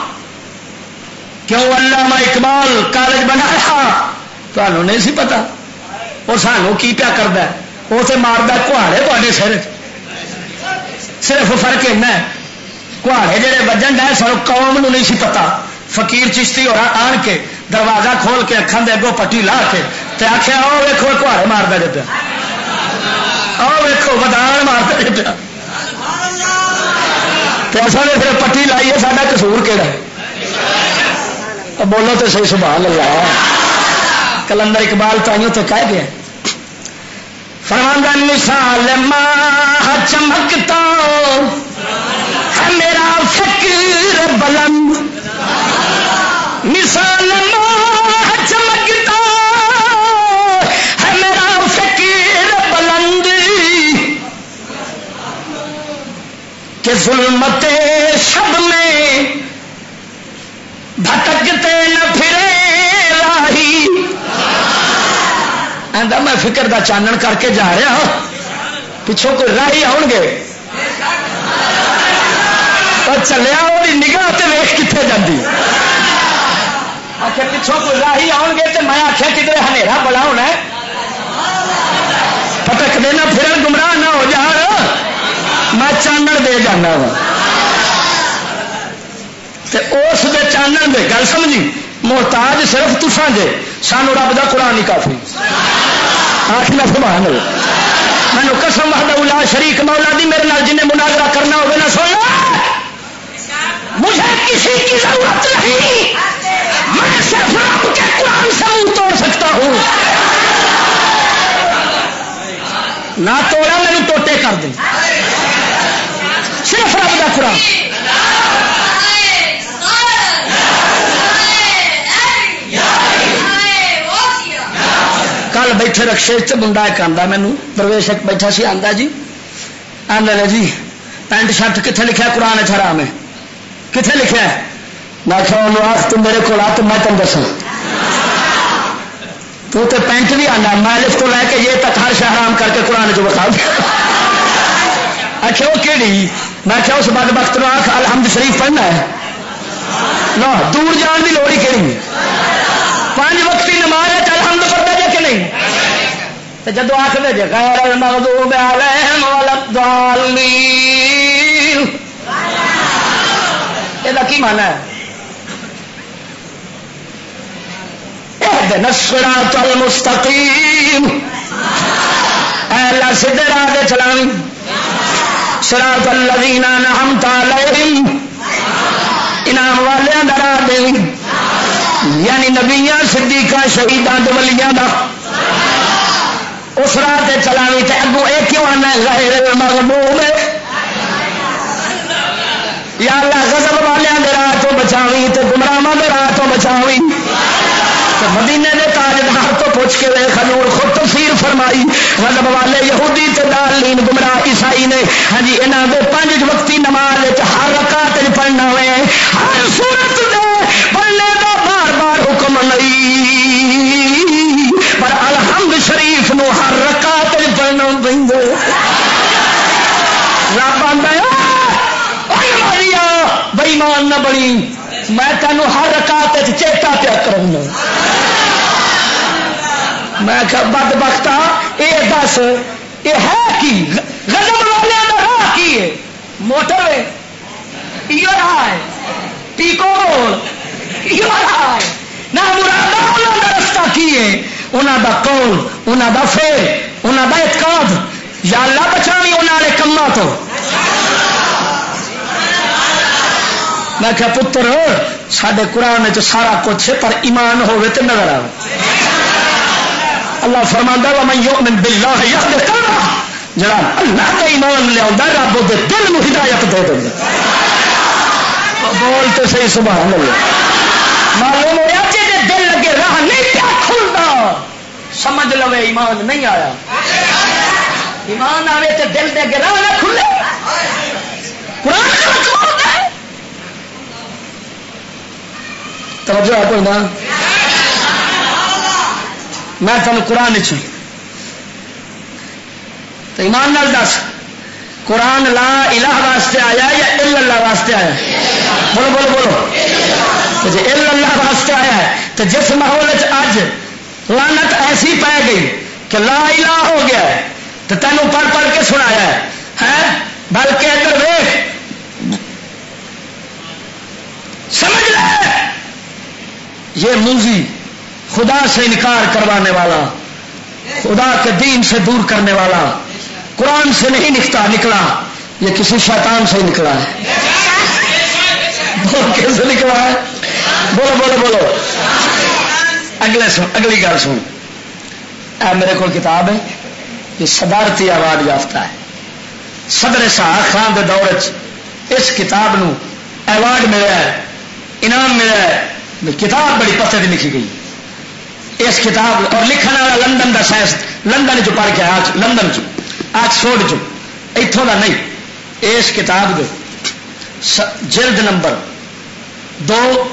کیوں علامہ اقبال کالج بنایا؟ تمہیں نہیں سی پتا۔ اور سانو کی پیا کرتا ہے؟ وہ تو مارتا کہاڑے تے سر صرف فرق ہے۔ کہاڑے جہے وجن ڈے سر قوم نو نہیں سی پتا۔ فقیر چشتی اور آن کے دروازہ کھول کے اکھان دے اگوں پٹی لا کے تے آخیا آؤ ویکو کہاڑے مارتا جی پیا۔ آؤ ویکو ودان مارتا جی پیا اصل نے پھر پٹی لائی ہے سارا کسور کہڑا ہے؟ بولو تو صحیح سبحان اللہ۔ کلندر اقبال تائیوں تو کہہ گیا۔ فرماندہ مثال ماہ چمکتا ہے میرا فکر بلند۔ مثال ماہ کہ ظلمت شب میں بھٹکتے نہ پھرے راہی۔ میں فکر دا چانن کر کے جا رہا ہوں۔ پچھوں کوئی راہی آؤ گے؟ چلیا وہ نگاہ تے ویخ کتنے جاتی آخر پچھوں کوئی راہی آؤ گے تو میں آخیا کدھر ہنیرا بڑا ہونا ہے؟ پٹک دینا پھر گمراہ نہ ہو جان۔ میں چانن دے جانا وا۔ اس دے چانن دے گل سمجھی؟ محتاج صرف تسان جے سانو رب دا قرآن نہیں کافی۔ آخلا سبحان مینو قسم وحدہ الا شریک مولا دی میرے نال جنہیں مناظرہ کرنا ہوگا نہ سونا مجھے کسی کی ضرورت نہیں۔ میں صرف رب کے قرآن سے منہ توڑ سکتا ہوں۔ نہ توڑا میرے ٹوٹے کر دیں۔ صرف رب دا قرآن۔ کل بیٹھے رکشے چ منڈا ایک آتا مینو۔ درویش ایک بیٹھا سی آتا جی۔ آدھے جی پینٹ شرٹ کتنے لکھا قرآن حرام ہے کتنے لکھا ہے میں کہ آخ تم میرے کو آ، تو میں تم دسا تو تے پینٹ بھی آنا مالف کو لے کے یہ تک ہر شہ حرام کر کے قرآن جو بتا اچھا وہ کہڑی میں کیا اس بد وقت آخ الحمد شریف پڑھنا ہے۔ نہ دور جان کی لوڑی کہڑی پانچ وقت کی نماز ہے الحمد پڑھتا کہ نہیں؟ تو جدو آخر جی غیر المغضوب علیہم والضالین یہ کی مانا ہے؟ الصراط المستقیم۔ اے اللہ سیدھے راہ دے چلاوی صراط الذین انعمت علیہم. انعام والے دا راہ دے یعنی نبیا صدیقہ شہیدان ولیاں دا. اس راہ چلاوی تے اگو یہ کیوں آنا غیر مغموم یا اللہ، غضب والوں کے راہ تو بچاوی تے گمراہ کے راہ تو بچاوی. مدینے کے تاجدار تو پوچھ کے وے خنور خود تفسیر فرمائی غضب والے یہودی تے دالین گمراہ عیسائی نے ہاں جی انہاں دے پانچ وقتی نماز وچ ہر رکعت وچ پڑھنا ہوئے، ہر صورت دے پڑھنے دا بار بار حکم نہیں۔ پر الحمد شریف نو ہر رکعت وچ پڑھنا پہ رب آدھا بئیمان نہ بنی۔ میں تینوں ہر رکعت چیتا پیا کروں میں کہ بد بختا یہ دس یہ ہے کی؟ غضب والے کا راہ کی ہے؟ موٹر ہے یہ رہا ہے۔ پیکو یہ رہا ہے۔ نہ مراد انہوں کا رستہ کی ہے؟ انہوں دا قول انہوں دا فیر انہوں دا اعتقاد۔ یا اللہ بچانی انہوں نے کما تو۔ میں کہا، پتر سڈے قرآن چ سارا کچھ ہے، پر ایمان ہوے تو نظر آ اللہ فرما میں یؤمن باللہ یہد کرنا جڑا اللہ کا ایمان لیا رب وہ دل میں ہدایت دے دیں بول تو صحیح، سبحان اللہ۔ معلوم ہوا جی دل لگے راہ نہیں کیا کھلتا سمجھ لو ایمان نہیں آیا۔ ایمان آئے تو دل دے راہ نہ کھلے۔ قرآن توجہ ہے کوئی نا؟ میں تمہیں قرآن چ ایمان نال دس۔ قرآن لا الہ واسطے آیا یا ال اللہ واسطے آیا بولو بولو بولو۔ جی ال اللہ واسطے آیا ہے، تو جس ماحول اج لانت ایسی پی گئی کہ لا الہ ہو گیا ہے، تو تینوں پڑھ پڑھ کے سنایا ہے۔ ہے؟ بلکہ ادھر ویخ سمجھ لے۔ یہ موزی خدا سے انکار کروانے والا، خدا کے دین سے دور کرنے والا، قرآن سے نہیں نکتا، نکلا۔ یہ کسی شیطان سے نکلا ہے۔ کیسے نکلا ہے؟ بولو بولو بولو۔ اگلے سن، اگلی گل سن۔ اے میرے کو کتاب ہے، یہ صدارتی ایوارڈ یافتہ ہے۔ صدر شاہ خان کے دور اس کتاب نو ایوارڈ ملا ہے، انعام ملا ہے۔ کتاب بڑی پتے کی لکھی گئی۔ اس کتاب اور لکھن والا لندن کا سائنس، لندن چ پڑھ کے آیا لندن چ آکسفورڈ چ اتوں کا نہیں۔ اس کتاب دے جلد نمبر دو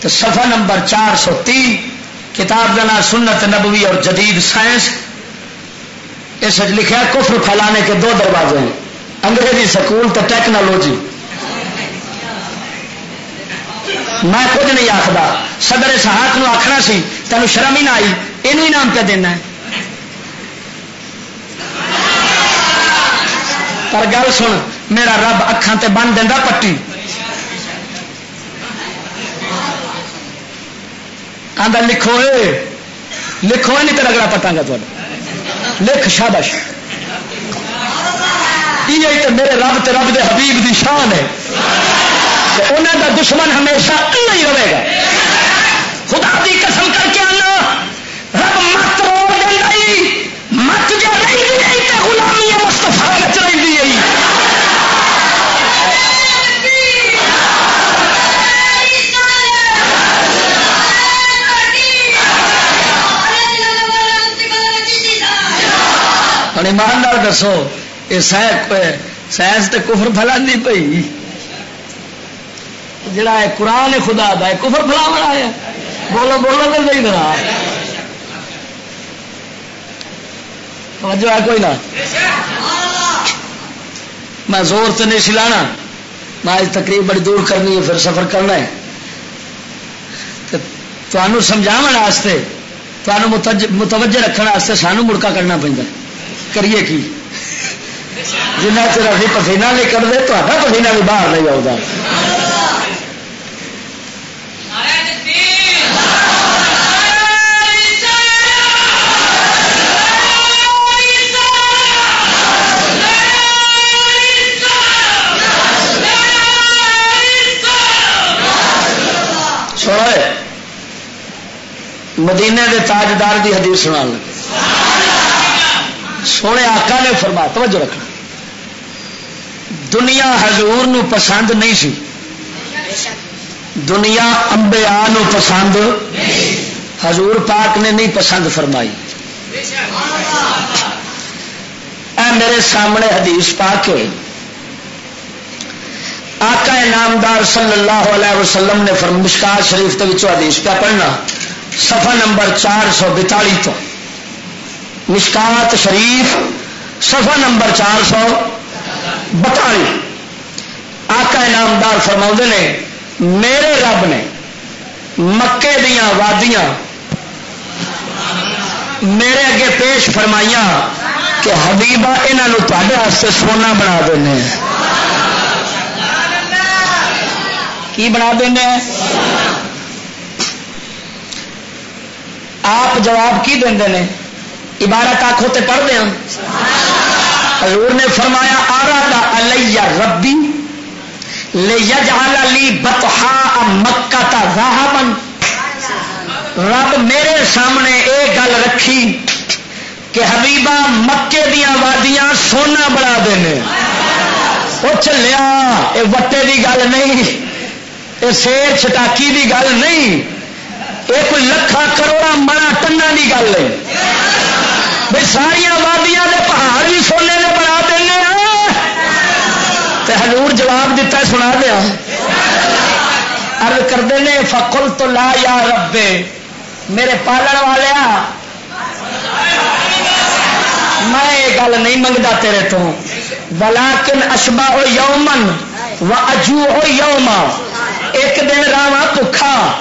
تو سفا نمبر چار سو تی کتاب کا نام سنت نبوی اور جدید سائنس۔ اس لکھا کفر پھیلانے کے دو دروازے ہیں۔ انگریزی سکول تو ٹیکنالوجی۔ میں کچھ نہیں آخر صدر سہاق نو آخنا سی تینوں شرم ہی نہ آئی۔ یہ نام پہ دینا ہے۔ پر گل سن، میرا رب اکھان تے بن دینا پٹی۔ آدھا لکھو لکھو نہیں تو اگلا پٹا گا تھوڑا لکھ شابش یہ تو میرے رب تے رب دے حبیب دی شان ہے۔ انہوں دا دشمن ہمیشہ نہیں رہے گا خدا دی قسم کر کے آنا رب مت روڑ دے مت جو رہی نہیں تو غلامی مستفا چ رہی ہوں ایماندار دسو یہ سائنس تو کفر فلا نہیں پی جڑا ہے قرآن خدا دا ہے، کفر فلا بڑا ہے۔ بولو بولو تو نہیں بنا توجہ ہے کوئی نہ؟ میں زور سے نہیں سلانا۔ میں آج تقریب بڑی دور کرنی ہے، پھر سفر کرنا ہے۔ تو سمجھا متوجہ رکھنے سانو مڑکا کرنا پہنتا کریے کی؟ جنہ چر ابھی پسینہ نہیں کرتے تو پسینہ بھی باہر نہیں آؤ مدینے کے تاجدار کی حدیث سنا لگے۔ سونے آقا نے فرما توجہ رکھنا۔ دنیا حضور نو پسند نہیں سی۔ دنیا امبیا نو پسند حضور پاک نے نہیں پسند فرمائی۔ اے میرے سامنے حدیث پا کے آقا نامدار صلی اللہ علیہ وسلم نے فرمشکار شریف کے حدیث پہ پڑھنا۔ سفا نمبر چار سو بتالی تو۔ مشکات شریف سفا نمبر چار سو بتالی آقا انعامدار فرما نے میرے رب نے مکے دیا وادیاں میرے اگے پیش فرمائیاں کہ حبیبہ یہاں تے سونا بنا دینے کی بنا دینے آپ جواب کی دیں نے؟ عبارت آخو تے پڑھ دیا حضور نے فرمایا آرا دا علیہ ربی لے یجعل مکہ تا رب میرے سامنے ایک گل رکھی کہ حبیبہ مکے دیا وادیاں سونا بنا دینے۔ وہ چلیا یہ وٹے کی گل نہیں یہ شیر چٹاکی کی گل نہیں یہ کوئی لکھا کروڑا مرا ٹنا کی گل ہے۔ بھائی ساریا وادیاں پہاڑ بھی سونے نے حضور جواب دیتا ہے، سنا دیا۔ ارد کرتے ہیں فکل تو لا یا ربے، میرے پالن والے میں یہ گل نہیں منگتا تیرے تو۔ ولاکن اشبا ہو یومن و اجو ہو یوما، ایک دن راوا پکھا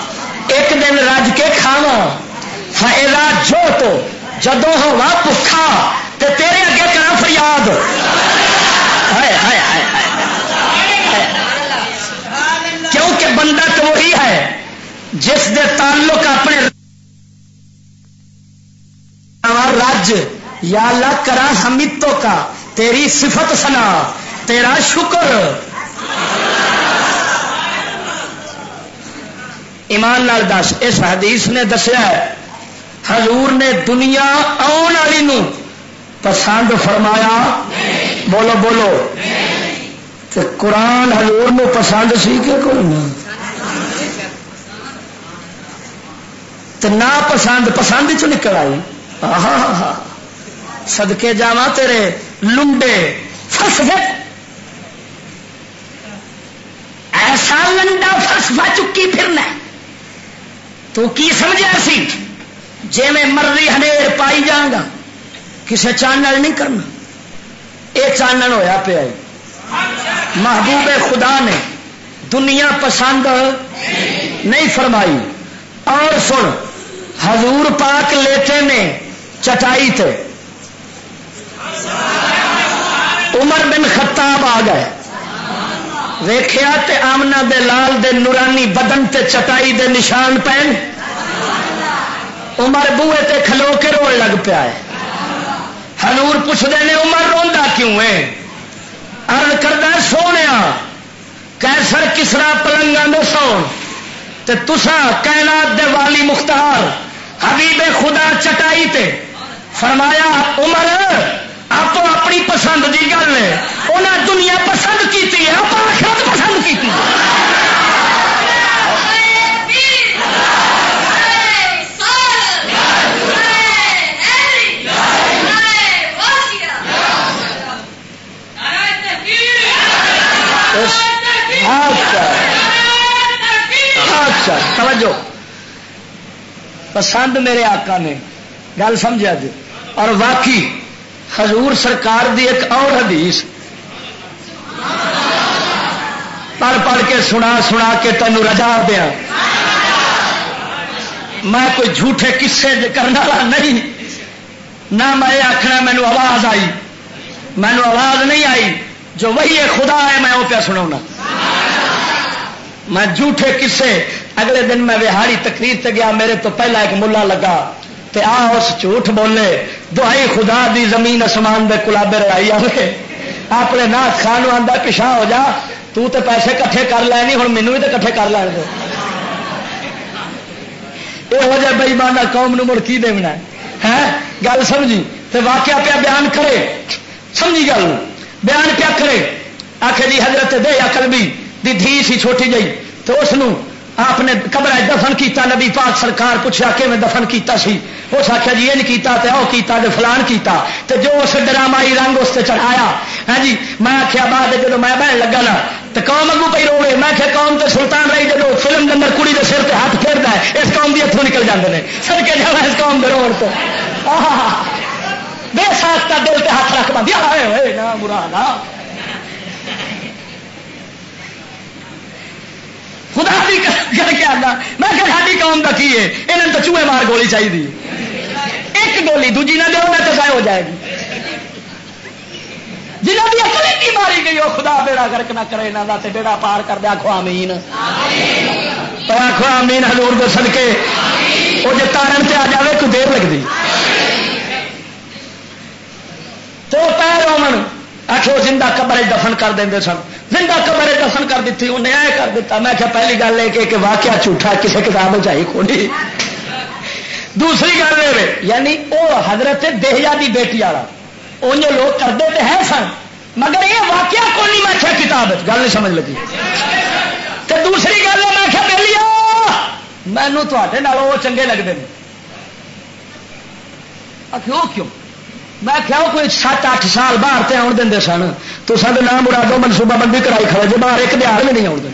ایک دن رج کے کھاوا فائدہ جو تو جدو ہوا پکھا تو تیرے اگے کرا فریاد۔ کیونکہ بندہ تو وہی ہے جس دے تعلق اپنے رج یا اللہ کرا ہمتوں کا، تیری صفت سنا تیرا شکر۔ ایمان لال دس، اس حدیث نے دسیا حضور نے دنیا آن والی پسند فرمایا۔ بولو بولو۔ تو قرآن حضور نو پسند سی کہ کوئی نہ؟ پسند پسند چ نکل آئی؟ سدکے جا تیرے لنڈے فس گئے۔ ایسا لنڈا فسفا چکی پھرنا تو کی سمجھا سی؟ جی میں مرضی ہنیر پائی جاؤں گا کسی چانل نہیں کرنا۔ یہ چانن ہوا پیا محبوب خدا نے دنیا پسند نہیں فرمائی۔ اور سن، حضور پاک لیتے نے چٹائی تے۔ عمر بن خطاب آ گئے۔ ویخیا آمنا دے لال دے نورانی بدن تے چٹائی دے نشان پہن۔ عمر بوئے تے کھلو کے رو لگ پیا ہے۔ ہنور پوچھتے ہیں عمر روا کیوں ہے؟ ارد کردہ سونے کیسر کسرا پلنگا دے سو تسا کائنات دے والی مختار، حبیب خدا چٹائی تے۔ فرمایا، عمر، آپ اپنی پسند کی گل ہے۔ انہیں دنیا پسند کی آپ آخرت پسند کی اچھا توجہ۔ پسند میرے آقا نے، گل سمجھا جی اور واقعی، حضور سرکار دی ایک اور حدیث۔ پڑھ پڑھ کے سنا سنا کے تینوں رجا دیا میں کوئی جھوٹے کسے کرنے والا نہیں۔ نہ میں آخنا مینو آواز آئی۔ مینو آواز نہیں آئی۔ جو وہی خدا ہے، میں وہ پیا سنا میں جھوٹے کسے اگلے دن میں وہاڑی تقریر تے گیا، میرے تو پہلا ایک ملا لگا تے آ اس جھوٹ بولے دہائی خدا دی زمین اسمان دے کلابے رڑائی آئے اپنے نات خان آتا پچھا ہو جا، تو تے پیسے کٹھے کر لے ہوں مینو بھی تو کٹھے کر لین دو یہ ہو جائے بئی مانا قوم مڑ کی دینا ہے؟ گل سمجھی؟ تے واقعہ پیا بیان کرے۔ سمجھی گل؟ بیان کیا کرے۔ آخر جی حضرت دے اکل بھی، دی دھی سی چھوٹی جی تو اس آپ نے قبر دفن کیتا، نبی پاک سرکار پوچھا کہ میں دفن کیتا سی؟ اس آخیا جی یہ کیتا تے او کیتا تے فلان کیتا. تے جو اس ڈرامائی رنگ اس سے چڑھایا ہاں جی؟ میں آخیا بعد جب میں بہن لگا نا تو قوم اگو پہ روے میں آخیا قوم تے سلطان رہی جب فلم کے اندر کڑی کے سر پہ ہاتھ پھیرتا ہے، اس قوم بھی اتوں نکل جاتے ہیں سر کے جا اس قوم کے روڑ تو بے ساختہ دل پہ ہاتھ رکھ بندی برا خدا بھی کر کے آتا میں کہ ساری قوم کا کی ہے؟ یہاں تو چوہے مار گولی چاہیے ایک گولی، دوجی نہ دو نہ تو ہو جائے گی۔ جنہوں کی اکل کی ماری گئی وہ خدا بیڑا گرک نہ کرے یہاں کا بیڑا پار کر دیا آخو آمین۔ تو آخو آمین ہزور دو سد کے وہ جی تارن سے آ جائے کوئی دیر لگتی تو پیر رومن آخو زندہ قبر دفن کر دیں سن۔ زندہ قبر دفن کر دیتی، انہیں اے کر دیتا۔ میں کیا پہلی گل ہے کہ واقعہ جھوٹا کسی کتاب چاہیے کھولی دوسری گل یہ یعنی وہ حضرت دہیا دی بیٹی والا ان لوگ کرتے تو ہے سن، مگر یہ واقعہ کون نہیں؟ میں کیا کتاب گل نہیں سمجھ لگی۔ تو دوسری گل ہے، میں کیا پہلی مینو تے وہ چنگے لگتے ہیں کیوں کیوں؟ میں کیا کوئی سات اٹھ سال باہر تے آن دیں سن۔ تو سب نام مرادو منصوبہ بندی کرائی کھڑے جی باہر ایک دیہات بھی نہیں آن دیں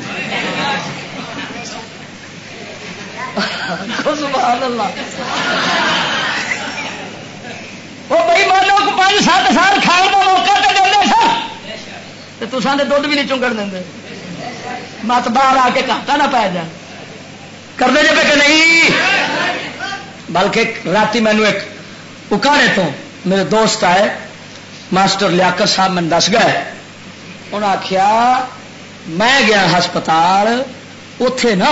پانچ سات سال کھان کا موقع تو دے سر تو سارے دھد بھی نہیں چونگڑ دیں مت باہر آ کے کھاتا نہ پی جائے کرتے جبکہ نہیں۔ بلکہ رات مینو ایک اکاڑے تو میرے دوست آئے، ماسٹر لیاقت صاحب میں دس گئے۔ انہیں آخیا میں گیا ہسپتال اتے نا،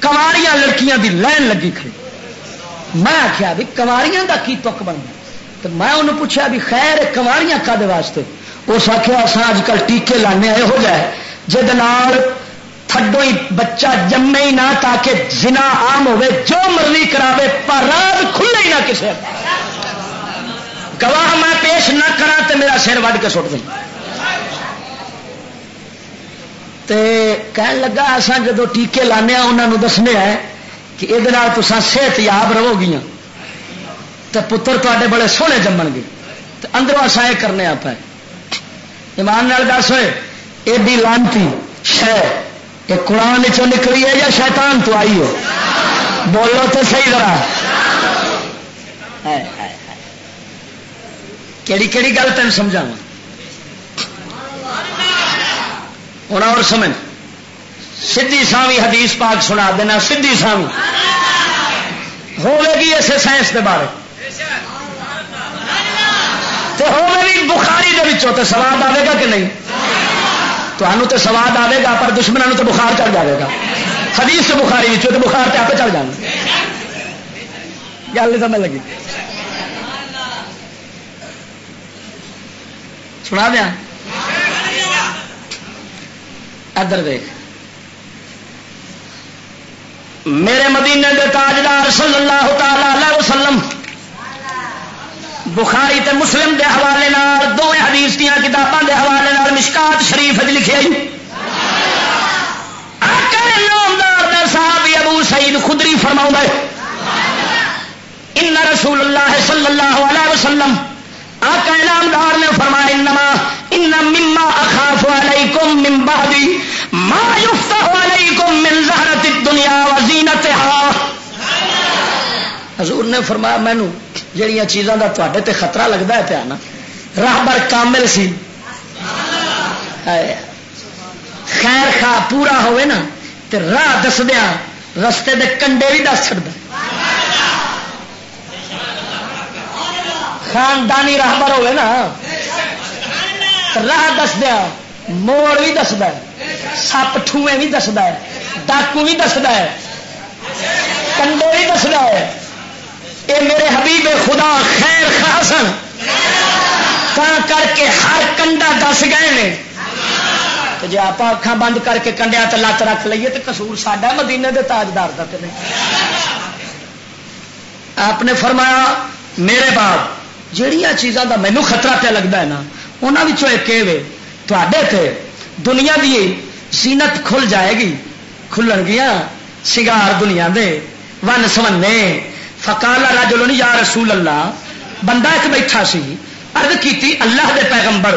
کماریاں لڑکیاں دی لائن لگی کھڑی۔ میں آخیا بھی کماریاں دا کی تک بننا؟ تو میں انہوں پوچھا بھی خیر، کماریاں کا واسطے؟ اس آخیا اصا اج کل ٹیکے لانے یہو جہ جہد تھڈو ہی بچہ جمے ہی نہ، تاکہ زنا عام ہوے جو مرضی کراوے، پر رات کھلے ہی نہ کسی گواہ میں پیش نہ کرا تو میرا سر وڈ کے سٹ دیں کہن لگا اصا جدو ٹیکے لانے انہوں دسنے ہیں کہ یہ تسان صحت یاب رہو گیا تو پتر تے بڑے سونے جمن گے۔ تو اندروں اصا یہ کرنے آپ ایمان دس ہوئے، ایڈی لانتی شہ یہ قرآن چو نکلی ہے یا شیطان تو آئی ہو؟ بولو تو صحیح ذرا۔ کہڑی کہڑی گل تین سمجھا ہوں اور سمجھ۔ سی سامی حدیث پاک سنا دینا سی سامی ہوے گی اسے سائنس کے بارے۔ ہوگی بخاری کے سواد آئے گا کہ نہیں؟ تمہوں تو سواد آئے گا، پر دشمنوں تو بخار چل جائے گا۔ حدیث بخاری تو بخار پہ آپ چل جانا گل نہیں سمجھ لگی۔ سنا دیا؟ ادھر دیکھ۔ میرے مدینے دے تاجدار صلی اللہ تعالی وسلم، بخاری تے مسلم دے حوالے دو حدیث دیا کتابوں دے حوالے مشکات شریف لکھے صاحب ابو سعید خدری فرما ان رسول اللہ صلی اللہ علیہ وسلم آقا انعامدار نے فرمایا، انما ان مما اخاف علیکم من بعدی ما یفتح علیکم من زہرت الدنیا و زینتها حضور نے فرمایا، مینو جہیا چیزاں دا تے تے خطرہ لگتا ہے پیا نا راہبر کامل سی۔ خیر خواہ پورا ہوئے نا، تے راہ دسدیا رستے دے کنڈے بھی دس چڑتا خاندانی راہبر ہوئے نا، راہ دسدیا موڑ بھی دستا سپ ٹھوئے بھی دستا ہے، ڈاکو بھی دستا ہے کنڈے بھی دستا ہے۔ یہ میرے حبیب خدا، خیر خاصن کر کے ہر کنڈا دس گئے ہیں جی آپ اکھان بند کر کے کنڈیا تو لت رکھ لیے تو کسور ساڈا مدینے کے تاجدار کا آپ نے فرمایا، میرے بعد جہیا چیزاں کا مینو خطرہ پہ لگتا ہے نا انہوں ایک تے دنیا دی زینت کھل جائے گی، کھلن گیا سگار دنیا دے، ون سمنے فکالا راجلو یا رسول اللہ، بندہ ایک بیٹھا سی ارد کی اللہ دے پیغمبر،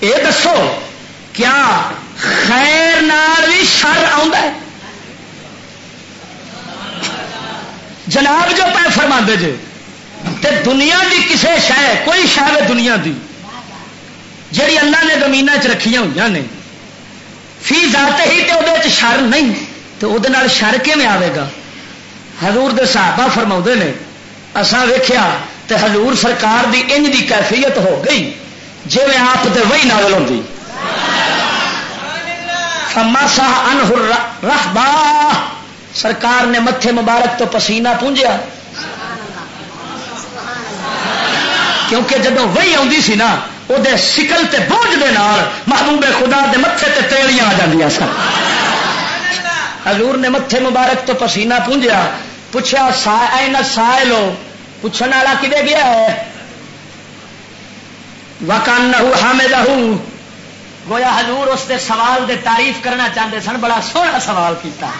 اے دسو، کیا خیر نال بھی شر آ جناب جو پہ فرما جے تے دنیا دی کسے شہ کوئی شہ ہے دنیا دی۔ جیڑی اللہ نے زمین چ رکھی ہوئی نے۔ فی ذات ہی تے وہ شر نہیں۔ تو وہ شر کیون آئے گا؟ حضور دے صحابہ فرما نے اسان ویخیا تے حضور سرکار دی انج دی کیفیت ہو گئی۔ جی میں آپ تے وہی ناول ہوتی فماسا انہر رحبا سرکار نے متھے مبارک تو پسینہ پونجیا کیونکہ جب وہی آتی سی نا وہ سکل تے بوجھ دے نال محبوب خدا دے متھے تے تیڑیاں آ جاندیاں سن۔ حضور نے متھے مبارک تو پسینہ پونجیا پوچھا سا این لو؟ پوچھنے والا کدے گیا ہے؟ وکان نہ حامد گویا حضور اس دے سوال دے تعریف کرنا چاہتے سن، بڑا سونا سوال کیتا۔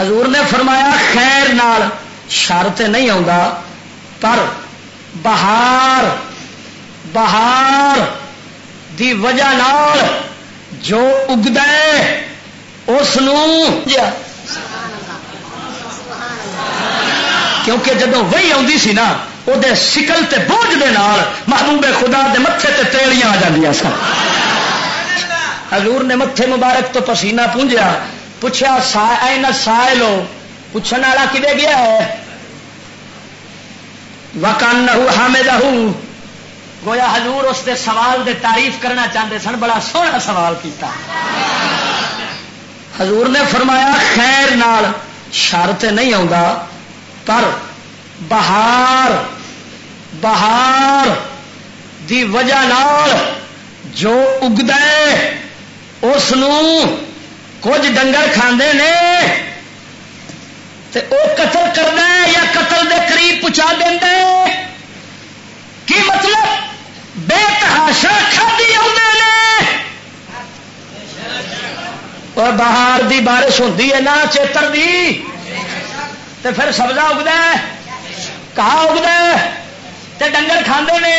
حضور نے فرمایا، خیر نال شرط نہیں آتا پر بہار بہار دی وجہ نال جو اگد اس کیونکہ جدو وہی آتی سی نا وہ سکل تے بوجھ دے نال محبوب خدا دے متے تے تیڑیاں آ جاندیاں سن۔ حضور نے متے مبارک تو پسینہ پونجیا پوچھا سا سائے لو پوچھنے والا کدے گیا ہے؟ وکان حامد گویا حضور اس دے سوال دے تعریف کرنا چاہتے سن بڑا سونا سوال کیتا۔ حضور نے فرمایا خیر نال شرط نہیں آتا پر بہار بہار دی وجہ نال جو اگد اس کچھ ڈنگر کھاندے نے تے او قتل کرنا ہے یا قتل دے قریب پہنچا دینا کی مطلب؟ بے تحاشا کھادی آدھے اور باہر دی بارش ہوتی ہے نا چیتر دی۔ تے پھر سبزہ اگتا ہے۔ کہا اگتا ہے؟ تے ڈنگر کھاندے نے۔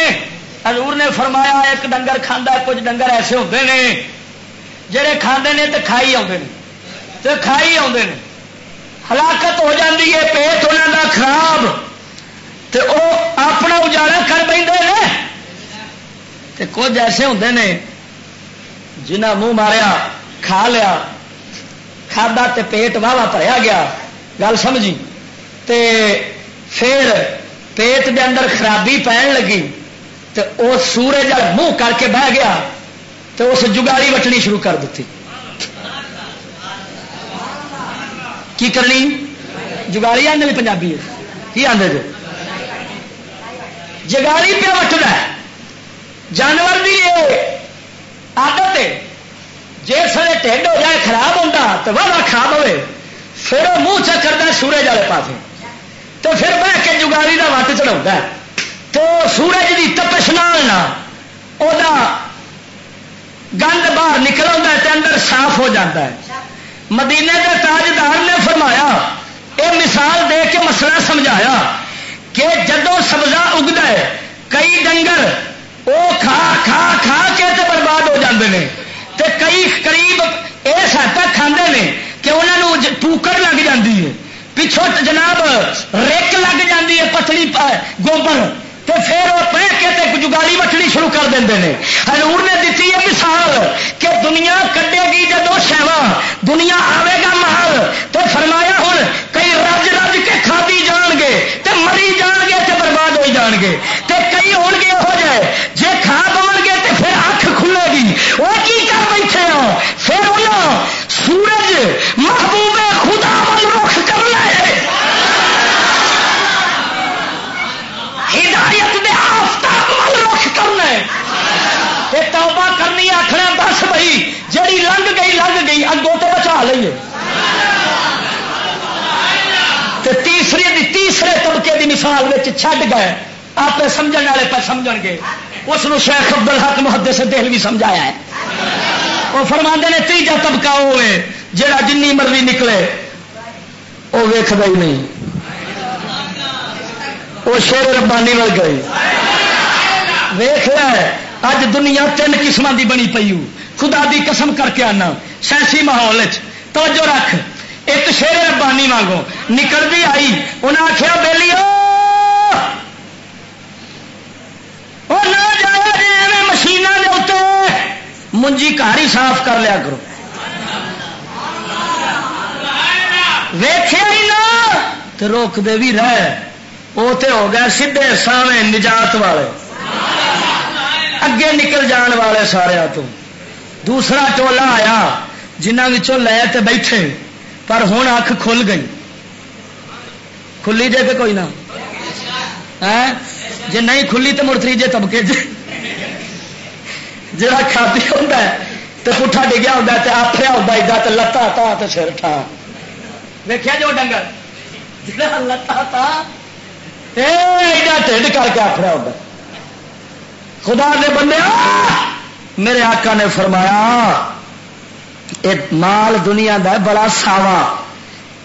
حضور نے فرمایا ایک ڈنگر کھانا کچھ ڈنگر ایسے ہوتے ہیں جڑے کھاندے نے تے کھائی آتے ہیں تے کھائی آتے ہیں ہلاکت ہو جاتی ہے، پیٹ انہوں کا خراب۔ تو وہ اپنا اجاڑا کر پہ کچھ ایسے ہوں نے جنہ منہ ماریا، کھا لیا، کھادا تے پیٹ واہ بھریا گیا۔ گل سمجھی؟ تے پھر پیٹ دے اندر خرابی پہن لگی۔ تو وہ سورج منہ کر کے بہ گیا۔ تو اس جگاڑی وٹنی شروع کر دیتی کی کرنی جگالی آدھے بھی پنجابی کی آدھے جو جگالی پہ وٹنا جانور بھی یہ آدت ہے۔ جس ویلے ٹھنڈ ہو جائے، خراب ہوتا تو وہ خراب ہوئے۔ پھر وہ منہ چکرتا سورج والے پاس تو پھر بہ کے جگالی کا وٹ چڑھا تو سورج کی تپش نہ گند باہر نکل آتا اندر صاف ہو جاتا ہے۔ مدینے کے تاجدار نے فرمایا یہ مثال دے کے مسئلہ سمجھایا کہ جدو سبزہ اگتا ہے، کئی ڈنگر وہ کھا کھا کھا کے تے برباد ہو جاندے ہیں تے کئی قریب اس حد تک کھاندے ہیں کہ انہوں نے پوکڑ لگ جاتی ہے۔ پچھوں جناب ریک لگ جاتی ہے پتلی گوبر۔ تو پھر وہ پہ کے جگالی وٹنی شروع کر دیں حضور نے دیتی ہے مثال کہ دنیا کٹے گی جدو شہوا دنیا آئے گا محل۔ تو فرمایا ہوں کئی رج رج کے کھادی جان گے تو مری جان گے تو برباد ہوئی جان گے۔ تو کئی ہو گے ہو جائے جی کھا پو گے تو پھر اکھ کھلے گی۔ وہ کی کر بیٹھے ہو؟ پھر انہوں سورج محبوب خدا ول رخ کرنا ہے ہدایت دے آفتاب مل رخ کرنا تے توبہ کرنی آخنا بس بھائی جڑی لنگ گئی لنگ گئی، اگوں تو بچا لیے تے تیسری دی تیسرے طبقے دی مثال میں چھڈ گئے۔ آپ سمجھ والے پہ سمجھ گے۔ اس شیخ عبد الحق محدے سے دل بھی سمجھایا ہے۔ وہ فرما نے تیجا طبقہ ہوئے جڑا جنی مرضی نکلے۔ وہ ویختا ہی نہیں۔ وہ شیر ربانی وال گئی ویخ اج دنیا تین قسم کی بنی پی خدا دی قسم کر کے آنا۔ سائنسی ماحول توجہ رکھ۔ ایک شیر ربانی وانگو۔ نکل بھی آئی۔ انہیں آخیا بہلی جی، مشین کے اتنے منجی گھر ہی صاف کر لیا کرو۔ ویخیا ہی نہ۔ تو روک دے بھی رہ۔ وہ تو ہو گیا سیدھے سامنے نجات والے۔ اگے نکل جان والے سارا تو دوسرا ٹولا آیا جنہوں لے تے بیٹھے، پر ہوں اکھ کھل گئی۔ کھلی جے کہ کوئی نہ۔ جی نہیں کھلی تو مڑ تیجے طبقے جا کھاتی ہوتا ہے تو پٹھا ڈگیا ہوتا ہے آفریا ہوتا ایڈا تو لتا تا تو سر ٹھا۔ ویخیا جو ڈنگر؟ لتا تا۔ ایڈا ٹھنڈ کر کے آفریا ہوتا خدا نے بندے میرے آقا نے فرمایا یہ مال دنیا دا بڑا ساوا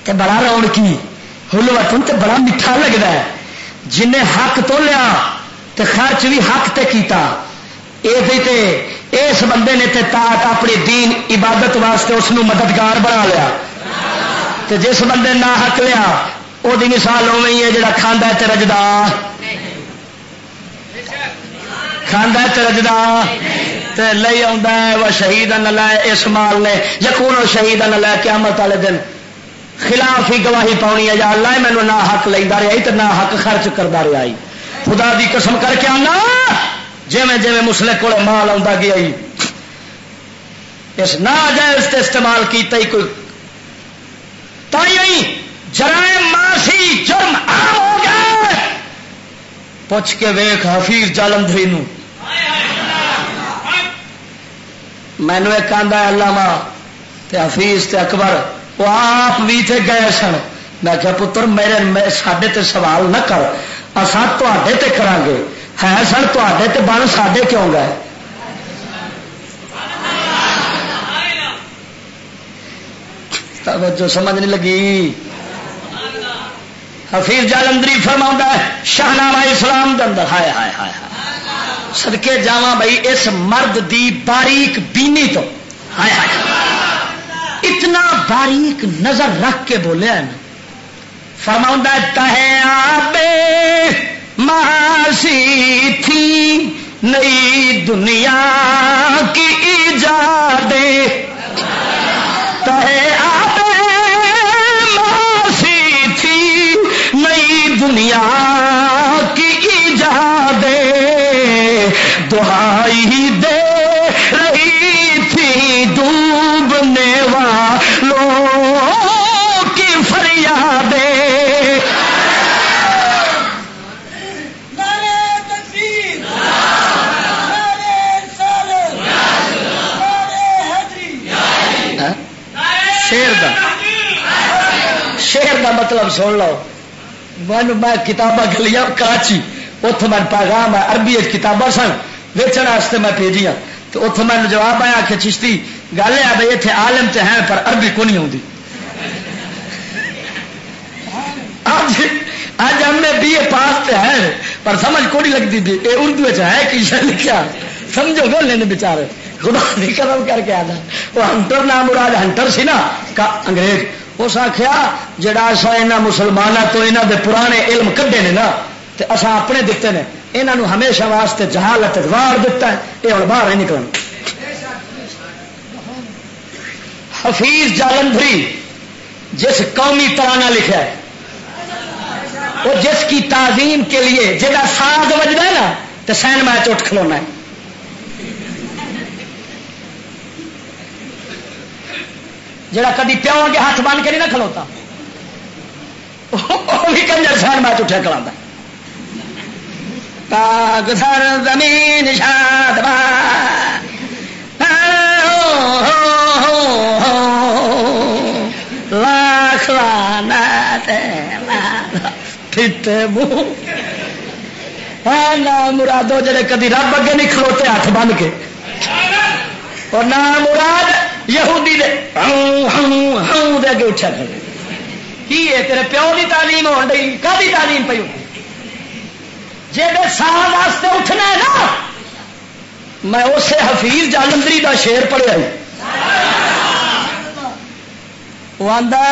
تے بڑا رونقی ہلوتن تے بڑا میٹھا لگتا ہے۔ جنہیں حق تو لیا تے خرچ بھی حق تے کیتا۔ تے، اس بندے نے تے تاک اپنی دین، عبادت واسطے اس مددگار بنا لیا۔ تے جس بندے نہ حق لیا وہ مثال اوی ہے جڑا کھانا ہے رجدا۔ کھانا ہے رجدا۔ لے وہ شہید نہ اس مال نے یقون شہید نہ قیامت والے دن خلاف ہی گواہی پاؤنی ہے، یا اللہ مینو نہ حق لینا رہا تو نہ حق خرچ کرتا رہا خدا دی قسم کر کے آنا۔ جی جی مسلے کو مال آتا گیا اس نہ جائز استعمال کیتا ہی کوئی تھی جرائم ماسی جرم عام ہو گیا پوچھ کے ویخ حفیظ جالندری نو۔ مینو ایک آدھا اللہ ماں حفیظ تے اکبر، وہ آپ بھی تھے گئے سن۔ میں کیا پتر، میرے سڈے تے سوال نہ کر۔ اصا تے کران گے ہے سر تے بن سڈے کیوں گئے؟ جو سمجھ نہیں لگی۔ حفیظ جالندری فرما ہے، شاہنامہ اسلام کے اندر۔ ہائے ہائے ہائے ہائے۔ سدکے جا بھائی، اس مرد دی باریک بینی تو۔ ہائے ہائے۔ اتنا باریک نظر رکھ کے بولے فرما تہ آبے ماسی تھی، نئی دنیا کی ایجاد تہ آبے ماسی تھی، نئی دنیا کا مطلب سن لو. میں کتاباں گلیا کراچی اتوں میں پیغام ہے، عربی کتاباں سن ویچن میں بھیجیاں۔ تو اتوں میں جواب آیا کہ چشتی، گل ہے بھائی اتنے عالم تو ہے پر عربی کو نہیں آتی آج اج ہم نے بی اے پاس تے ہے پر سمجھ کو نہیں لگتی تھی یہ اردو ہے کہ لکھا سمجھو گے لینے بچارے خدا نہیں قدم کر کے آنا وہ ہنٹر نام مراد ہنٹر سی نا انگریز۔ اس آخیا جڑا سا یہاں مسلمانوں تو یہاں دے پرانے علم کھڈے نے نا تو اصا اپنے دیتے ہیں یہاں ہمیشہ واسطے جہالت وار دتا ہے۔ یہ ہوں باہر نہیں نکلنا حفیظ جالندری جس قومی طرح لکھا ہے، وہ جس کی تعظیم کے لیے جا ساز بجتا ہے نا تو سین میچ اٹھ کھلونا ہے۔ جڑا کدی پیو کے ہاتھ بن کے نہیں نہ کھلوتا، وہ بھی کنجر سین میچ اٹھا کلا پاک سر زمین شاد لاکھ لانا مرادو جڑے کدی رب اگے نہیں کھلوتے ہاتھ بن کے۔ اور نہ مراد یہودی دے۔ ہوں ہوں دے اگے اٹھا کر۔ کی ہے تیرے پیو کی تعلیم ہو رہی کا تعلیم پی جی سال واسطے اٹھنا ہے نا میں اسے حفیظ جالندری کا شیر پڑھیا وہ آدھا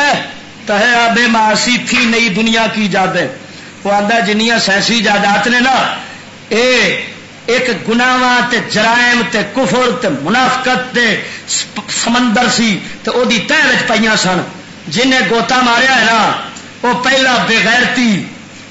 تہ آبے ماسی تھی نئی دنیا کی جاد وہ آدھا جنیا سائنسی جائیداد نے نا اے ایک گناوا تے جرائم تے کفر تے منافقت تے سمندر سی تے او دی تہ پیاں سن۔ جن نے گوتا ماریا ہے نا وہ پہلا بےغیرتی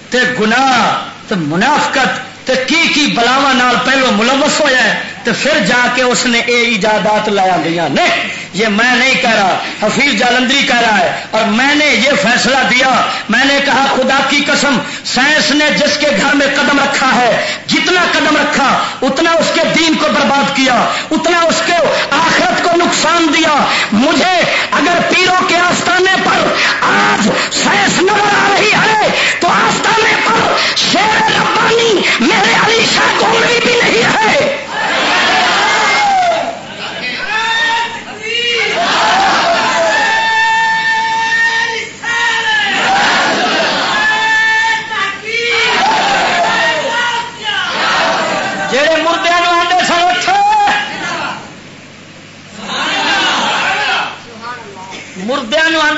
تے گناہ تے منافقت تے کی کی بلاواں نال پہلو ملوث ہویا ہے تے پھر جا کے اس نے اے ایجادات لایا گیا نہیں یہ میں نہیں کہہ رہا، حفیظ جالندری کہہ رہا ہے، اور میں نے یہ فیصلہ دیا، میں نے کہا خدا کی قسم، سائنس نے جس کے گھر میں قدم رکھا ہے، جتنا قدم رکھا، اتنا اس کے دین کو برباد کیا، اتنا اس کے آخرت کو نقصان دیا۔ مجھے اگر پیروں کے آستانے پر آج سائنس نظر آ رہی ہے، تو آستانے پر شیر ربانی میرے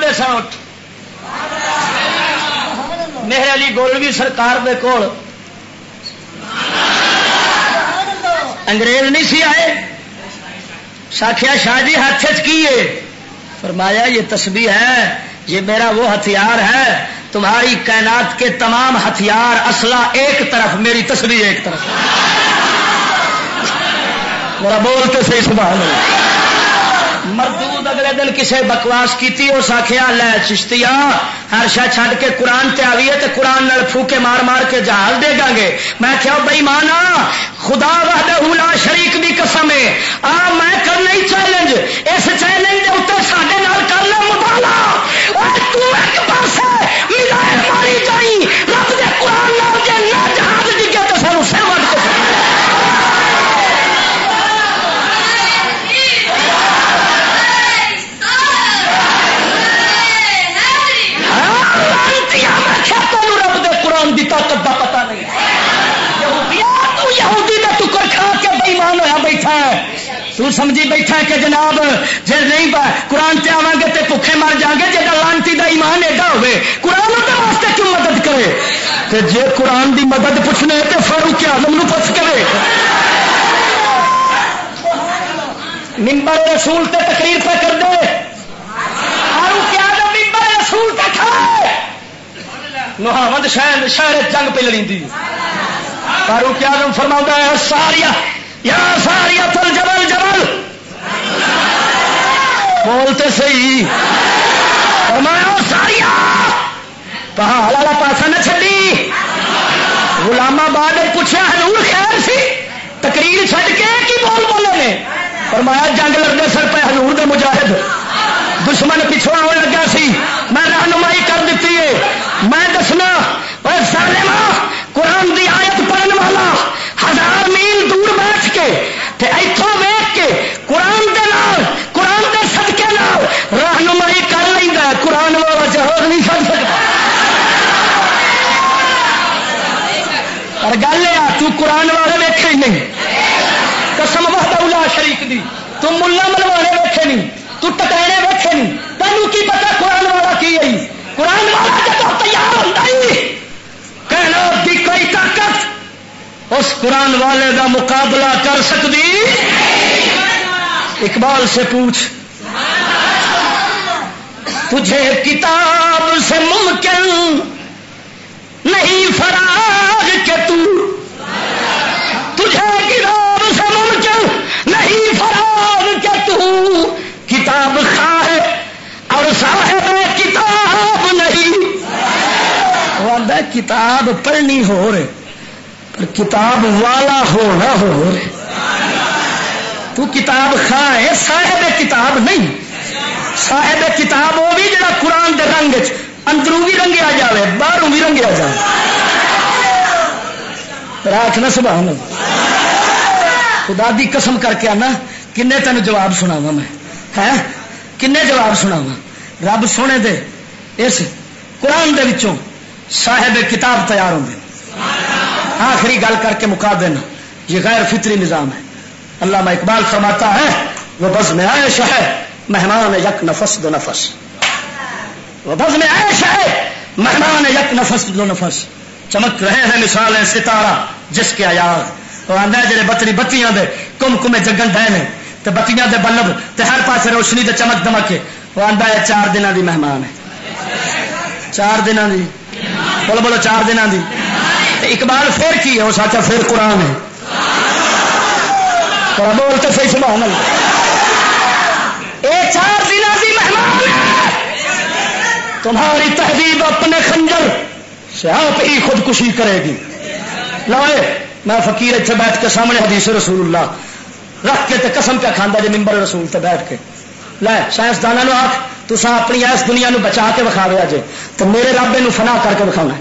آدھے سن اٹھ۔ میرے علی گولوی سرکار دے کول۔ انگریز نہیں سی آئے؟ ساکھیا شاہ جی ہاتھ کی فرمایا، یہ تسبیح ہے، یہ میرا وہ ہتھیار ہے، تمہاری کائنات کے تمام ہتھیار اصلہ ایک طرف، میری تصویر ایک طرف۔ میرا بولتے صحیح، سبحان اللہ۔ مردود اگلے دن کسے بکواس کی اس آخیا لے چشتی ہر شا چھڈ کے قرآن تے آئیے تے قرآن نال پھوکے مار مار کے جہاز دے گا گے۔ میں کیا بئی مانا خدا وحدہ لا شریک دی قسم ہے۔ آ میں کر نہیں چیلنج۔ اس چیلنج کے اتنے سارے کر لو مبالا۔ تو ایک پاس ماری جائی تو سمجھی بیٹھا کہ جناب جی نہیں قرآن سے آواں گے تو بھوکے مر جائیں گے جا لانتی کا ایمان ایڈا ہوے قرآن واسطے کیوں مدد کرے؟ کہ جی قرآن کی مدد پوچھنے تو فاروق آزم پوچھ کرے ممبر رسول تے تقریر پہ کر دے۔ فاروق آزم ممبر رسول تے کھڑے۔ نہاوند شہر شہر جنگ پہ لڑی فاروق آزم فرما ہے ساریا یا ساریا تل جبل جبل۔ بولتے سی فرمایا ساریا پہاڑ والا پاسا نہ چڈی گلام آباد پوچھا ہنور خیر سی؟ تقریر چھڈ کے کی بول بولے نے؟ فرمایا، جنگ لڑنے سر پہ ہنور دے مجاہد۔ دشمن پچھو آنے لگا سی۔ میں رہنمائی کر دیتی ہے۔ میں دسنا اور سارے قرآن دی آیت پڑھنے والا ہزار میل دور بیٹھ کے اتوں ویچ کے قرآن دے نال، قرآن دے صدقے نال رہنمائی کر لینا قرآن والا جہور نہیں سک سکتا۔ اور گل یہ تو قرآن والے ویکھے ہی نہیں۔ قسم وحدہ شریف دی۔ تم ملا ملوانے ویکھے نہیں۔ تو ٹکرانے بیٹھے نہیں۔ تینوں کی پتا قرآن والا کی ہے؟ قرآن والا جب تیار ہوتا ہی کہنا دی کوئی طاقت اس قرآن والے کا مقابلہ کر سکتی؟ اقبال سے پوچھ۔ تجھے کتاب سے ممکن نہیں فراغ کے تو۔ تجھے کتاب سے ممکن نہیں فراغ کے تو۔ کتاب خواہ اور صاحب کتاب نہیں۔ وہ کتاب پڑھنی ہو رہے۔ کتاب والا ہونا ہو۔ تو کتاب خواہ ہے، صاحب کتاب نہیں۔ صاحب کتاب، وہ بھی جڑا قرآن دے رنگ اندروں بھی رنگیا جائے باہروں بھی رنگیا جائے راکھنا سبحان خدا دی قسم کر کے آنا کن تین جواب سناوا میں؟ ہے کن جواب سنا رب سونے دے، اس قرآن دے وچوں صاحب کتاب تیار ہوں آخری گل کر کے مکا دینا۔ یہ غیر فطری نظام ہے۔ اللہ میں اقبال فرماتا ہے، وہ بز میں عائش ہے، مہمان یک نفس دو نفس۔ وہ بز میں عائش ہے، مہمان یک نفس دو نفس۔ چمک رہے ہیں مثال ستارہ، جس کے آیات وہ آدھا جڑے بتری بتیاں دے کم کمے جگن ڈے نے تے بتیاں دے بلب، تے ہر پاس روشنی تے چمک دمک وہ آدھا ہے چار دنوں دی مہمان ہے۔ چار دن دی۔ بولو بولو، چار دن دی۔ اقبال پھر کی ہے؟ اس آخر پھر قرآن ہے۔ بول تو صحیح سبحان اللہ۔ اے چار دن دی مہمان تمہاری تہذیب اپنے خنجر سے آپ ہی خودکشی کرے گی۔ لائے، میں فقیر اتنے بیٹھ کے سامنے حدیث رسول اللہ رکھ کے تے قسم پہ کھانا جی ممبر رسول تے بیٹھ کے۔ لے سائنسدانوں آخ تو اپنی اس دنیا نو بچا کے بکھا دیا جی تو میرے رب نو فنا کر کے بکھاؤنا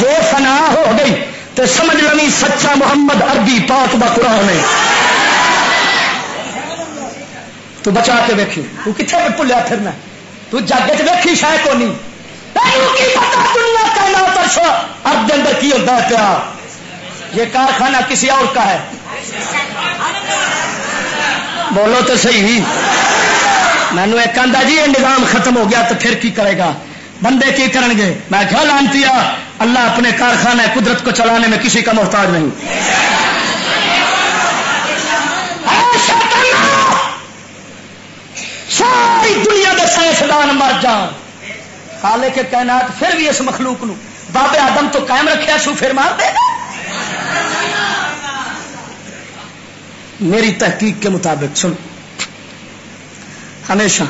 جو فنا ہو گئی تو سمجھ لنی سچا محمد عربی پاک دا قرآن ہے۔ تو بچا کے ویکھی۔ تو کتنے پلیا پھرنا؟ تو جگ چ ویکھی شاید کو نہیں۔ دنیا کہنا اب کے اندر کی ہوتا ہے پیا؟ یہ کارخانہ کسی اور کا ہے۔ بولو تو صحیح۔ مینو ایک آدھا جی یہ نظام ختم ہو گیا تو پھر کی کرے گا؟ بندے کی کریں گے؟ میں کیا لانتی ہاں؟ اللہ اپنے کارخانہ قدرت کو چلانے میں کسی کا محتاج نہیں۔ ساری دنیا کے سائنسدان مر جان۔ کالے کے کائنات پھر بھی اس مخلوق نو۔ بابے آدم تو قائم رکھا سو، پھر مار دے گا۔ میری تحقیق کے مطابق سن۔ ہمیشہ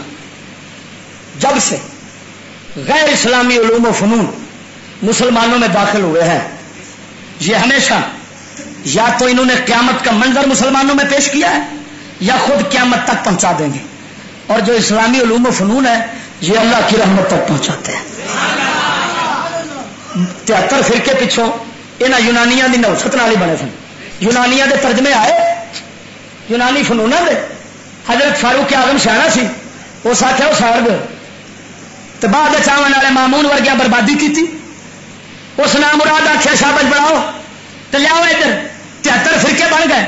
جب سے غیر اسلامی علوم و فنون مسلمانوں میں داخل ہوئے ہیں۔ یہ ہمیشہ یا تو انہوں نے قیامت کا منظر مسلمانوں میں پیش کیا ہے، یا خود قیامت تک پہنچا دیں گے۔ اور جو اسلامی علوم و فنون ہے، یہ اللہ کی رحمت تک پہنچاتے ہیں۔ تہتر فرقے پچھوں یہاں یونانیا کی نوسط نال ہی بنے سن۔ یونانیا کے ترجمے آئے، یونانی فنون دے۔ حضرت فاروق آدم سیاح سی اس آخیا وہ ساڑ گئے تو بعد چاون والے مامون ورگیا بربادی کی اس نام مراد آخیا شابج بڑھاؤ تو لیا ادھر۔ تہتر فرقے بن گئے۔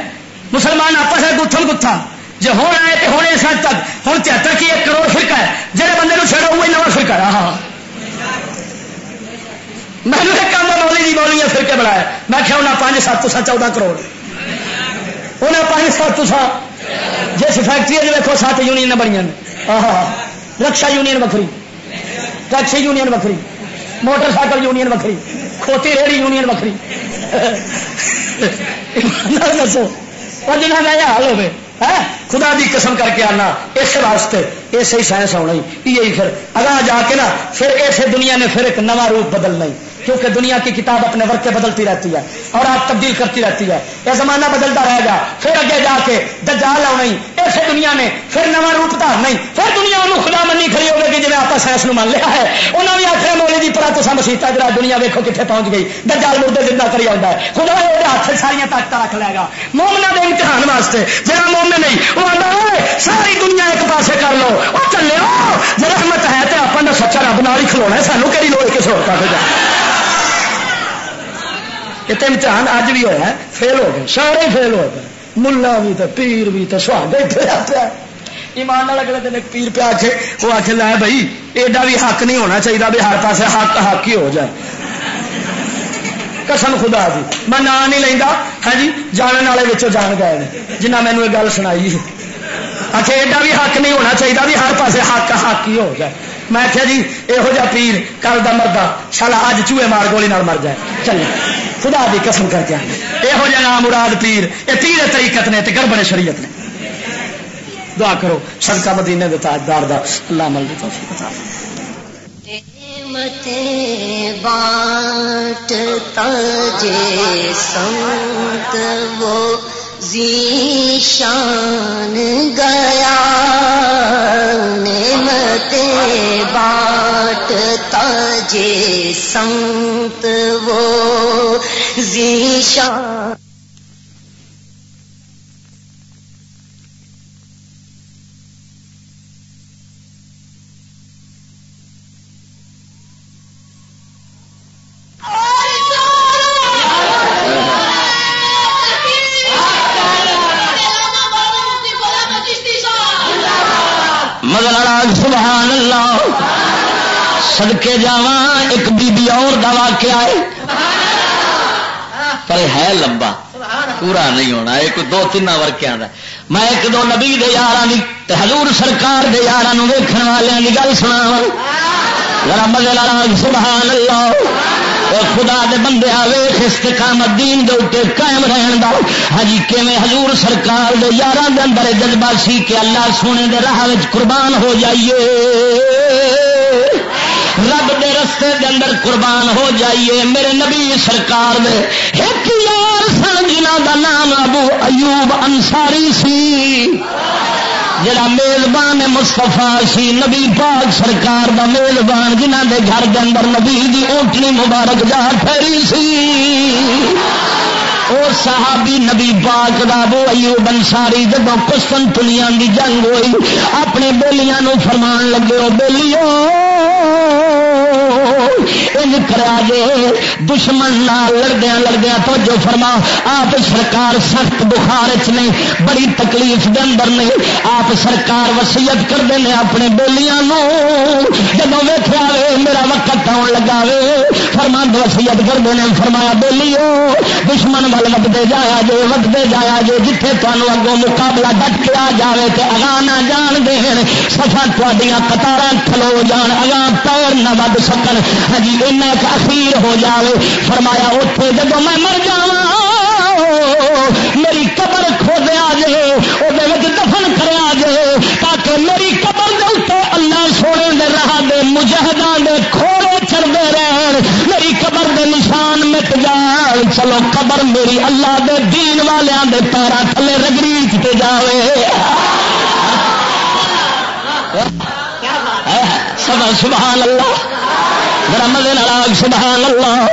مسلمان آپس میں گتھن گتھا۔ جی ہوں آئے تو ہونے اس حد تک۔ ہوں تہتر کی ایک کروڑ فرقہ ہے۔ جہے بندے کو وہی نواں فرقہ رہا ہاں میں نے کام مولی جی مولی فرقے بنایا میں کیا انہیں پانچ سات تو سا چودہ کروڑ۔ انہیں پانچ سات تو سا۔ جس فیکٹری دیکھو، سات یونین بڑی رکشا یونین وکری۔ ٹیکسی یونین وکری موٹر سائیکل یونین وکری کھوتی ریڑی یونین وکری دسو اور جنہیں کا حال ہوئے خدا دی قسم کر کے آنا اس واسطے ایسے ہی سائنس آنا ہی پھر اگاں جا کے نا پھر ایسے دنیا نے پھر ایک نواں روپ بدلنا ہی کیونکہ دنیا کی کتاب اپنے ورقے بدلتی رہتی ہے اور آپ تبدیل کرتی رہتی ہے۔ یہ زمانہ بدلتا رہے گا۔ پھر اگے جا کے دجال آنا ایسے دنیا نے پھر نواں روپ دار نہیں، پھر دنیا انہوں خدا منی کھڑی ہوگی کہ جی آپ سائنس مان لیا ہے۔ انہوں نے آخر مولی جی پرا تو مسیحت جا دنیا ویکو کتنے پہنچ گئی۔ دجال مردے زندہ کری آتا ہے۔ خدا وہ ہاتھ ساریا طاقت رکھ لے گا۔ مومنا کے امتحان واسطے جہاں مومن نہیں، وہ آتا ساری دنیا ایک پاسے کر لو۔ وہ چلے جی رحمت ہے تو اپنا سچا رب نال ہی کھلونا سانو کہڑی لوڑ کس اور کر کا یہ تو امتحان اج بھی ہوا فیل ہو گئے سارے فیل ہو گئے ملا بھی تو پیر بھی تو سہاگے پیا پیا ایمان اگلے دن ایک پیر پیا کے وہ آخ لایا بھائی ایڈا بھی حق نہیں ہونا چاہیے بھی ہر پاس حق حق ہی ہو جائے قسم خدا دی میں نام نہیں لینا ہاں جی جان والے جان گئے جنہ مینو یہ گل سنائی آخر ایڈا بھی حق نہیں ہونا چاہیے بھی ہر پاس حق حق ہی ہو جائے میں آخیا جی یہو جہ پیر کل کا مردہ شالا اج چوہے مار گولی نال مر جائے۔ چلے خدا دی قسم کر کے یہو جہ نام مراد پیر یہ پیر طریقت نے گڑبڑ شریعت نے۔ دعا کرو، صدقہ مدینے دے تاجدار دا اللہ عمل دی توفیق عطا بانٹتا جے سنت وہ شان گیا نعمت بات تجے سنت وہ ذیشان سبحان اللہ سڑکے جا ایک بی بی اور دا واقعہ ہے۔ پر ہے لمبا، پورا نہیں ہونا ایک دو تین ورکیا کا میں ایک دو نبی دے یار حضور سرکار دے یار ویکن والوں کی گل سنا سبحان اللہ خدا دے بندے ویخ استقامت دین دے اتنے قائم رہن دا۔ ہجی کیویں حضور سرکار دے یار دے اندر جذبہ سی کہ اللہ سونے دے راہ قربان ہو جائیے۔ رب دے رستے دے اندر قربان ہو جائیے۔ میرے نبی سرکار دے ایک یار سن جنہ دا نام ابو ایوب انصاری سی۔ جڑا میزبان مستفا سی نبی پاک سرکار دا میزبان جنہ دے گھر دے اندر نبی دی اونٹنی مبارک جا پھیری سی۔ اور صحابی نبی پاک دا ابو ایوب انصاری جب کشتن تنیا دی جنگ ہوئی، اپنے بولیاں نو فرمان لگے ہو بولیو کرا جے دشمن لڑدیا لڑدیا تو جو فرما، آپ سرکار سخت بخار چ بڑی تکلیف دے اندر نے، آپ سرکار وسیعت کرتے ہیں اپنے بولیاں جب ویخیا میرا وقت آن لگا وے۔ فرمند وسیعت کرتے ہیں فرمایا، بولیو، دشمن ول وقتے جایا جے وقتے جایا جے، جتھے تمہوں اگوں مقابلہ ڈٹ کے آ جائے تو اگاں نہ جان دین۔ سفا تھوڑیاں قطار کھلو جان، اگاں پیر نہ ود سکن ہجی ایک اخیر ہو جائے فرمایا اتنے جب میں مر جا میری قبر کھودیا جے وہ دفن کرا جے تاکہ میری قبر دے اللہ سونے دے راہ دے مجاہدان دے کھوڑے چڑھتے رہن میری قبر دے نشان مٹ جان۔ چلو قبر میری اللہ دے دین والوں دے پیرا تھلے رگڑی چ جائے سبحان اللہ۔ مدد سبحان اللہ۔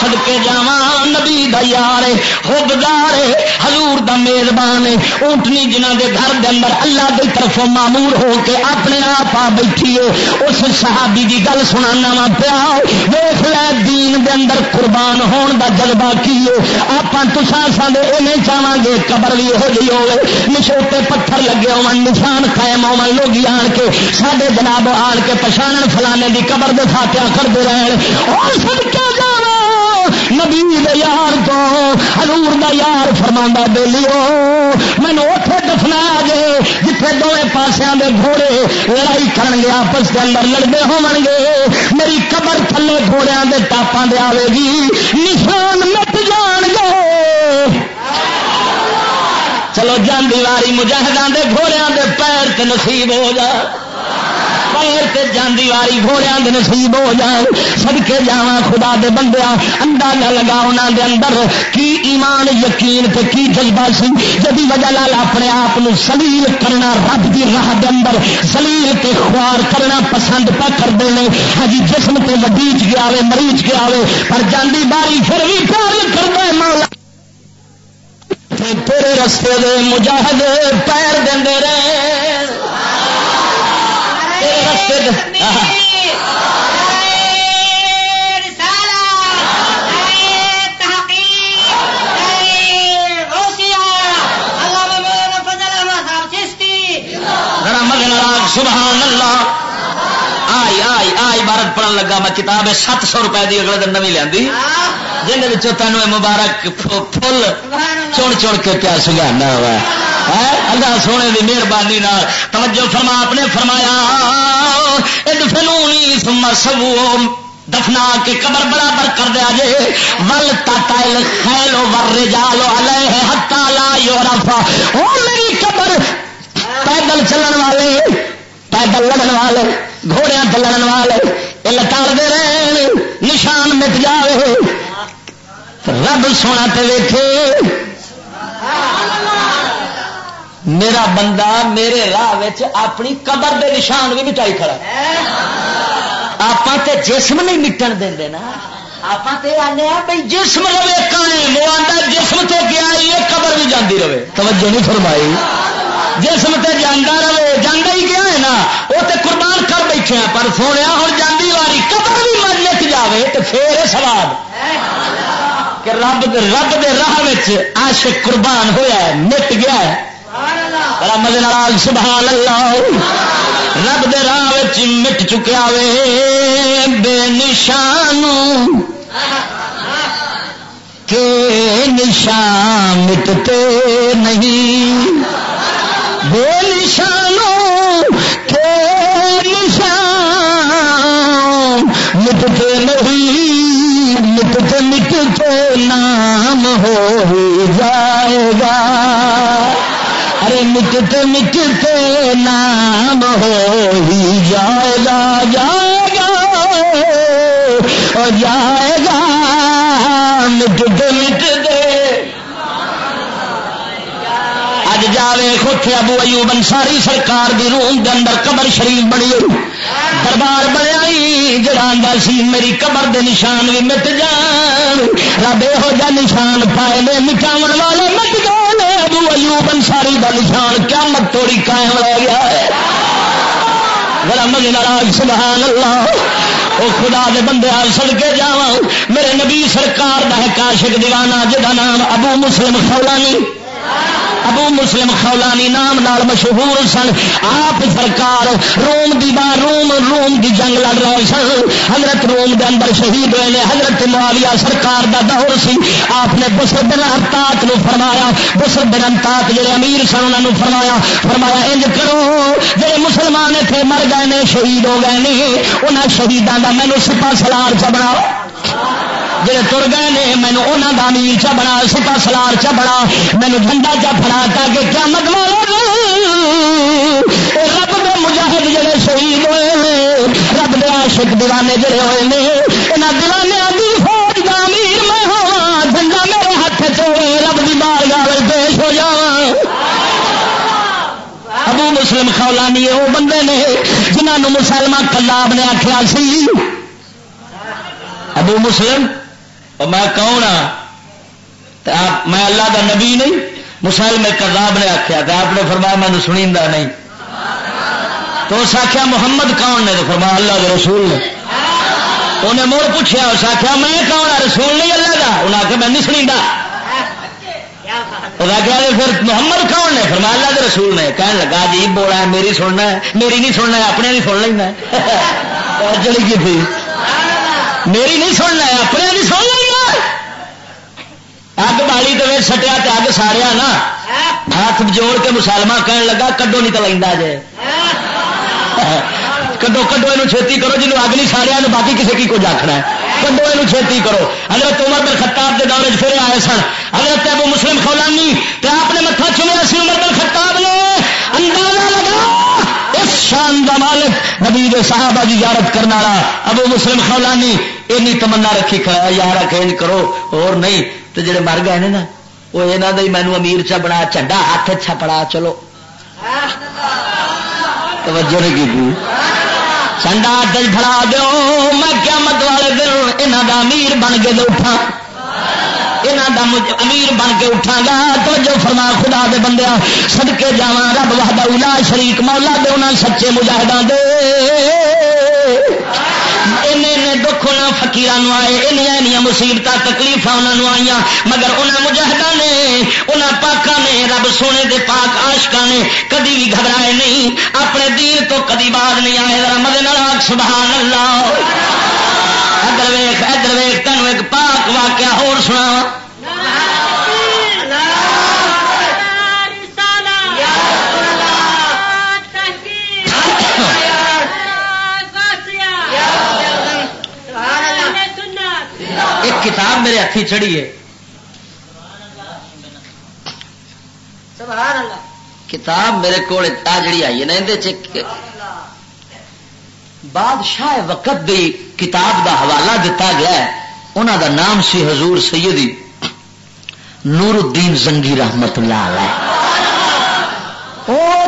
سڑکے جا نبی دا یار ہوبدار حضور دا میزبان ہے، اونٹنی جنہ دے گھر دے اندر اللہ دی طرف معمور ہو کے اپنے آپ آ بیٹھی ہے۔ اس صحابی دی گل سنانا وا پیا دیکھ لے دین دے اندر قربان ہون دا جذبہ کی ہے۔ آپ تسا سڈے یہ نہیں چاہاں گے، قبر بھی یہو جی ہوے نشوتے پتھر لگے ہو نشان قائم ہو لوگ آن کے سڈے جناب آن کے پچھان فلانے دی قبر دے فاتحہ کرتے رہن۔ اور سب کیا جانا نبی دے یار تو ہلور دا یار فرما بے لیو۔ مینو اتے دفنا جے جتنے دونوں پاسوں دے گھوڑے لڑائی کرن گے، آپس کے اندر لڑتے ہو گے میری قبر تھلے گھوڑیا کے ٹاپا دے آئے گی۔ نشان مٹ جان گے چلو جان دیواری مجاہدان دے گھوڑیا دے پیر تے نصیب ہو جا۔ پیر جاندی واری گھوڑیا دے نصیب ہو جائے سب کے جا خدا دے بندیا اندازہ لگا انہوں دے اندر کی ایمان، یقین تے کی جذبہ سی۔ جدی وجہ لال اپنے آپ نو سلیل کرنا رب کی راہ دے اندر سلیل تے خوار کرنا پسند پہ کرتے ہیں۔ ہجی جسم تے وڈیچ گیا وے مریچ گیا وے پر جاندی باری پھر بھی پیار کرتا ہے مولا۔ تیرے رستے دے مجاہد پیر دے رہے۔ سبحان اللہ۔ آئی آئی آئی بارت پڑھن لگا میں کتاب سات سو روپئے کی اگلے دن نوی لیا جن تینوں مبارک فل چن چن کے پیا سگانا ہوا اللہ سونے کی مہربانی توجہ فرما، آپ نے فرمایا سبو دفنا کے قبر برابر کر دیا جے۔ ول تل خیلو ور جالو ہتا لا یورفا وہ میری قبر پیدل چلن والے، پیدل لڑن والے گھوڑیا لڑن والے یہ لٹاڑتے رہے نشان مٹ جائے۔ رب سونا تے ویکھے۔ اللہ میرا بندہ میرے راہ اپنی قبر دے نشان بھی مٹائی کھڑا آپ تے جسم نہیں مٹن دیں نا۔ آپ آنے بھائی جسم رہے قائم۔ وہ آتا جسم تو گیا یہ قبر بھی جاندی رہے۔ توجہ نہیں فرمائی۔ جسم تے جانا رہے جانا ہی گیا ہے نا؟ وہ تے قربان کر بیٹھے ہیں، پر سونے ہوں جاندی واری قبر بھی من لٹ تو پھر سوال۔ کہ رب رب دے راہ عاشق قربان ہویا ہے، مٹ گیا ہے۔ بڑا مزے نال سبحان اللہ، رب دے راہ مٹ چکیا وے، بے نشانوں کے نشان مٹتے نہیں۔ بے نشانوں کے نشان مٹتے نہیں۔ مٹتے مٹتے نام ہو جائے گا۔ ارے مٹتے مٹتے نام ہو ہی جائے گا جائے گا اور جائے گا مٹتے اج جاوے خوٹے ابو ایوب انصاری سرکار دی روم دے اندر قبر شریف بنی دربار بنیا جڑا سی، میری قبر دے نشان بھی مٹ جان۔ رب یہو جا نشان پائے نے مٹاو والے مٹ گئے ابو ایوب انصاری دا نشان کیا مت توڑی قائم رہ گیا ہے۔ ذرا مجھے ناراض، سبحان اللہ۔ وہ خدا دے بندے آل سڑ کے جا میرے نبی سرکار دا ہے کاشک دیوانہ جہاں نام ابو مسلم خولانی۔ ابو مسلم خولانی نام نال مشہور سن۔ آپ سرکار روم دی بار روم روم دی جنگ لڑ رہے سن۔ حضرت روم دے اندر شہید ہوئے نے۔ حضرت معاویہ سرکار دا دور سی۔ آپ نے بسر بن ارتاط نو فرمایا۔ بسر بن ارتاط جڑے امیر سن انہوں نے فرمایا فرمایا، انج کرو۔ جڑے مسلمان تھے مر گئے نے، شہید ہو گئے نے، انہاں شہیدان دا مینوں سپا سلار چ بناؤ۔ جڑے تر گئے نے مینو انہوں کا امیر چا بنا سپا سلار چا بنا مینو جھنڈا چا فڑا تاکہ کیا مطلب رب دے مجاہد جڑے شہید ہوئے رب دے عاشق دیوانے جڑے ہوئے نے یہاں دیوانے کی فوج کا امیر میں ہوا جھنڈا میرے ہاتھ چوے رب کی بار گال پیش ہو جا ابو مسلم خولانی وہ بندے نے جنہوں مسلمان کلاب نے آخیا سی۔ ابو مسلم؟ میں کون ہاں؟ میں اللہ دا نبی نہیں مسلم کرداب نے آخیا تو آپ نے فرمایا مجھے سنی نہیں۔ تو اس آخیا محمد کون نے؟ تو فرمایا اللہ کے رسول نے۔ انہیں مڑ پوچھا اس آخیا میں کون ہوں رسول نہیں اللہ کا انہیں آخیا میں نہیں سنی پھر محمد کون نے؟ فرمایا اللہ کے رسول نے۔ کہنے لگا جی بولا ہے، میری سننا ہے، میری نہیں سننا ہے، اپنے نہیں سن لینا چلی کی تھی۔ میری نہیں سننا ہے، اپنے اگ بالی تو سٹیا تو اگ ساریا نا ہاتھ جوڑ کے مسلمان کہنے لگا کڈو نہیں تو لینا جی کڈو کڈو یہ چھتی کرو جنوب اگ نہیں ساریا باقی کسی کی کچھ آخنا ہے کڈو یہ چھتی کرو حضرت عمر بن خطاب کے دورے پھر آئے سن حضرت ابو مسلم خولانی تو آپ نے متھا چنیا سی عمر بن خطاب نے اندازہ لگا اس شان کا مالک نبی صحابہ کی زیارت کرنا ابو مسلم خولانی اینی تمنا رکھی یار اکھیں کرو اور نہیں تو جڑے مر گئے نا، وہ یہاں کا ہی مینو امیر چا بنا چنڈا ہاتھ چھپڑا چلو۔ توجہ نہیں کی چنڈا ہاتھ فڑا دو میں کیا مت والے دن یہاں کا امیر بن کے دو اٹھا یہاں کا امیر بن کے اٹھا گا۔ تو جو فرما، خدا دے بندے سدکے جا رب وحدہ شریک، مولا دے انہیں سچے مجاہدان دے۔ دکھ ہونا فکیران آئے مصیبت تکلیف انہوں آئی مگر انہیں مجاہدہ نے انہیں پاکا نے، رب سونے دے پاک آشکا نے کدی بھی گھبرائے نہیں۔ اپنے دین تو کدی باز نہیں آئے۔ رمد ناگ سبحان اللہ ادر ویخ ادر ویخ تینوں ایک پاک واقعہ ہو سنا کتاب میرے ہاتھی چڑھی ہے۔ کتاب میرے کو جڑی آئی ہے نا بادشاہ وقت دی کتاب دا حوالہ دتا گیا ہے۔ انہوں دا نام سی حضور سیدی نور الدین زنگی رحمت اللہ علیہ۔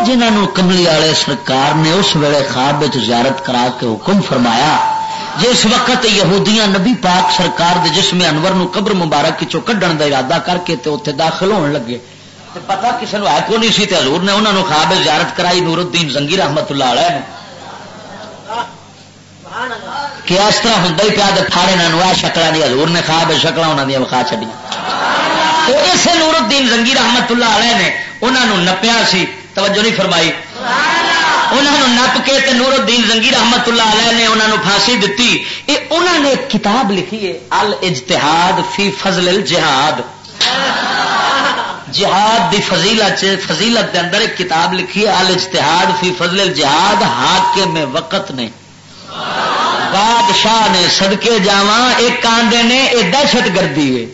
جنہوں کملی والے سرکار نے اس ویلے خواب زیارت کرا کے حکم فرمایا جس وقت یہودیاں نبی پاک سرکار دے جسم انور نو قبر مبارک چو کڈن دا ارادہ کر کے تے اتنے داخل ہون لگے۔ تے پتہ کسی نے ہے کو نہیں سی تے حضور نے انہوں نے خواب زیارت کرائی نور الدین زنگی رحمت اللہ علیہ نے کہ اس طرح ہوں ہی پیا تھاڑے نہ شکل نہیں حضور نے خواب شکل انہوں نے وکھا چڑی تو اسے نور الدین زنگی رحمت اللہ علیہ نے انہوں نے نپیا سی، توجہ نہیں فرمائی۔ انہوں نپ کے تے نور الدین زنگی رحمت اللہ علیہ نے انہوں نے پھانسی دیتی یہ انہوں نے ایک کتاب لکھی ہے ال اجتہاد فی فضل الجہاد۔ جہاد دی فضیلت فضیلت دے اندر ایک کتاب لکھی ہے ال اجتہاد فی فضل الجہاد۔ حاکم وقت نے۔ بادشاہ نے سدکے جا ایک آدھے نے یہ دہشت گردی ہے۔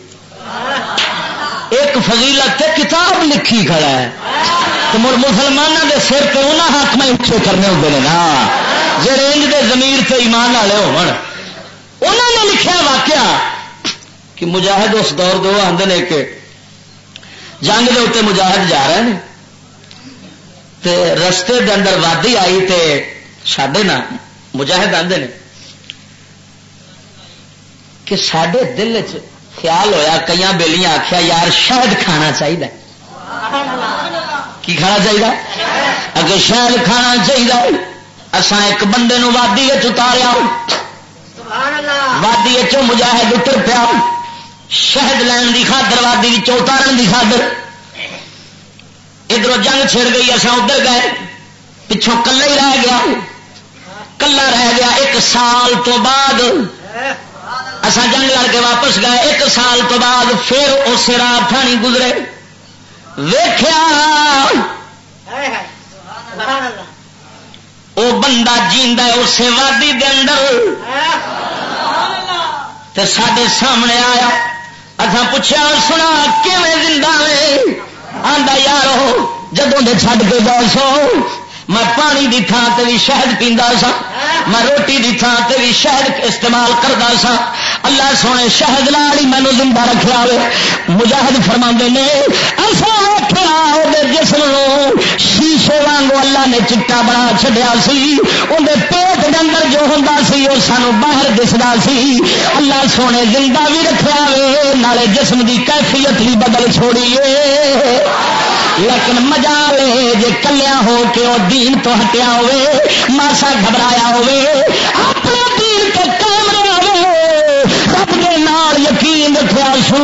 ایک فضیلت کتاب لکھی کھڑا ہے۔ تو مڑ مسلمانوں کے سر پہ انہیں ہاتھ میں اچھے کرنے ہوتے ہیں نا۔ جی رینج کے زمیر سے ایمان والے ہو لکھا واقعہ کہ مجاہد اس دور دو آدھے نے کہ جنگ کے اتنے مجاہد جا رہے ہیں تے رستے دے اندر وادی آئی تے سڈے نا مجاہد آدھے نے۔ کہ سڈے دل چ خیال ہویا کئی بےلیاں آخیا یار شہد کھانا چاہیے کی کھانا چاہیے؟ اگر شہد کھانا چاہیے اسان ایک بندے نو وادی اتاریا۔ وادی مجاہد اتر پیا۔ شہد لین کی خاطر، وادی اتارن کی خاطر۔ ادھر جنگ چھڑ گئی اصا ادھر گئے۔ پچھوں کلا ہی رہ گیا۔ کلا رہ گیا۔ ایک سال تو بعد اصا جنگ لڑ کے واپس گئے۔ ایک سال تو بعد پھر اس رات ٹھانی گزرے۔ ویخیا وہ بندہ جیند اسے وادی دے اندر۔ تے سڈے سامنے آیا۔ اصا پوچھا سنا کیون زندہ آندا یار جدوں دے چھڈ کے جا سو۔ میں پانی دی تھان سے بھی شہد پیندا سا میں روٹی دی تھان سے بھی شہد استعمال کرتا سا اللہ سونے شہد لال ہی مینو زندہ رکھا ہوئے۔ مجاہد فرما نے ایسا جسم شیشے وانگو اللہ نے چٹا بنا چڈیا سی۔ اندر پیٹ کے اندر جو ہوں سی وہ سانو باہر دستا سی۔ اللہ سونے زندہ بھی رکھا ہوئے، نالے جسم کی کیفیت بھی بدل چھوڑیے۔ لیکن مزہ لے جی کلیا ہو کے وہ دین تو ہٹیا ہوئے، ماسا گھبرایا ہوئے۔ نال یقین رکھا سو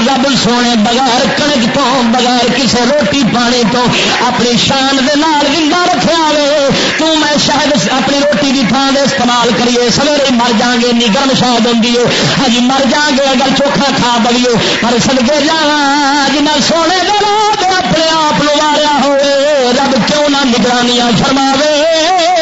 رب سونے، بغیر کنک تو، بغیر کسی روٹی پانی تو، اپنی شان دے نال زندہ رکھا ہوئے تو میں شاید اپنی روٹی کی تھان دے استعمال کریے، سویرے مر جان گے نی گرم شاید ہوں ہاں جی مر جان گے اگر چوکھا کھا بلیے پر سدکے جا جنہیں سونے دے اپنے آپ لواریا ہوئے، رب کیوں نہ نگرانیاں فرماوے؟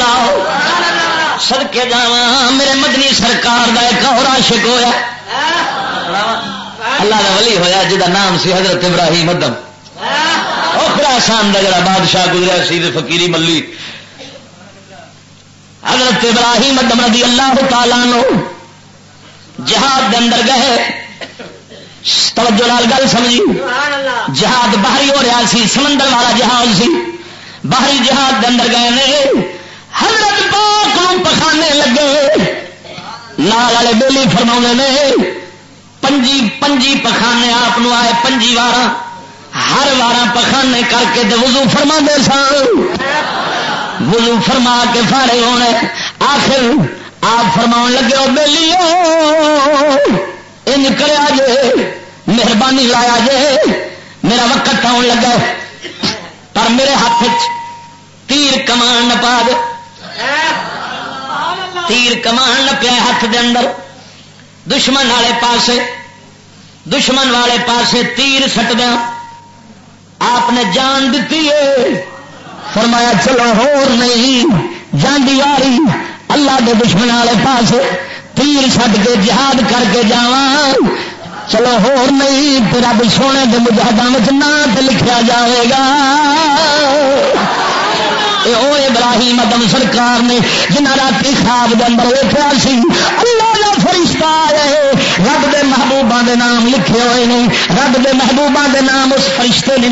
سبحان اللہ سڑکے جا میرے مدنی سرکار کا ایک اور عاشق ہویا۔ اللہ کا ولی ہویا جہاں نام سی حضرت ابراہیم مدم خراسان کا جڑا بادشاہ گزرا سی فقیری ملی۔ حضرت ابراہیم مدم رضی اللہ تعالیٰ نو جہاد دے اندر گئے۔ توجہ لال گل سمجھی۔ جہاد باہری ہو رہا سی، سمندر والا جہاز سی۔ باہری جہاد دے اندر گئے نے۔ حضرت پاک پخانے لگے۔ نال والے بولی فرما نے، پنجی پنجی پخانے آپ آئے پنجی وار ہر وار پخانے کر کے وضو فرما دے سن۔ وضو فرما کے فارے ہونے۔ آخر آپ فرما لگے وہ بہلی ان کرا جے، مہربانی لایا جے۔ میرا وقت آن لگا پر میرے ہاتھ تیر کمان نہ پا دے۔ تیر کمان نہ پیا ہاتھ دے اندر، دشمن والے پاسے، دشمن والے پاسے تیر سٹ دیا آپ نے جان دیتی ہے۔ فرمایا، چلو ہور نہیں جاندی والی اللہ کے دشمن والے پاس تیر سٹ کے جہاد کر کے جا چلو ہور نہیں رب سونے کے مجاہدوں نام لکھا جائے گا۔ او ابراہیم ادم سرکار نے جنہ رات خواب کے اندر ویٹیا سی، اللہ کا فرشتہ آئے رب دے محبوبہ دے نام لکھے ہوئے نہیں رب دے محبوبہ دے نام اس فرشتے نے